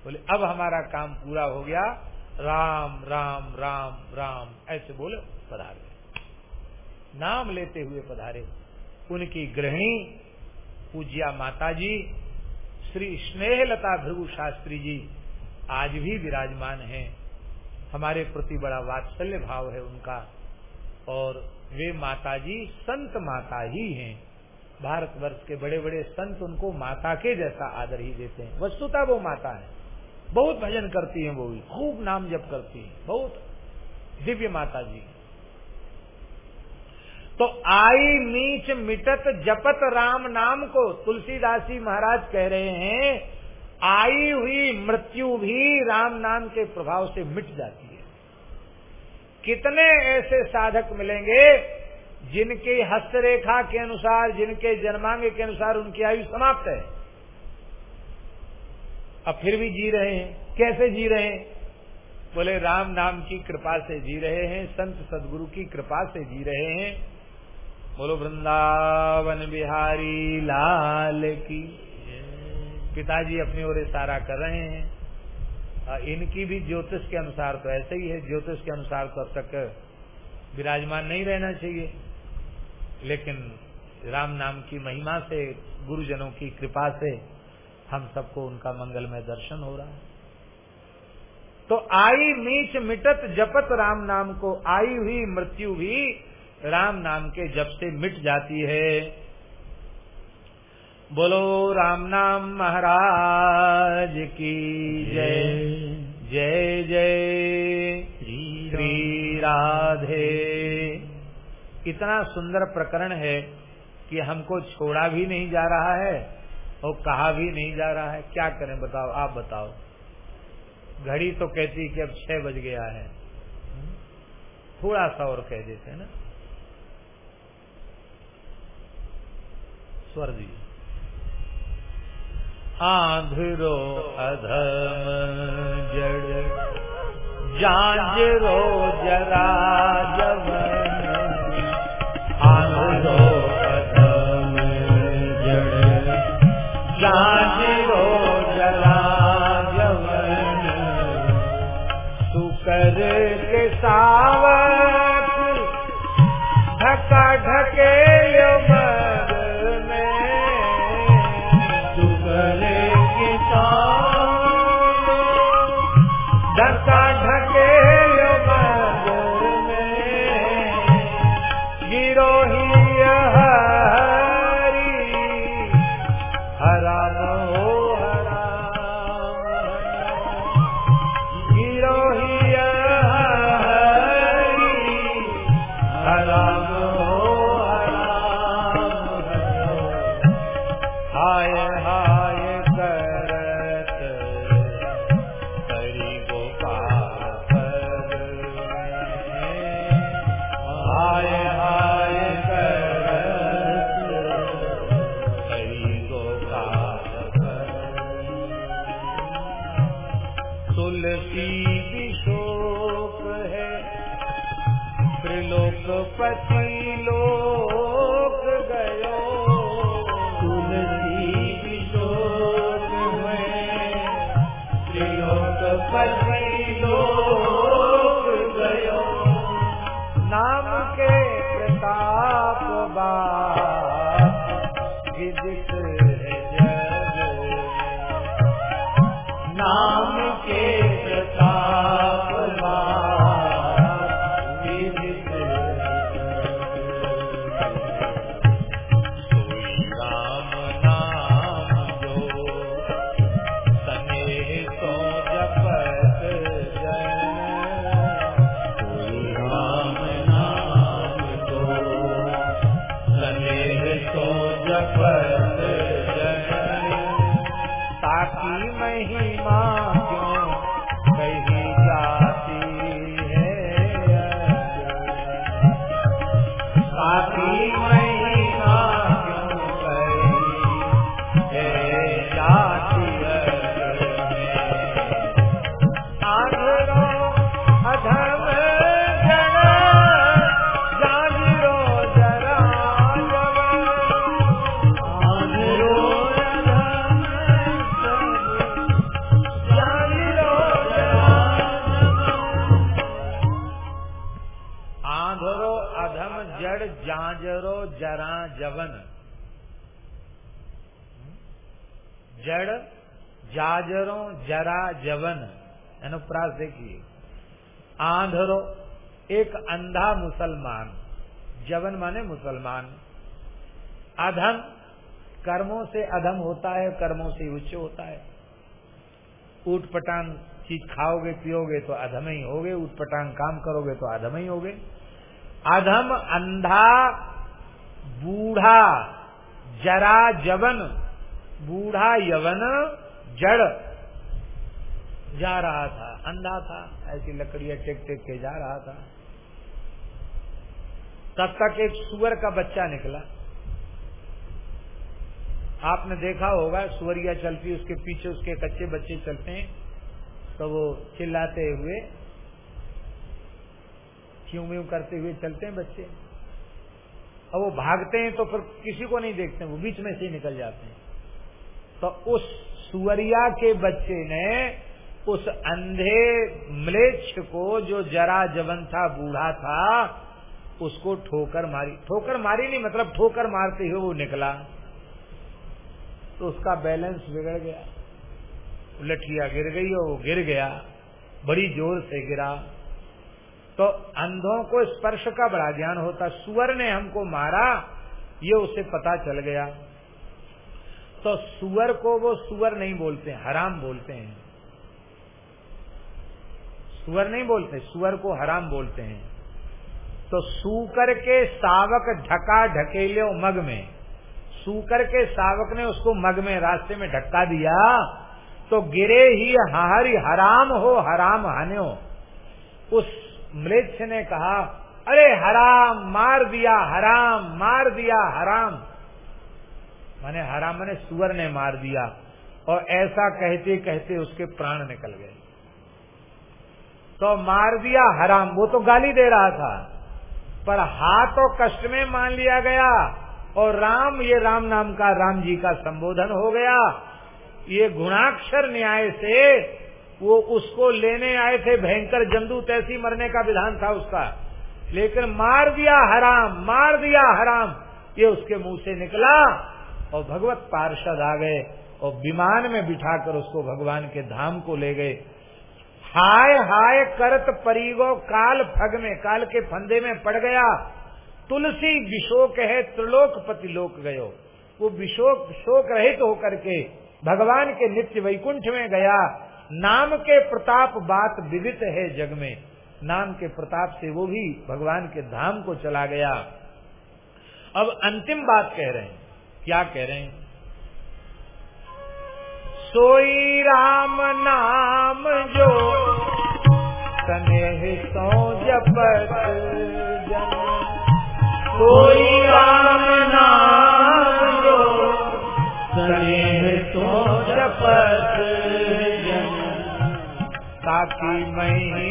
बोले, अब हमारा काम पूरा हो गया। राम राम राम राम। ऐसे बोले पधारे। नाम लेते हुए पधारे। उनकी गृहिणी पूज्या माता जी श्री स्नेहलता भृगु शास्त्री जी आज भी विराजमान हैं। हमारे प्रति बड़ा वात्सल्य भाव है उनका। और वे माता जी संत माता ही हैं। भारतवर्ष के बड़े बड़े संत उनको माता के जैसा आदर ही देते हैं। वस्तुता वो माता है। बहुत भजन करती हैं वो भी। खूब नाम जप करती हैं। बहुत दिव्य माता जी तो आई नीच मिटत जपत राम नाम को, तुलसीदासी महाराज कह रहे हैं आई हुई मृत्यु भी राम नाम के प्रभाव से मिट जाती है। कितने ऐसे साधक मिलेंगे जिनके हस्तरेखा के अनुसार, जिनके जन्मांग के अनुसार उनकी आयु समाप्त है अब फिर भी जी रहे हैं। कैसे जी रहे हैं? बोले, राम नाम की कृपा से जी रहे हैं, संत सदगुरु की कृपा से जी रहे हैं। बोलो, वृंदावन बिहारी लाल की पिताजी अपनी ओर इशारा कर रहे हैं। इनकी भी ज्योतिष के अनुसार तो ऐसे ही है, ज्योतिष के अनुसार तो अब तक विराजमान नहीं रहना चाहिए। लेकिन राम नाम की महिमा से, गुरुजनों की कृपा से हम सबको उनका मंगलमय दर्शन हो रहा है। तो आई नीच मिटत जपत राम नाम को, आई हुई मृत्यु भी राम नाम के जप से मिट जाती है। बोलो, राम नाम महाराज की जय। जय जय। श्री राधे। इतना सुंदर प्रकरण है कि हमको छोड़ा भी नहीं जा रहा है और कहा भी नहीं जा रहा है। क्या करें, बताओ, आप बताओ। घड़ी तो कहती कि अब छह बज गया है। थोड़ा सा और कह देते ना। स्वर दी आंधरो अधम जड़। जांजरो जरा जवन जड़, जाजरों, जरा, जवन। अनुप्रास देखिए आंधरो, एक अंधा मुसलमान। जवन माने मुसलमान। अधम, कर्मों से अधम होता है, कर्मों से उच्च होता है। ऊट पटांग चीज़ खाओगे, पियोगे तो अधम ही होगे। ऊट पटांग काम करोगे तो अधम ही होगे। अधम, अंधा, बूढ़ा, जरा, जवन। बूढ़ा यवन जड़ जा रहा था, अंधा था, ऐसी लकड़ियाँ टेक टेक के जा रहा था। तब तक एक सुअर का बच्चा निकला। आपने देखा होगा, सुअरिया चलती, उसके पीछे उसके कच्चे बच्चे चलते हैं तो वो चिल्लाते हुए, क्यों व्यू करते हुए चलते हैं बच्चे? और वो भागते हैं तो फिर किसी को नहीं देखते, वो बीच में से निकल जाते हैं। तो उस सुअरिया के बच्चे ने उस अंधे म्लेच्छ को जो जरा जवन था, बूढ़ा था, उसको ठोकर मारी। ठोकर मारी नहीं मतलब ठोकर मारते हुए वो निकला। तो उसका बैलेंस बिगड़ गया। लठिया गिर गई और वो गिर गया, बड़ी ज़ोर से गिरा। तो अंधों को स्पर्श का बड़ा ज्ञान होता। सुअर ने हमको मारा, ये उसे पता चल गया। तो सुअर को वो सुअर नहीं बोलते, हराम बोलते हैं। सुअर नहीं बोलते, सुअर को हराम बोलते हैं। तो सूकर के सावक ढका ढकेले मग में। सूकर के सावक ने उसको मग में, रास्ते में ढक्का दिया तो गिरे ही हरी हराम हो, हराम हान्यो उस मृक्ष ने कहा, अरे हराम, मार दिया, हराम, मार दिया, हराम। माने हराम मैंने सुअर ने मार दिया और ऐसा कहते कहते उसके प्राण निकल गए। तो मार दिया हराम वो तो गाली दे रहा था, पर हाथ और कष्ट में मान लिया गया और राम, ये राम नाम का राम जी का संबोधन हो गया। ये गुणाक्षर न्याय से वो उसको लेने आए थे, भयंकर जंदू तैसी मरने का विधान था उसका। लेकिन मार दिया हराम, मार दिया हराम, ये उसके मुँह से निकला। और भगवत पार्षद आ गए और विमान में बिठाकर उसको भगवान के धाम को ले गए। हाय हाय, करत परिगो, काल फग में, काल के फंदे में पड़ गया। तुलसी विशोक है त्रिलोक पति लोक गयो। वो विशोक, शोक रहित होकर के भगवान के नित्य वैकुंठ में गया। नाम के प्रताप बात विदित है जग में। नाम के प्रताप से वो भी भगवान के धाम को चला गया। अब अंतिम बात कह रहे हैं। क्या कह रहे हैं? सोई राम नाम जो स्नेह सो जन। सोई राम नाम जो स्नेह सो जपत जन। ताकि महिमा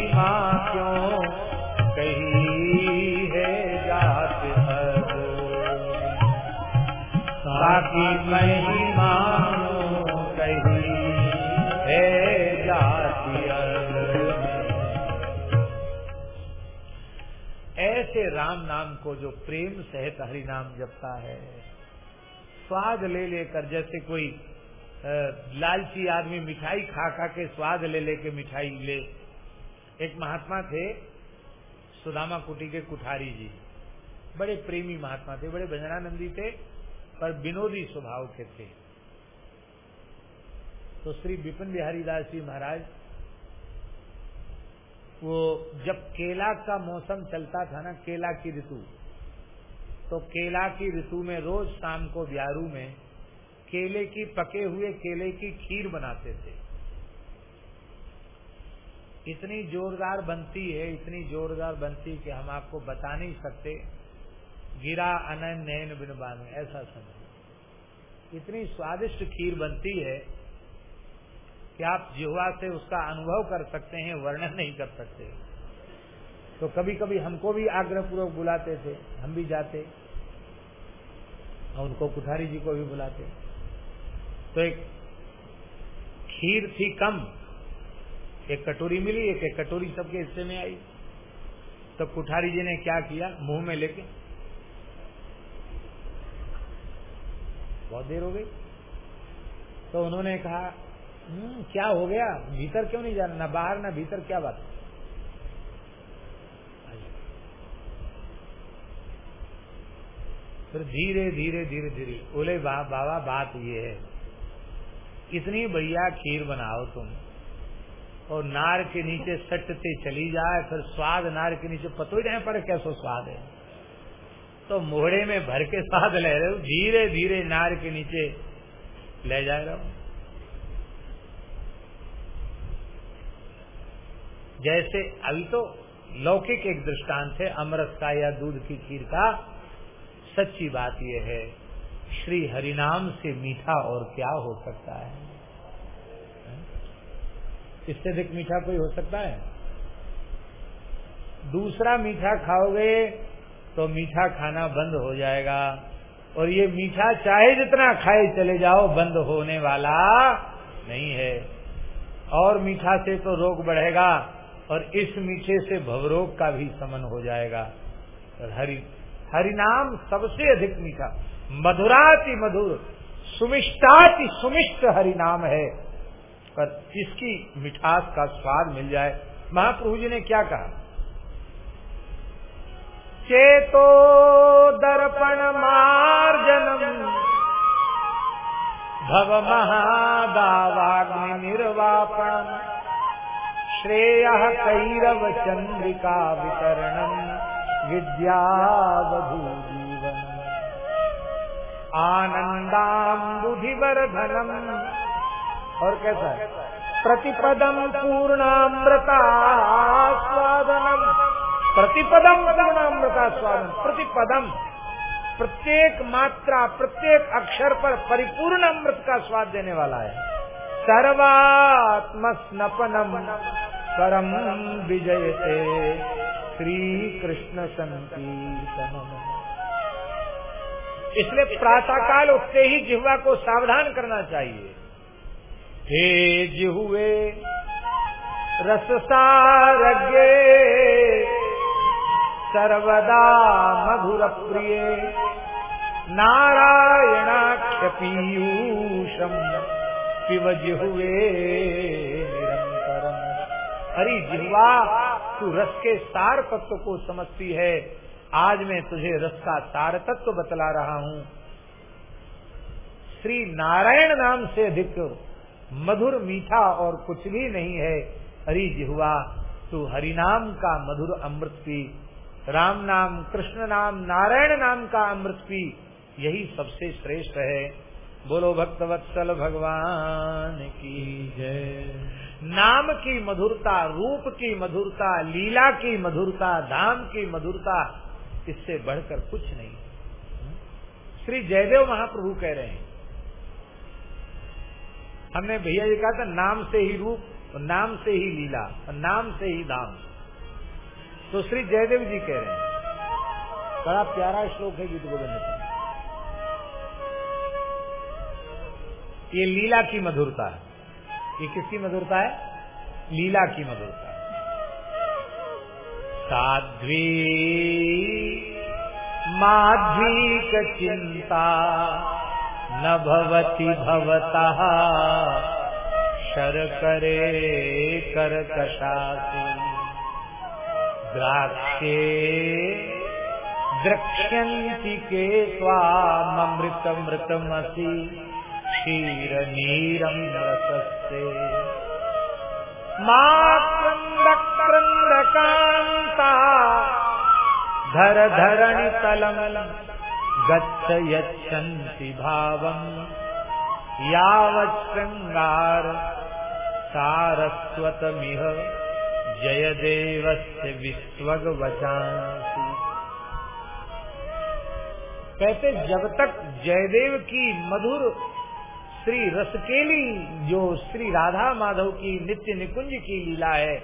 ऐसे राम नाम को जो प्रेम सहित हरि नाम जपता है, स्वाद ले लेकर जैसे कोई लालची आदमी मिठाई खा खा के स्वाद ले लेके मिठाई ले। एक महात्मा थे, सुदामा कुटी के कुठारी जी। बड़े प्रेमी महात्मा थे, बड़े भजनानंदी थे। पर विनोदी स्वभाव के थे। तो श्री विपिन बिहारी दास जी महाराज, वो जब केला का मौसम चलता था ना, केला की ऋतु तो केला की ऋतु में रोज शाम को ब्यारू में केले की, पके हुए केले की खीर बनाते थे। इतनी जोरदार बनती है, इतनी जोरदार बनती कि हम आपको बता नहीं सकते। गिरा अनन नैन बिन ऐसा समझ। इतनी स्वादिष्ट खीर बनती है कि आप जिहवा से उसका अनुभव कर सकते हैं, वर्णन नहीं कर सकते। तो कभी कभी हमको भी आग्रह पूर्वक बुलाते थे, हम भी जाते। और उनको कुठारी जी को भी बुलाते। तो एक खीर थी कम, एक कटोरी मिली, एक एक कटोरी सबके हिस्से में आई। तो कुठारी जी ने क्या किया, मुँह में लेके बहुत देर हो गई। तो उन्होंने कहा "हम्म, क्या हो गया? भीतर क्यों नहीं जाना? ना बाहर ना भीतर क्या बात? फिर धीरे धीरे धीरे धीरे बोले बा, बाबा बात ये है। इतनी बढ़िया खीर बनाओ तुम। और नार के नीचे सटते चली जाए फिर स्वाद नार के नीचे पतो ही नहीं पड़े कैसो स्वाद है? तो मोहड़े में भर के साथ ले रहे हो, धीरे धीरे नार के नीचे ले जा रहा हो। जैसे अभी तो लौकिक एक दृष्टांत है, अमृत का या दूध की खीर का। सच्ची बात यह है, श्री हरिनाम से मीठा और क्या हो सकता है? इससे अधिक मीठा कोई हो सकता है? दूसरा मीठा खाओगे तो मीठा खाना बंद हो जाएगा। और ये मीठा चाहे जितना खाए चले जाओ, बंद होने वाला नहीं है। और मीठा से तो रोग बढ़ेगा और इस मीठे से भवरोग का भी समन हो जाएगा। और हरि हरिनाम सबसे अधिक मीठा। मधुराति मधुर, सुमिष्टाति सुमिष्ट हरिनाम है। पर इसकी मिठास का स्वाद मिल जाए। महाप्रभु जी ने क्या कहा? चेतो दर्पण मार्जनम। भव महादावाग्नि निर्वापणम। श्रेय कैरव चंद्रिका वितरणम। विद्यावधू जीवन आनंदाम्बुधिवर्धनम और कैसा प्रतिपदम पूर्णामृता स्वादनम प्रतिपदम पूर्णामृता स्वादन प्रतिपदम प्रत्येक मात्रा, प्रत्येक अक्षर पर परिपूर्ण अमृत का स्वाद देने वाला है। सर्वात्म स्नपनम परम विजय विजयते। श्री कृष्ण संकीर्तनम। इसलिए प्रातःकाल उठते ही जिह्वा को सावधान करना चाहिए। हे जिहुए रससारगे सर्वदा मधुर प्रिय नारायणाख्य पीयूषम पिव जिहुए निरंतरम हरी जिह्वा, तू रस के सार तत्व को समझती है। आज मैं तुझे रस का सार तत्व बतला रहा हूँ। श्री नारायण नाम से अधिक मधुर मीठा और कुछ भी नहीं है। हरि जिहुआ तू हरिनाम का मधुर अमृत पी। राम नाम, कृष्ण नाम, नारायण नाम का अमृत पी, यही सबसे श्रेष्ठ है। बोलो भक्तवत्सल भगवान की जय। नाम की मधुरता, रूप की मधुरता, लीला की मधुरता, धाम की मधुरता, इससे बढ़कर कुछ नहीं। श्री जयदेव महाप्रभु कह रहे हैं। हमने भैया जी कहा था, नाम से ही रूप, नाम से ही लीला, नाम से ही धाम। तो श्री जयदेव जी कह रहे हैं, बड़ा प्यारा श्लोक है गीत गोविंद का। ये लीला की मधुरता है। ये किसकी मधुरता है? लीला की मधुरता है। साध्वी माध्वीक चिंता न भवति भवतः कर कर्कशासि द्राक्षे द्रक्ष्यन्ति के स्वामृतमृतमसि क्षीर नीरम रसस्ते माक्रन्दक्रन्दकान्ता धर धरणि तलम गच्छ यच्छन्ति भावम्। यावत् सारस्वतमिह जयदेवस्य विश्वगवचांसि। कहते, जब तक जयदेव की मधुर श्री रसकेली, जो श्री राधा माधव की नित्य निकुंज की लीला है,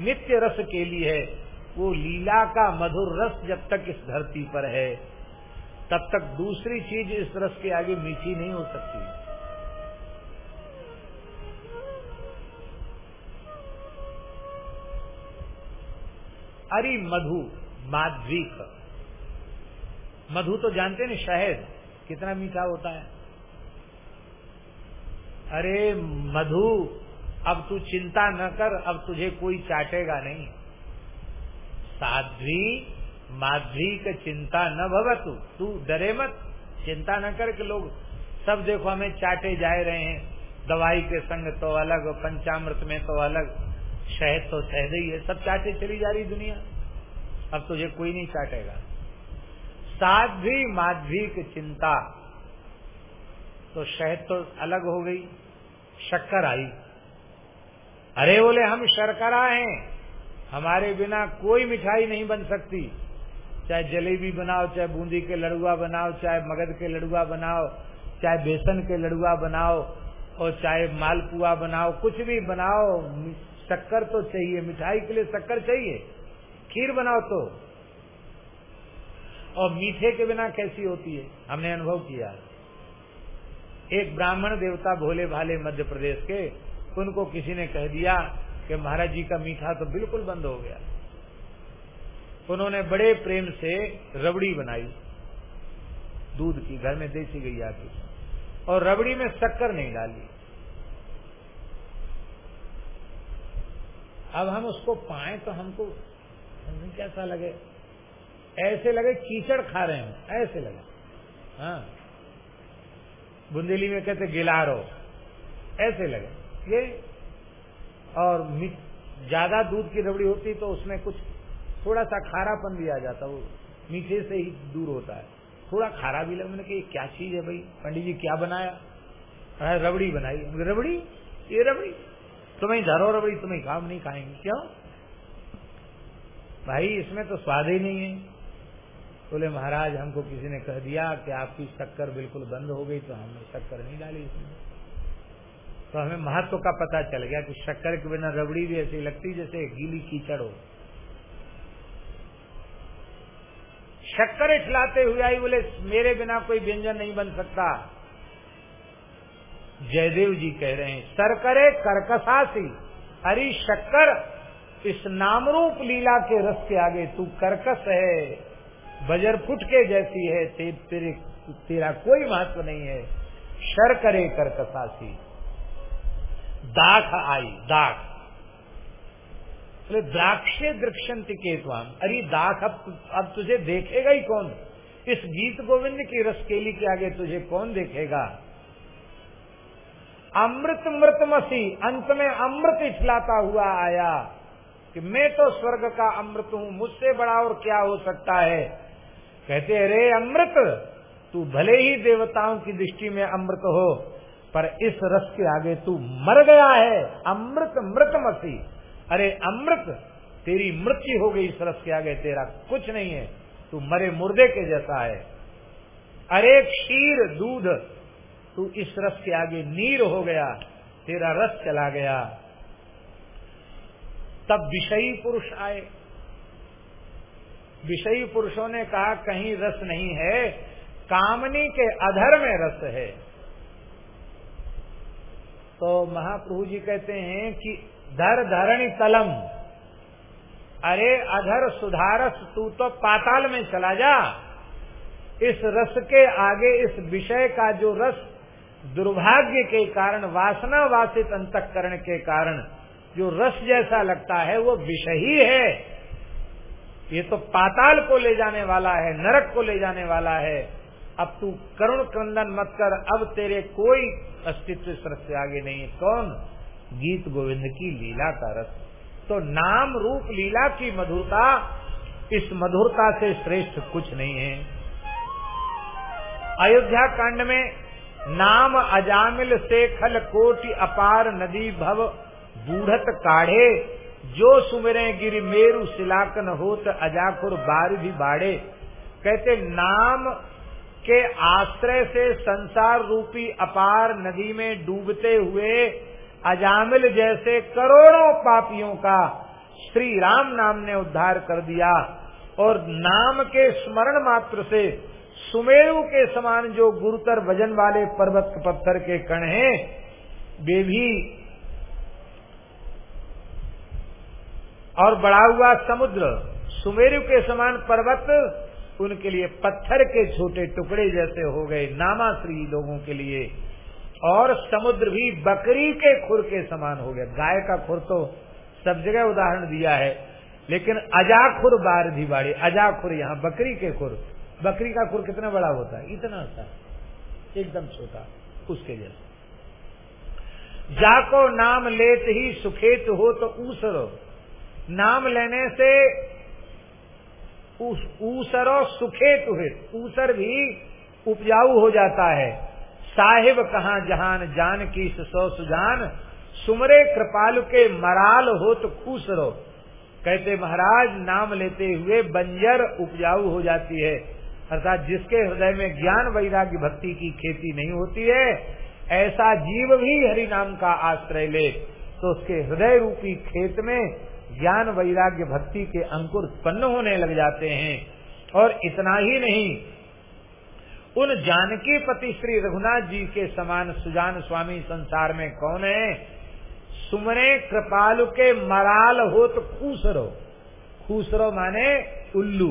नित्य रस केली है, वो लीला का मधुर रस जब तक इस धरती पर है, तब तक दूसरी चीज़ इस रस के आगे मीठी नहीं हो सकती। अरे मधु, माध्वीक। मधु तो जानते ना शहद। कितना मीठा होता है। अरे मधु, अब तू चिंता न कर, अब तुझे कोई चाटेगा नहीं। साध्वी माध्वी का चिंता न भवतु। तू डरे मत, चिंता न कर के लोग सब देखो हमें चाटे जा रहे हैं। दवाई के संग तो अलग, पंचामृत में तो अलग। शहद तो शहद ही है, सब चाटे चली जा रही दुनिया। अब तुझे कोई नहीं चाटेगा। साध्वी माध्वी की चिंता। तो शहद तो अलग हो गई, शक्कर आई। अरे बोले, हम शर्करा हैं। हमारे बिना कोई मिठाई नहीं बन सकती। चाहे जलेबी बनाओ, चाहे बूंदी के लड़ुआ बनाओ, चाहे मगध के लड़ुआ बनाओ, चाहे बेसन के लड़ुआ बनाओ, और चाहे मालपुआ बनाओ, कुछ भी बनाओ शक्कर तो चाहिए, मिठाई के लिए शक्कर चाहिए। खीर बनाओ तो। और मीठे के बिना कैसी होती है? हमने अनुभव किया। एक ब्राह्मण देवता भोले भाले मध्य प्रदेश के, उनको किसी ने कह दिया कि महाराज जी का मीठा तो बिल्कुल बंद हो गया। उन्होंने बड़े प्रेम से रबड़ी बनाई। दूध की, घर में देसी गैया की। और रबड़ी में शक्कर नहीं डाली। अब हम उसको पाए तो हमको कैसा लगे? ऐसे लगे कीचड़ खा रहे हैं ऐसे लगे। हाँ। बुंदेली में कहते गिलारो। ऐसे लगे। ये और ज़्यादा दूध की रबड़ी होती तो उसमें कुछ थोड़ा सा खारापन भी आ जाता, वो मीठे से ही दूर होता है। थोड़ा खारा भी लगा, मैंने कहा क्या चीज़ है भाई? पंडित जी क्या बनाया? रबड़ी बनाई। रबड़ी? ये रबड़ी? तुम्हें धरो भाई, तुम्हें काम नहीं खाएँगे। क्यों? भाई, इसमें तो स्वाद ही नहीं है। बोले, महाराज, हमको किसी ने कह दिया कि आपकी शक्कर बिल्कुल बंद हो गई तो हमने शक्कर नहीं डाली इसमें। तो हमें महत्व का पता चल गया कि शक्कर के बिना रबड़ी भी ऐसी लगती जैसे गीली कीचड़ हो। शक्कर खिलाते हुए आई बोले, मेरे बिना कोई व्यंजन नहीं बन सकता। जयदेव जी कह रहे हैं सरकरे कर्कशासी हरी शक्कर इस नामरूप लीला के रस के आगे तू कर्कश है बजर फुट के जैसी है ते, तेरे तेरा कोई महत्व नहीं है शर्करे कर्कशासी दाख आई दाख। द्राक्षे दृक्षंत के स्वाम अरे दाख अब अब तुझे देखेगा ही कौन? इस गीत गोविंद की रसकेली के आगे तुझे कौन देखेगा? अमृत मृत मसी, अंत में अमृत इछलाता हुआ आया कि मैं तो स्वर्ग का अमृत हूँ, मुझसे बड़ा और क्या हो सकता है? कहते, अरे अमृत, तू भले ही देवताओं की दृष्टि में अमृत हो, पर इस रस के आगे तू मर गया है, अमृत मृत मसी। अरे अमृत, तेरी मृत्यु हो गई इस रस के आगे, तेरा कुछ नहीं है, तू मरे मुर्दे के जैसा है। अरे क्षीर, दूध तू इस रस के आगे नीर हो गया, तेरा रस चला गया। तब विषयी पुरुष आए। विषयी पुरुषों ने कहा, कहीं रस नहीं है, कामनी के अधर में रस है। तो महाप्रभु जी कहते हैं कि धर धरणी तलम, अरे अधर सुधारस, तू तो पाताल में चला जा। इस रस के आगे, इस विषय का जो रस दुर्भाग्य के कारण वासना वासित अंतकरण के कारण, जो रस जैसा लगता है, वो विषय ही है। ये तो पाताल को ले जाने वाला है, नरक को ले जाने वाला है। अब तू करुण क्रंदन मत कर, अब तेरे कोई अस्तित्व इस रस से आगे नहीं है। कौन? गीत गोविंद की लीला का रस। तो नाम रूप लीला की मधुरता, इस मधुरता से श्रेष्ठ कुछ नहीं है। अयोध्या कांड में नाम अजामिल से खल कोटि अपार नदी भव बूढ़त काढ़े, जो सुमिरे गिर मेरु सिलाकन होत अजाकुर बार भी बाढ़े। कहते, नाम के आश्रय से संसार रूपी अपार नदी में डूबते हुए अजामिल जैसे करोड़ों पापियों का श्री राम नाम ने उद्धार कर दिया। और नाम के स्मरण मात्र से सुमेरु के समान जो गुरुतर वज़न वाले पर्वत पत्थर के कण हैं, वे भी और बढ़ा हुआ समुद्र, सुमेरु के समान पर्वत उनके लिए पत्थर के छोटे टुकड़े जैसे हो गए नामाश्री लोगों के लिए। और समुद्र भी बकरी के खुर के समान हो गया। गाय का खुर तो सब जगह उदाहरण दिया है, लेकिन अजाखुर बारधी बाड़ी अजाखुर यहाँ बकरी के खुर। बकरी का खुर कितना बड़ा होता है? इतना सा एकदम छोटा, उसके जैसे। जाको नाम लेत ही सुखेत हो तो ऊसरो। नाम लेने से ऊसरो सुखेत हुए। ऊसर भी उपजाऊ हो जाता है। साहिब कहा जहान जान की सो सुजान। सुमरे कृपालु के मराल हो तो खुश रहो कहते महाराज, नाम लेते हुए बंजर उपजाऊ हो जाती है। अर्थात जिसके हृदय में ज्ञान वैराग्य भक्ति की खेती नहीं होती है, ऐसा जीव भी हरि नाम का आश्रय ले तो उसके हृदय रूपी खेत में ज्ञान वैराग्य भक्ति के अंकुर उत्पन्न होने लग जाते हैं। और इतना ही नहीं, उन जानकी पति श्री रघुनाथ जी के समान सुजान स्वामी संसार में कौन है? सुमरे कृपालु के मराल हो तो खूसरो। खूसरो माने उल्लू।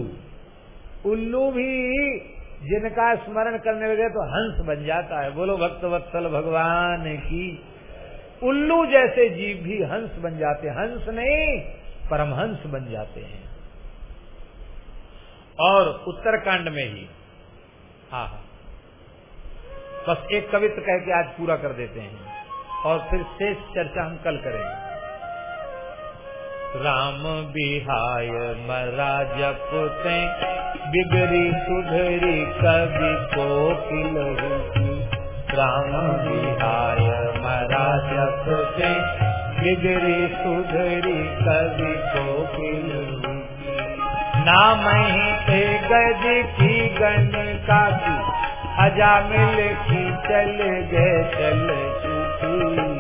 उल्लू भी जिनका स्मरण करने लगे तो हंस बन जाता है। बोलो, भक्त वत्सल भगवान की। उल्लू जैसे जीव भी हंस बन जाते हंस नहीं परमहंस बन जाते हैं। और उत्तरकांड में ही। हाँ हाँ। बस एक कवित्र कह के आज पूरा कर देते हैं। और फिर शेष चर्चा हम कल करेंगे। राम बिहाय मरा जपते बिगड़ी सुधरी कवि कोकिल राम बिहाय मरा जपते बिगड़ी सुधरी कवि कोकिल नाम ही ते गज की गण का की अजामिल की चल गए चल चुकी।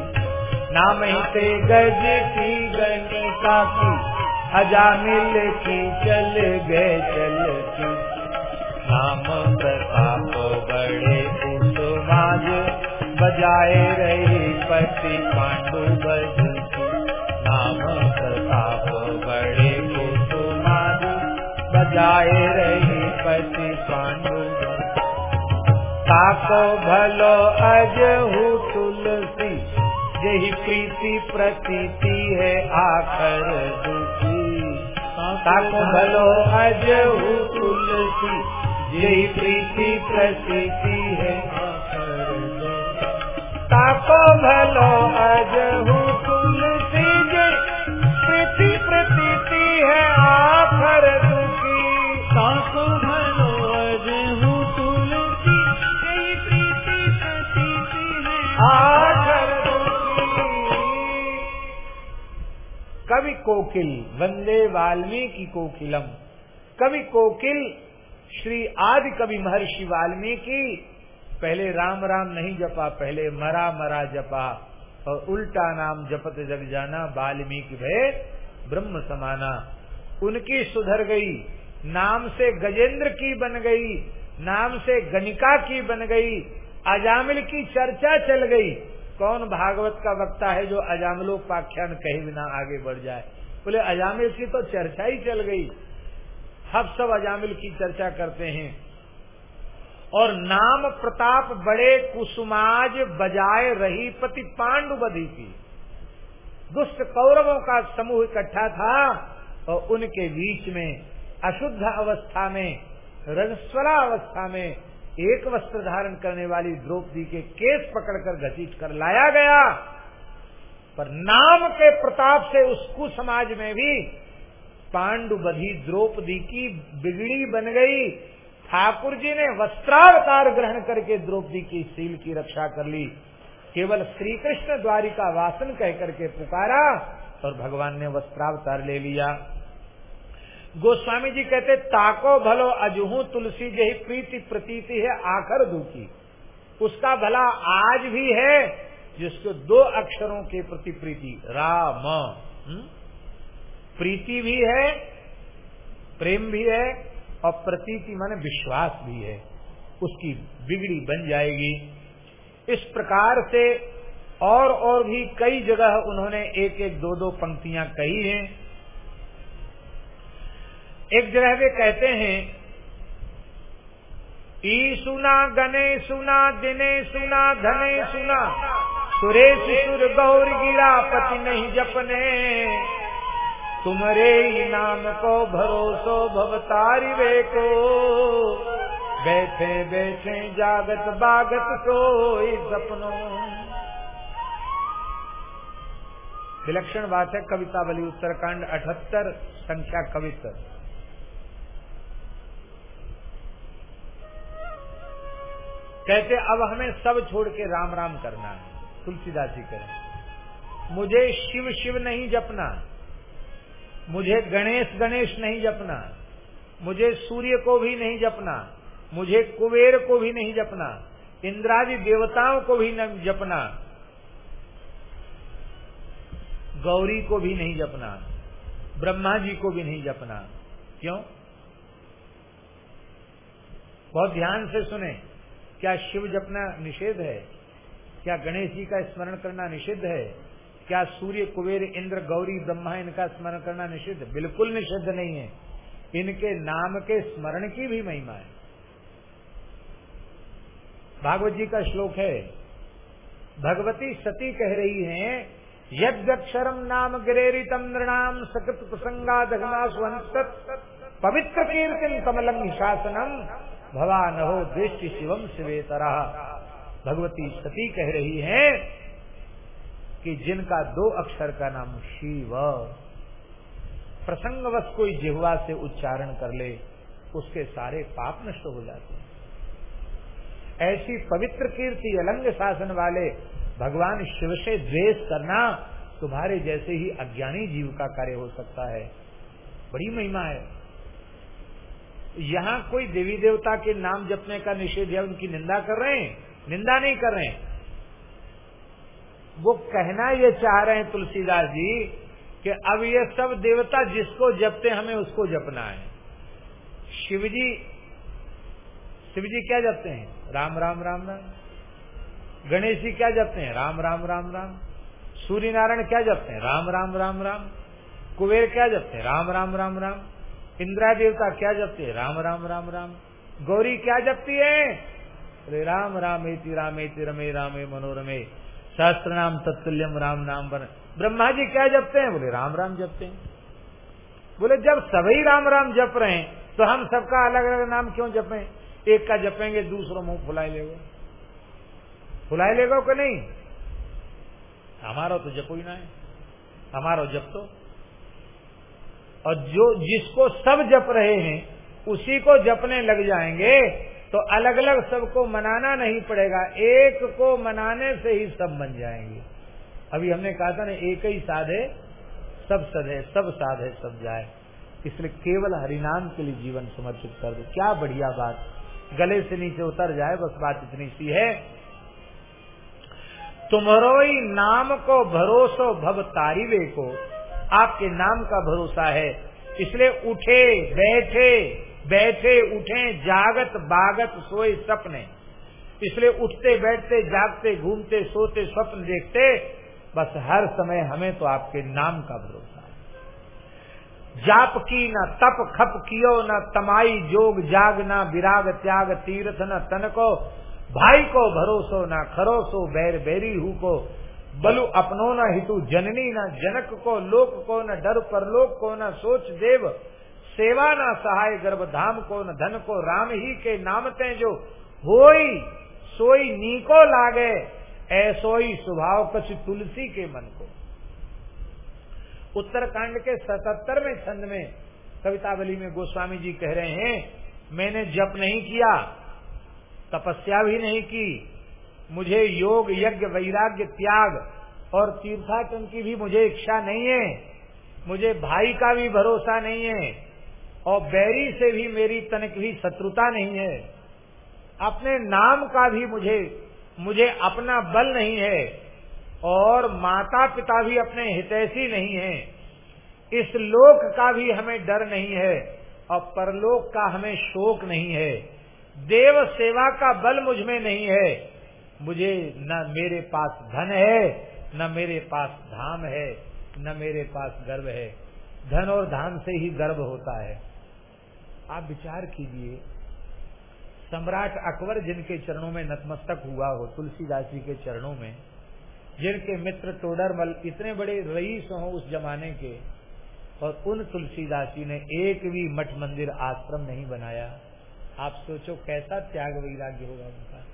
नाम ते गज की गणिका की अजामिल की, चल गए चल चुकी नाम प्रताप बड़े कुसुमाज बजाए रही पति पांडु बज नाम प्रताप बड़े कुसुमाज बजाए रही पति पांडु ताको भलो अजहू यही प्रीति प्रतीति है आखर दुखी। भलो अजहू तुलसी यही प्रीति प्रतीति है ताको भलो अजहू तुलसी प्रीति प्रतीति है आखर दुखी। ताको कवि कोकिल, वंदे वाल्मीकि कोकिलम। कवि कोकिल, श्री आदि कवि महर्षि वाल्मीकि, पहले राम राम नहीं जपा, पहले मरा मरा जपा, और उल्टा नाम जपत जग जाना, वाल्मीकि भय ब्रह्म समाना। उनकी सुधर गई, नाम से गजेंद्र की बन गई, नाम से गणिका की बन गई, अजामिल की चर्चा चल गई कौन भागवत का वक्ता है जो अजामिलोपाख्यान कहे बिना आगे बढ़ जाए? बोले, अजामिल की तो चर्चा ही चल गई। हम सब अजामिल की चर्चा करते हैं। और नाम प्रताप बड़े कुसुमाज बजाए रही पति पांडुबधी की। दुष्ट कौरवों का समूह इकट्ठा था और उनके बीच में अशुद्ध अवस्था में रजस्वला अवस्था में एक वस्त्र धारण करने वाली द्रौपदी के केस पकड़कर घसीट कर लाया गया। पर नाम के प्रताप से उस कुसमाज में भी पांडुबधी द्रौपदी की बिगड़ी बन गई। ठाकुर जी ने वस्त्रावतार ग्रहण करके द्रौपदी की सील की रक्षा कर ली। केवल श्री कृष्ण द्वारिका वासन कह करके पुकारा और भगवान ने वस्त्रावतार ले लिया। गोस्वामी जी कहते, ताको भलो अजहू, तुलसी जही प्रीति प्रतीति है, आखर दुखी। उसका भला आज भी है, जिसको दो अक्षरों के प्रति प्रीति। राम। हम्म? प्रीति भी है, प्रेम भी है, और प्रतीति माने विश्वास भी है। उसकी बिगड़ी बन जाएगी। इस प्रकार से और और भी कई जगह उन्होंने एक एक दो दो पंक्तियाँ कही हैं। एक जगह वे कहते हैं ई सुना गने सुना दिने सुना धने सुना सुरेश सुर गौर गिरा पति नहीं जपने। तुम्हारे ही नाम को भरोसो भवतारी वे को बैठे बैठे जागत बागत सोई सपनों। विलक्षण बात है कवितावली उत्तरकांड अठहत्तर संख्या कवित्र कहते, अब हमें सब छोड़ के राम राम करना है। तुलसीदास जी करें मुझे शिव शिव नहीं जपना, मुझे गणेश गणेश नहीं जपना, मुझे सूर्य को भी नहीं जपना, मुझे कुबेर को भी नहीं जपना, इंद्रादि देवताओं को भी नहीं जपना, गौरी को भी नहीं जपना, ब्रह्मा जी को भी नहीं जपना। क्यों? बहुत ध्यान से सुने। क्या शिव जपना निषेध है? क्या गणेश जी का स्मरण करना निषिद्ध है? क्या सूर्य, कुबेर, इंद्र, गौरी, ब्रह्मा इनका स्मरण करना निषिद्ध? बिल्कुल निषिद्ध नहीं है। इनके नाम के स्मरण की भी महिमा है। भागवत जी का श्लोक है, भगवती सती कह रही हैं यद्यक्षरम नाम गिरेरितम नृणाम सकृत प्रसंगा प्रसंगादघनास्वंत पवित्र कीर्तिम कमलम शासनम भवा नहो दृष्टि शिवम शिवेतरा। भगवती सती कह रही हैं कि जिनका दो अक्षर का नाम शिव, प्रसंगवश कोई जिहवा से उच्चारण कर ले, उसके सारे पाप नष्ट हो जाते हैं। ऐसी पवित्र कीर्ति अलंग शासन वाले भगवान शिव से द्वेष करना तुम्हारे जैसे ही अज्ञानी जीव का कार्य हो सकता है। बड़ी महिमा है। यहाँ कोई देवी देवता के नाम जपने का निषेध है उनकी निंदा कर रहे हैं? निंदा नहीं कर रहे हैं। वो कहना ये चाह रहे हैं तुलसीदास जी कि अब ये सब देवता जिसको जपते हमें उसको जपना है। शिवजी शिवजी क्या जपते हैं? राम राम राम राम। गणेश जी क्या जपते हैं? राम राम राम राम। सूर्य नारायण क्या जपते हैं? राम राम राम राम। कुबेर क्या जपते हैं? राम राम राम राम। इंदिरा देवता क्या जपते हैं? राम राम राम राम। गौरी क्या जपती है? अरे राम, रामेति रामेति, रमे, रामे, मनोरमे। सहस्त्र नाम तत्ल्यम राम, नाम बन ब्रह्मा जी क्या जपते हैं? बोले, राम राम जपते हैं। बोले, जब सभी राम राम जप रहे हैं तो हम सबका अलग अलग नाम क्यों जपें? एक का जपेंगे, दूसरों मुँह फुलाई लेगा। फुलाई लेगा कि नहीं? हमारा तो जपो ही ना है। हमारा जप तो और जो जिसको सब जप रहे हैं, उसी को जपने लग जाएँगे तो अलग अलग सबको मनाना नहीं पड़ेगा। एक को मनाने से ही सब बन जाएँगे। अभी हमने कहा था ना, एक ही साधे, सब है सब साधे, सब जाए। इसलिए केवल हरिनाम के लिए जीवन समर्पित कर दो। क्या बढ़िया बात। गले से नीचे उतर जाए, बस बात इतनी सी है। तुम्हारो ही नाम को भरोसो भव तारीवे को। आपके नाम का भरोसा है। इसलिए उठे, बैठे बैठे, उठे, जागत, बागत, सोए सपने। इसलिए उठते, बैठते, जागते, घूमते, सोते, स्वप्न देखते, बस हर समय हमें तो आपके नाम का भरोसा है। जाप की न तप, खप कियो न तमाई, जोग, जाग न विराग, त्याग, तीर्थ न तन को, भाई को भरोसो न खरोसो, बैर बैरी हु को बलु अपनो न हितु जननी न, जनक को, लोक को न, डर परलोक को न, सोच देव, सेवा न, सहाय गर्भधाम को न, धन को, राम ही के नामते जो होई, सोई नीको लागे ऐसोई स्वभाव कछ तुलसी के मन को। उत्तरकांड के सतहत्तर में छंद में कवितावली में गोस्वामी जी कह रहे हैं, मैंने जप नहीं किया, तपस्या भी नहीं की मुझे योग, यज्ञ, वैराग्य, त्याग और तीर्थाटन की भी मुझे इच्छा नहीं है। मुझे भाई का भी भरोसा नहीं है और बैरी से भी मेरी तनिक भी शत्रुता नहीं है। अपने नाम का भी मुझे मुझे अपना बल नहीं है और माता पिता भी अपने हितैषी नहीं है। इस लोक का भी हमें डर नहीं है और परलोक का हमें शोक नहीं है। देव सेवा का बल मुझमें नहीं है। मुझे न मेरे पास धन है, न मेरे पास धाम है, न मेरे पास गर्व है। धन और धाम से ही गर्व होता है। आप विचार कीजिए, सम्राट अकबर जिनके चरणों में नतमस्तक हुआ हो, तुलसीदास जी के चरणों में, जिनके मित्र टोडरमल इतने बड़े रईस हो उस जमाने के, और उन तुलसीदास जी ने एक भी मठ मंदिर आश्रम नहीं बनाया। आप सोचो कैसा त्याग वैराग्य होगा उनका।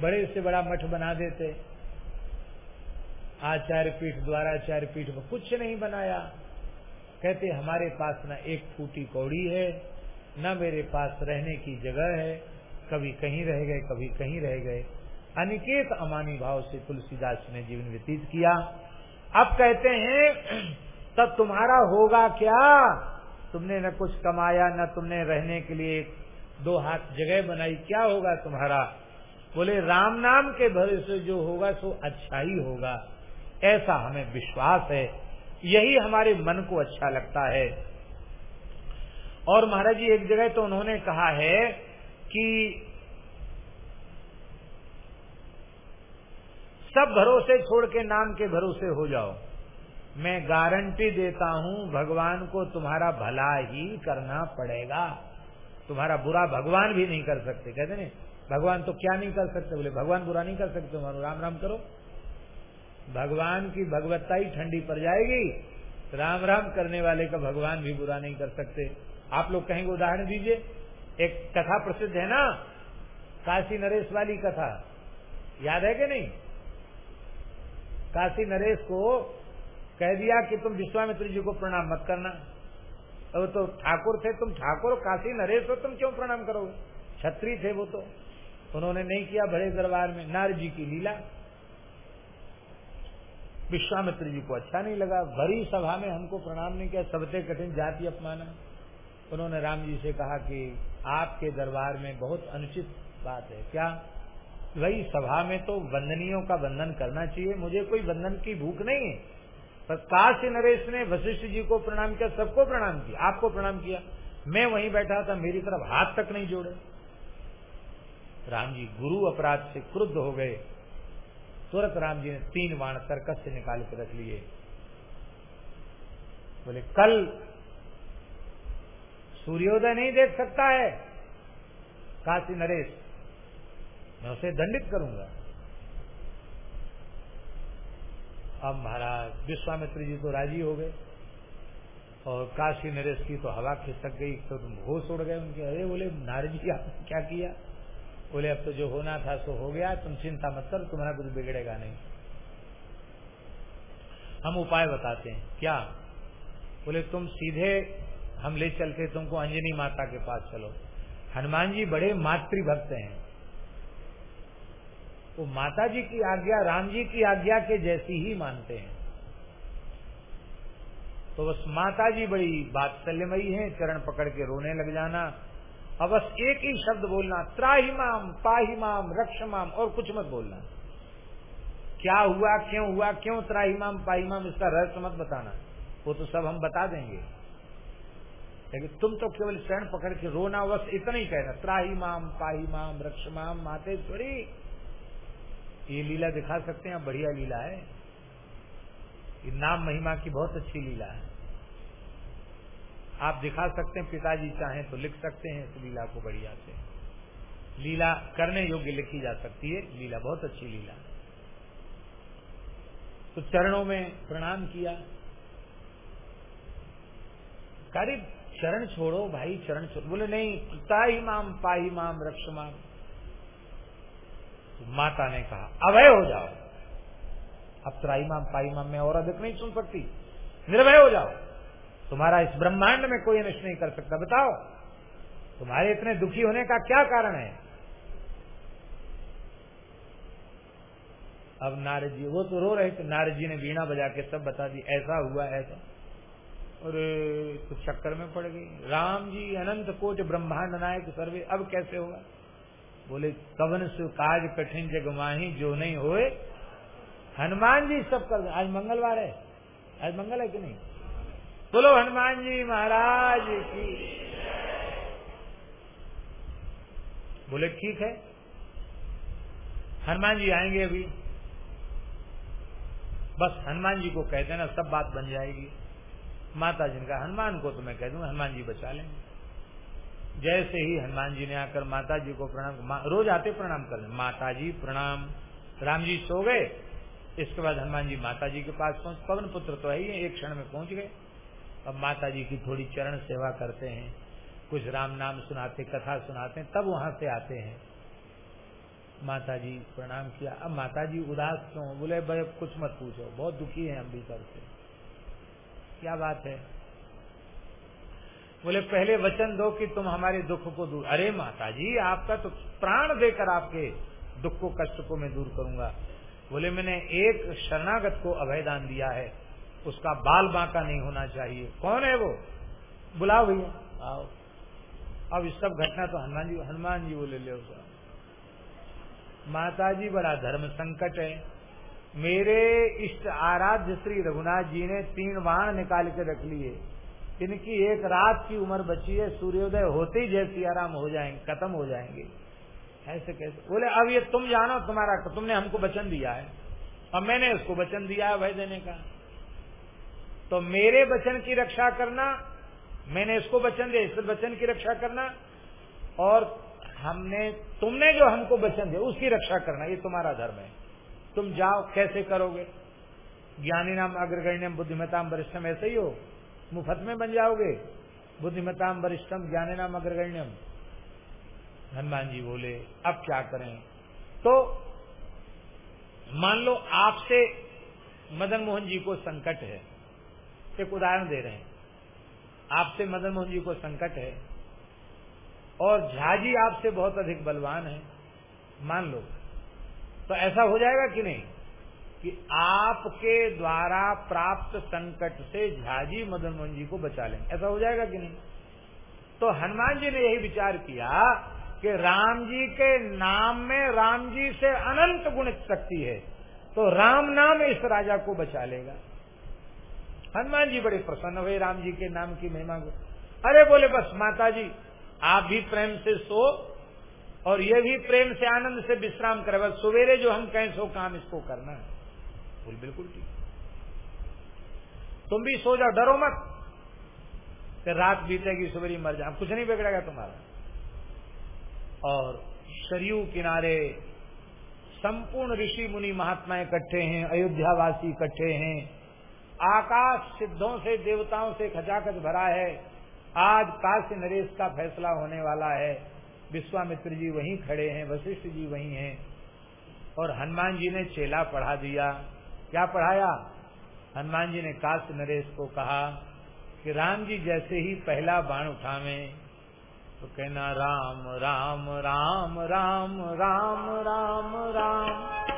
बड़े से बड़ा मठ बना देते। आचार्य पीठ, द्वाराचार्य पीठ में कुछ नहीं बनाया। कहते, हमारे पास न एक फूटी कौड़ी है, न मेरे पास रहने की जगह है। कभी कहीं रह गए, कभी कहीं रह गए। अनिकेत अमानी भाव से तुलसीदास ने जीवन व्यतीत किया। अब कहते हैं, तब तुम्हारा होगा क्या? तुमने न कुछ कमाया, न तुमने रहने के लिए दो हाथ जगह बनाई, क्या होगा तुम्हारा? बोले, राम नाम के भरोसे जो होगा, सो अच्छा ही होगा। ऐसा हमें विश्वास है। यही हमारे मन को अच्छा लगता है। और महाराज जी, एक जगह तो उन्होंने कहा है कि सब भरोसे छोड़ के नाम के भरोसे हो जाओ। मैं गारंटी देता हूँ, भगवान को तुम्हारा भला ही करना पड़ेगा। तुम्हारा बुरा भगवान भी नहीं कर सकते, कहते नहीं भगवान तो क्या नहीं कर सकते? बोले, भगवान बुरा नहीं कर सकते, तुम्हारा राम राम करो। भगवान की भगवत्ता ही ठंडी पड़ जाएगी। राम राम करने वाले का भगवान भी बुरा नहीं कर सकते। आप लोग कहेंगे, उदाहरण दीजिए। एक कथा प्रसिद्ध है ना? काशी नरेश वाली कथा। याद है कि नहीं? काशी नरेश को कह दिया कि तुम विश्वामित्र जी को प्रणाम मत करना। अब तो ठाकुर थे, तुम ठाकुर काशी नरेश हो, तुम क्यों प्रणाम करोगे? छत्री थे वो तो। उन्होंने नहीं किया बड़े दरबार में। नार जी की लीला। विश्वामित्र जी को अच्छा नहीं लगा। भरी सभा में हमको प्रणाम नहीं किया। सबसे कठिन जाति अपमाना। उन्होंने राम जी से कहा कि आपके दरबार में बहुत अनुचित बात है। क्या? वही सभा में तो वंदनियों का वंदन करना चाहिए। मुझे कोई वंदन की भूख नहीं है। पर काशी नरेश ने वशिष्ठ जी को प्रणाम किया, सबको प्रणाम किया, आपको प्रणाम किया। मैं वहीं बैठा था, मेरी तरफ़ हाथ तक नहीं जोड़े। राम जी गुरु अपराध से क्रुद्ध हो गए। तुरंत राम जी ने तीन बाण सर्कस से निकाल के रख लिए। बोले, कल सूर्योदय नहीं देख सकता है। काशी नरेश, मैं उसे दंडित करूँगा। अब महाराज विश्वामित्र जी तो राज़ी हो गए और काशी नरेश की तो हवा खिसक गई तो होश उड़ गए उनके। अरे बोले नारद जी आपने क्या किया? बोले, अब तो जो होना था सो हो गया, तुम चिंता मत कर, तुम्हारा कुछ बिगड़ेगा नहीं। हम उपाय बताते हैं। क्या? बोले, तुम सीधे हम ले चलते, तुमको अंजनी माता के पास चलो। हनुमान जी बड़े मातृभक्त हैं। वो माता जी की आज्ञा राम जी की आज्ञा के जैसी ही मानते हैं। तो बस माता जी बड़ी बात बात्सल्यमयी है, चरण पकड़ के रोने लग जाना। अब बस एक ही शब्द बोलना, त्राहिमाम, पाहिमाम, रक्षमाम, और कुछ मत बोलना। क्या हुआ, क्यों हुआ, क्यों त्राहिमाम, पाहिमाम, इसका रहस्य मत बताना। वो तो सब हम बता देंगे। लेकिन तुम तो केवल शरण पकड़ के रोना, बस इतना ही कहना, त्राहिमाम, पाहिमाम, रक्षमाम मातेश्वरी ये लीला दिखा सकते हैं, बढ़िया लीला है। ये नाम महिमा की बहुत अच्छी लीला है। आप दिखा सकते हैं, पिताजी चाहें तो लिख सकते हैं इस लीला को बढ़िया से। लीला करने योग्य लिखी जा सकती है। लीला बहुत अच्छी लीला तो चरणों में प्रणाम किया। करीब चरण छोड़ो, भाई, चरण छोड़ो। बोले, नहीं ताही माम, पाही माम, रक्ष माम। तो माता ने कहा, अभय हो जाओ। अब त्राई माम पाई माम में और अधिक नहीं सुन सकती। निर्भय हो जाओ। तुम्हारा इस ब्रह्मांड में कोई अनिष्ट नहीं कर सकता। बताओ, तुम्हारे इतने दुखी होने का क्या कारण है? अब नारद जी, वो तो रो रहे थे। नारद जी ने वीणा बजा के सब बता दी, ऐसा हुआ, ऐसा। अरे तो चक्कर में पड़ गई। राम जी, अनंत कोट ब्रह्मांड नायक सर्वे, अब कैसे होगा? बोले, कवन से काज कठिन जग माही, जो नहीं होए। हनुमान जी सब कर आज मंगलवार है। आज मंगल है कि नहीं? बोलो, हनुमान जी महाराज की। बोले, ठीक है। हनुमान जी आएँगे अभी। बस हनुमान जी को कह देना, सब बात बन जाएगी। माता जिनका हनुमान को तो मैं कह दूँगा, हनुमान जी बचा लेंगे। जैसे ही हनुमान जी ने आकर माता जी को प्रणाम रोज आते प्रणाम करने माता जी, प्रणाम। राम जी सो गए। इसके बाद हनुमान जी माता जी के पास पहुँच, पवन पुत्र तो है ही, एक क्षण में पहुँच गए। अब माता जी की थोड़ी चरण सेवा करते हैं, कुछ राम नाम सुनाते, कथा सुनाते हैं, तब वहाँ से आते हैं। माता जी प्रणाम किया। अब माता जी उदास क्यों? बोले, भाई, अब कुछ मत पूछो। बहुत दुखी है हम भीतर से। क्या बात है? बोले, पहले वचन दो कि तुम हमारे दुख को दूर अरे माता जी आपका तो प्राण देकर आपके दुख को, कष्ट को मैं दूर करूँगा। बोले, मैंने एक शरणागत को अभयदान दिया है। उसका बाल बांका नहीं होना चाहिए। कौन है वो? बुलाओ भैया। आओ। अब इस सब घटना तो हनुमान जी हनुमान जी बोले ले माता जी बड़ा धर्म संकट है। मेरे इष्ट आराध्य श्री रघुनाथ जी ने तीन बाण निकाल के रख लिए। इनकी एक रात की उम्र बची है, सूर्योदय होते ही जैसी आराम हो जाएँगे, खत्म हो जाएँगे। ऐसे कैसे? बोले, अब ये तुम जानो, तुम्हारा, तुमने हमको वचन दिया है। अब मैंने उसको वचन दिया है, भय देने का। तो मेरे वचन की रक्षा करना, मैंने इसको वचन दिया, इस वचन की रक्षा करना, और हमने, तुमने जो हमको वचन दिया, उसकी रक्षा करना, ये तुम्हारा धर्म है। तुम जाओ, कैसे करोगे? ज्ञानी नाम अग्रगण्यम बुद्धिमताम वरिष्ठम, ऐसे ही हो। मुफत में बन जाओगे। बुद्धिमताम वरिष्ठम ज्ञानी नाम अग्रगण्यम। हनुमान जी बोले, अब क्या करें? तो मान लो आपसे मदन मोहन जी को संकट है। एक उदाहरण दे रहे हैं। आपसे मदन मोहन जी को संकट है और झाजी आपसे बहुत अधिक बलवान है, मान लो। तो ऐसा हो जाएगा कि नहीं? कि आपके द्वारा प्राप्त संकट से झाजी मदन मोहन जी को बचा लेंगे ऐसा हो जाएगा कि नहीं? तो हनुमान जी ने यही विचार किया कि राम जी के नाम में राम जी से अनंत गुण शक्ति है तो राम नाम इस राजा को बचा लेगा। हनुमान जी बड़े प्रसन्न हुए, राम जी के नाम की महिमा को। अरे बोले, बस माता जी आप भी प्रेम से सो और ये भी प्रेम से, आनंद से विश्राम करे। बस सवेरे जो हम कहें, सो काम इसको करना है। बोल बिल्कुल ठीक। तुम भी सो जाओ, डरो मत। कि रात बीतेगी, सवेरे मर जाओ। कुछ नहीं बिगड़ेगा तुम्हारा। और सरयू किनारे संपूर्ण ऋषि मुनि महात्मा इकट्ठे हैं, अयोध्यावासी इकट्ठे हैं। आकाश सिद्धों से देवताओं से खचाखच भरा है। आज काश्य नरेश का फैसला होने वाला है। विश्वामित्र जी वहीं खड़े हैं वशिष्ठ जी वहीं हैं। और हनुमान जी ने चेला पढ़ा दिया। क्या पढ़ाया? हनुमान जी ने काश्य नरेश को कहा कि राम जी जैसे ही पहला बाण उठावे तो कहना राम राम राम राम राम राम राम, राम, राम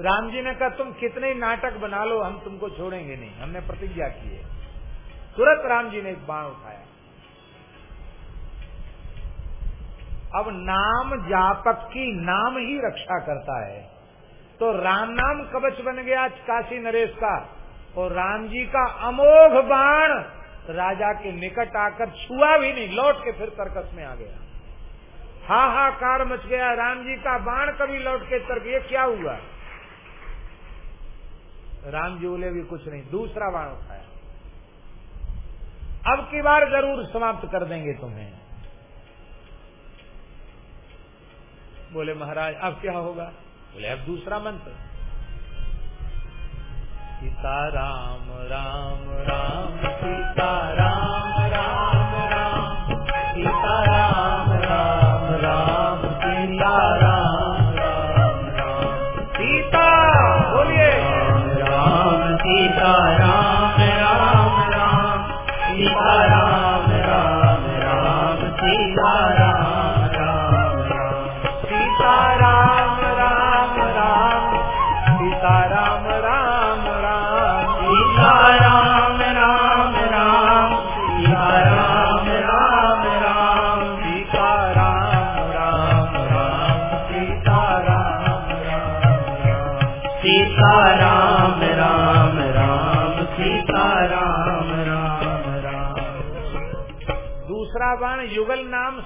राम जी ने कहा, तुम कितने नाटक बना लो, हम तुमको छोड़ेंगे नहीं। हमने प्रतिज्ञा की है। तुरंत राम जी ने एक बाण उठाया। अब नाम जापक की नाम ही रक्षा करता है। तो राम नाम कवच बन गया काशी नरेश का, और राम जी का अमोघ बाण राजा के निकट आकर छुआ भी नहीं, लौट के फिर तर्कस में आ गया। हाहाकार मच गया। राम जी का बाण कभी लौट के तर्क, ये क्या हुआ? राम जी बोले भी कुछ नहीं, दूसरा बाण उठाया। अब की बार ज़रूर समाप्त कर देंगे तुम्हें। बोले, महाराज, अब क्या होगा? बोले, अब दूसरा मंत्र। सीता राम राम राम, सीता राम।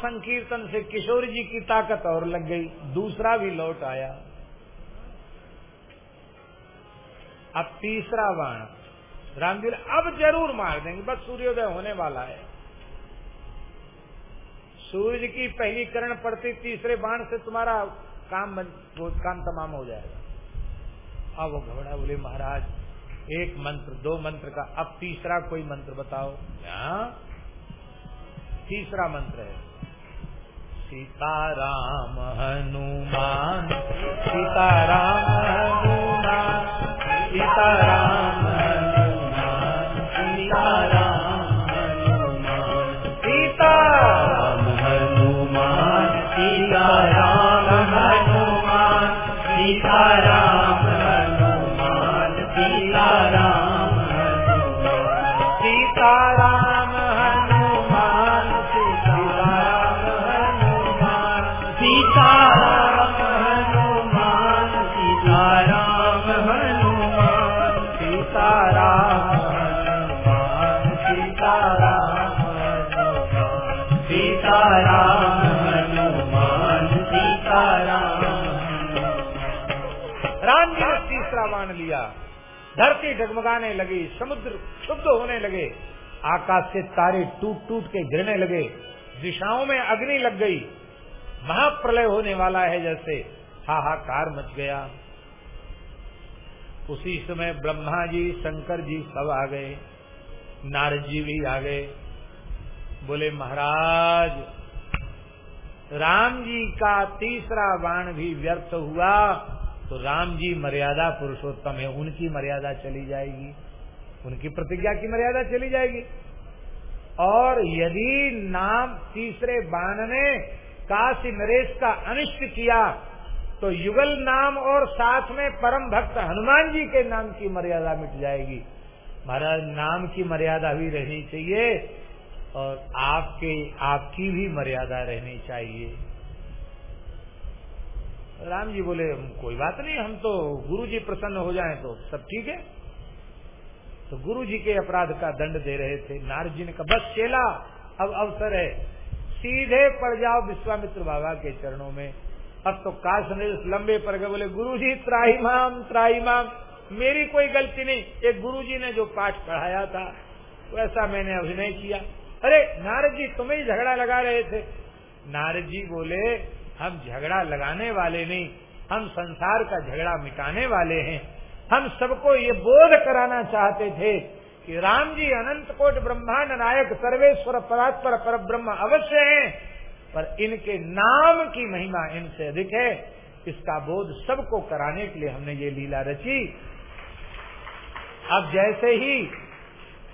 संकीर्तन से किशोर जी की ताकत और लग गई। दूसरा भी लौट आया। अब तीसरा बाण। राम जी अब ज़रूर मार देंगे, बस सूर्योदय होने वाला है। सूर्य की पहली किरण पड़ती तीसरे बाण से तुम्हारा काम काम तमाम हो जाएगा। अब वो घबरा, बोले, महाराज, एक मंत्र, दो मंत्र का, अब तीसरा कोई मंत्र बताओ। यहाँ तीसरा मंत्र है। सीताराम हनुमान सीताराम हनुमान सीताराम धरती डगमगाने लगी, समुद्र शुद्ध होने लगे, आकाश से तारे टूट टूट के गिरने लगे, दिशाओं में अग्नि लग गई। महाप्रलय होने वाला है जैसे हाहाकार मच गया। उसी समय ब्रह्मा जी, शंकर जी सब आ गए, नारद जी भी आ गए। बोले, महाराज, राम जी का तीसरा बाण भी व्यर्थ हुआ। तो राम जी मर्यादा पुरुषोत्तम है, उनकी मर्यादा चली जाएगी, उनकी प्रतिज्ञा की मर्यादा चली जाएगी। और यदि नाम तीसरे बाण ने काशी नरेश का अनिष्ट किया तो युगल नाम और साथ में परम भक्त हनुमान जी के नाम की मर्यादा मिट जाएगी। महाराज, नाम की मर्यादा भी रहनी चाहिए और आपके, आपकी भी मर्यादा रहनी चाहिए। राम जी बोले, कोई बात नहीं, हम तो गुरु जी प्रसन्न हो जाएँ तो सब ठीक है। तो गुरु जी के अपराध का दंड दे रहे थे। नारद जी ने कहा बस चेला, अब अवसर है। सीधे पड़ जाओ विश्वामित्र बाबा के चरणों में। अब तो काश ने लंबे पर गए बोले गुरु जी त्राहीमाम त्राहीमाम, मेरी कोई गलती नहीं। एक गुरु जी ने जो पाठ पढ़ाया था, वैसा मैंने अभिनय किया। अरे, नारद जी तुम्हें झगड़ा लगा रहे थे। नारद जी बोले हम झगड़ा लगाने वाले नहीं, हम संसार का झगड़ा मिटाने वाले हैं। हम सबको ये बोध कराना चाहते थे कि राम जी अनंत कोट ब्रह्मांड नायक सर्वेश्वर परात्पर पर ब्रह्म अवश्य है, पर इनके नाम की महिमा इनसे अधिक है। इसका बोध सबको कराने के लिए हमने ये लीला रची। अब जैसे ही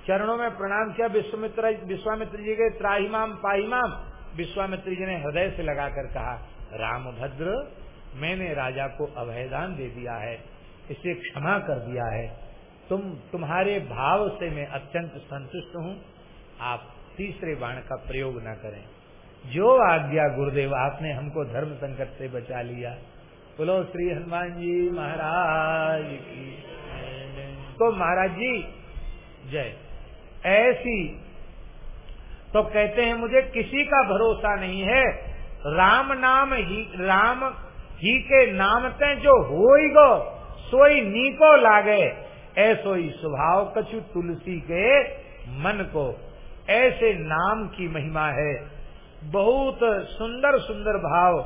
चरणों में प्रणाम किया, विश्वामित्र विश्वामित्र जी के त्राहीमाम, पाहीमाम विश्वामित्र जी ने हृदय से लगाकर कहा राम भद्र मैंने राजा को अभयदान दे दिया है, इसे क्षमा कर दिया है। तुम, तुम्हारे भाव से मैं अत्यंत संतुष्ट हूँ। आप तीसरे बाण का प्रयोग न करें। जो आज्ञा गुरुदेव, आपने हमको धर्म संकट से बचा लिया। बोलो, श्री हनुमान जी महाराज की तो महाराज जी, जय। ऐसी तो कहते हैं, मुझे किसी का भरोसा नहीं है। राम नाम ही, राम ही के नाम ते जो हो गो, सोई नीको लागे। ऐसो ही स्वभाव कछु तुलसी के मन को। ऐसे नाम की महिमा है। बहुत सुंदर सुंदर भाव।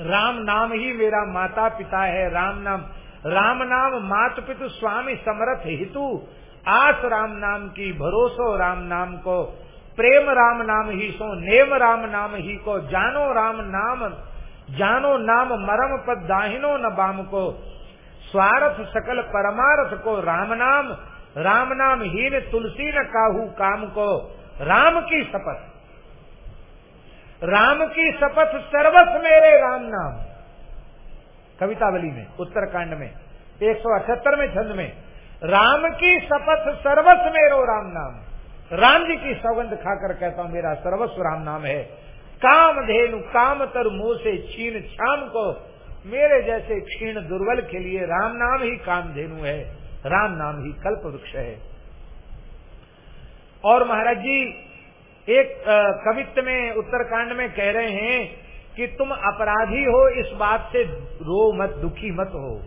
राम नाम ही मेरा माता पिता है। राम नाम राम नाम मात पितु स्वामी समरथ हितु। आस राम नाम की, भरोसो राम नाम को, प्रेम राम नाम ही सो, नेम राम नाम ही को, जानो राम नाम, जानो नाम मरम पद दाहिनो न बाम को, स्वार्थ सकल परमार्थ को राम नाम राम नाम हीन तुलसी न काहू काम को, राम की शपथ। राम की शपथ सर्वस मेरे राम नाम। कवितावली में, उत्तरकांड में, एक सौ अठहत्तर में, छंद में राम की शपथ सर्वस्व मेरो राम नाम। राम जी की सौगंध खाकर कहता हूँ, मेरा सर्वस्व राम नाम है। काम धेनु, काम तर मुँह से छीन छाम को। मेरे जैसे क्षीण दुर्बल के लिए राम नाम ही कामधेनु है। राम नाम ही कल्प वृक्ष है। और महाराज जी, एक कवित्व में, उत्तरकांड में कह रहे हैं कि तुम अपराधी हो, इस बात से रो मत, दुखी मत हो।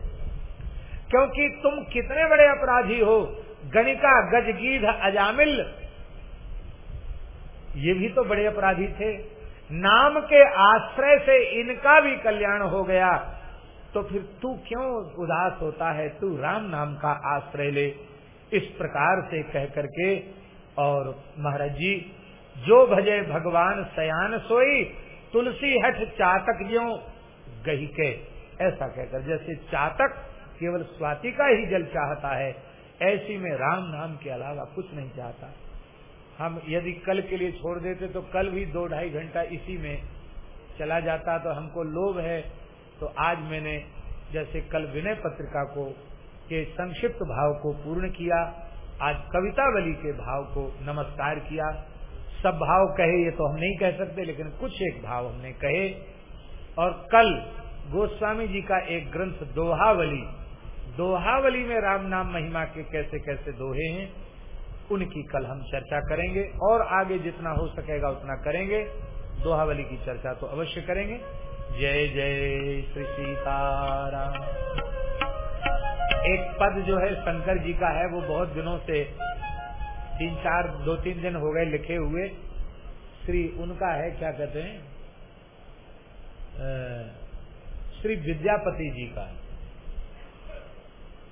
क्योंकि तुम कितने बड़े अपराधी हो? गणिका, गजगीध, अजामिल। ये भी तो बड़े अपराधी थे। नाम के आश्रय से इनका भी कल्याण हो गया। तो फिर तू क्यों उदास होता है? तू राम नाम का आश्रय ले। इस प्रकार से कह करके और महाराज जी, जो भजे भगवान सयान सोई, तुलसी हठ चातक ज्यो गही के। ऐसा कहकर जैसे चातक केवल स्वाति का ही जल चाहता है, ऐसी में राम नाम के अलावा कुछ नहीं चाहता। हम यदि कल के लिए छोड़ देते तो कल भी दो ढाई घंटा इसी में चला जाता तो हमको लोभ है। तो आज मैंने जैसे कल विनय पत्रिका को के संक्षिप्त भाव को पूर्ण किया, आज कवितावली के भाव को नमस्कार किया। सब भाव कहे ये तो हम नहीं कह सकते, लेकिन कुछ एक भाव हमने कहे। और कल गोस्वामी जी का एक ग्रंथ दोहावली दोहावली में राम नाम महिमा के कैसे कैसे दोहे हैं, उनकी कल हम चर्चा करेंगे, और आगे जितना हो सकेगा उतना करेंगे। दोहावली की चर्चा तो अवश्य करेंगे। जय जय श्री सीताराम। एक पद जो है शंकर जी का है, वो बहुत दिनों से तीन, चार, दो, तीन दिन हो गए लिखे हुए। श्री उनका है, क्या कहते हैं? श्री विद्यापति जी का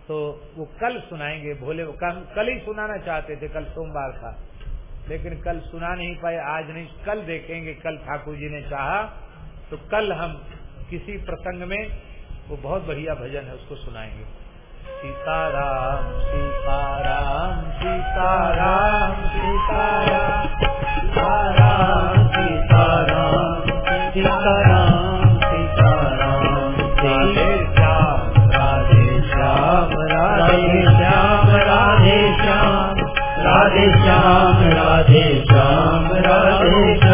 तो वो कल सुनाएँगे भोले कल, कल ही सुनाना चाहते थे कल सोमवार था। लेकिन कल सुना नहीं पाए आज नहीं कल देखेंगे कल ठाकुर जी ने चाहा तो कल हम किसी प्रसंग में वो बहुत बढ़िया भजन है उसको सुनाएँगे। सीताराम सीताराम सीताराम सीताराम सीताराम सीताराम सीताराम राधे श्याम राधे। श्याम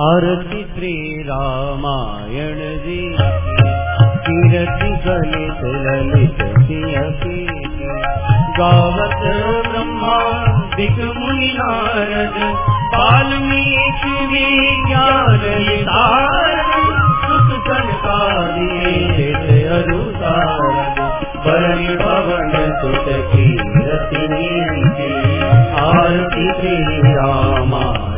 आरती श्री रामायण जी कीरति गलित ललित सियति गावत ब्रह्मा दिक मुनि नारद वाल्मीकि विज्ञान विशारद सुख संसारी अनुसारद आरती श्री रामायण।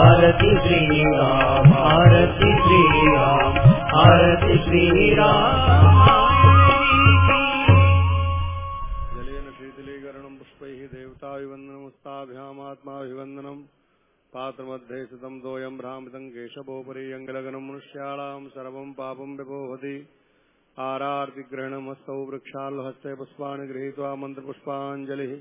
आरति श्री राम आरति श्री राम आरति श्री राम शीतलीकरणं पुष्पैः देवताभिवन्दनमस्ताभ्यामात्माभिवन्दनम् पात्रमध्येषितं दोऽयं भ्रामितं केशवोपरि अङ्गलगनं मनुष्याणां सर्वं पापं विभोहति आरार्तिग्रहणमस्तौ वृक्षाल्हस्ते पुष्पाणि गृहीत्वा मन्त्रपुष्पाञ्जलिः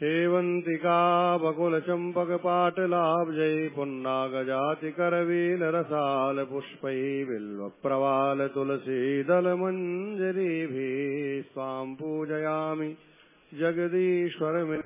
सेवन्तिका बकुलचम्पकपाटलाब्जै पुन्नागजातिकरवीलरसालपुष्पै बिल्वप्रवालतुलसीदलमञ्जरीभिः स्वाम् पूजयामि जगदीश्वरमि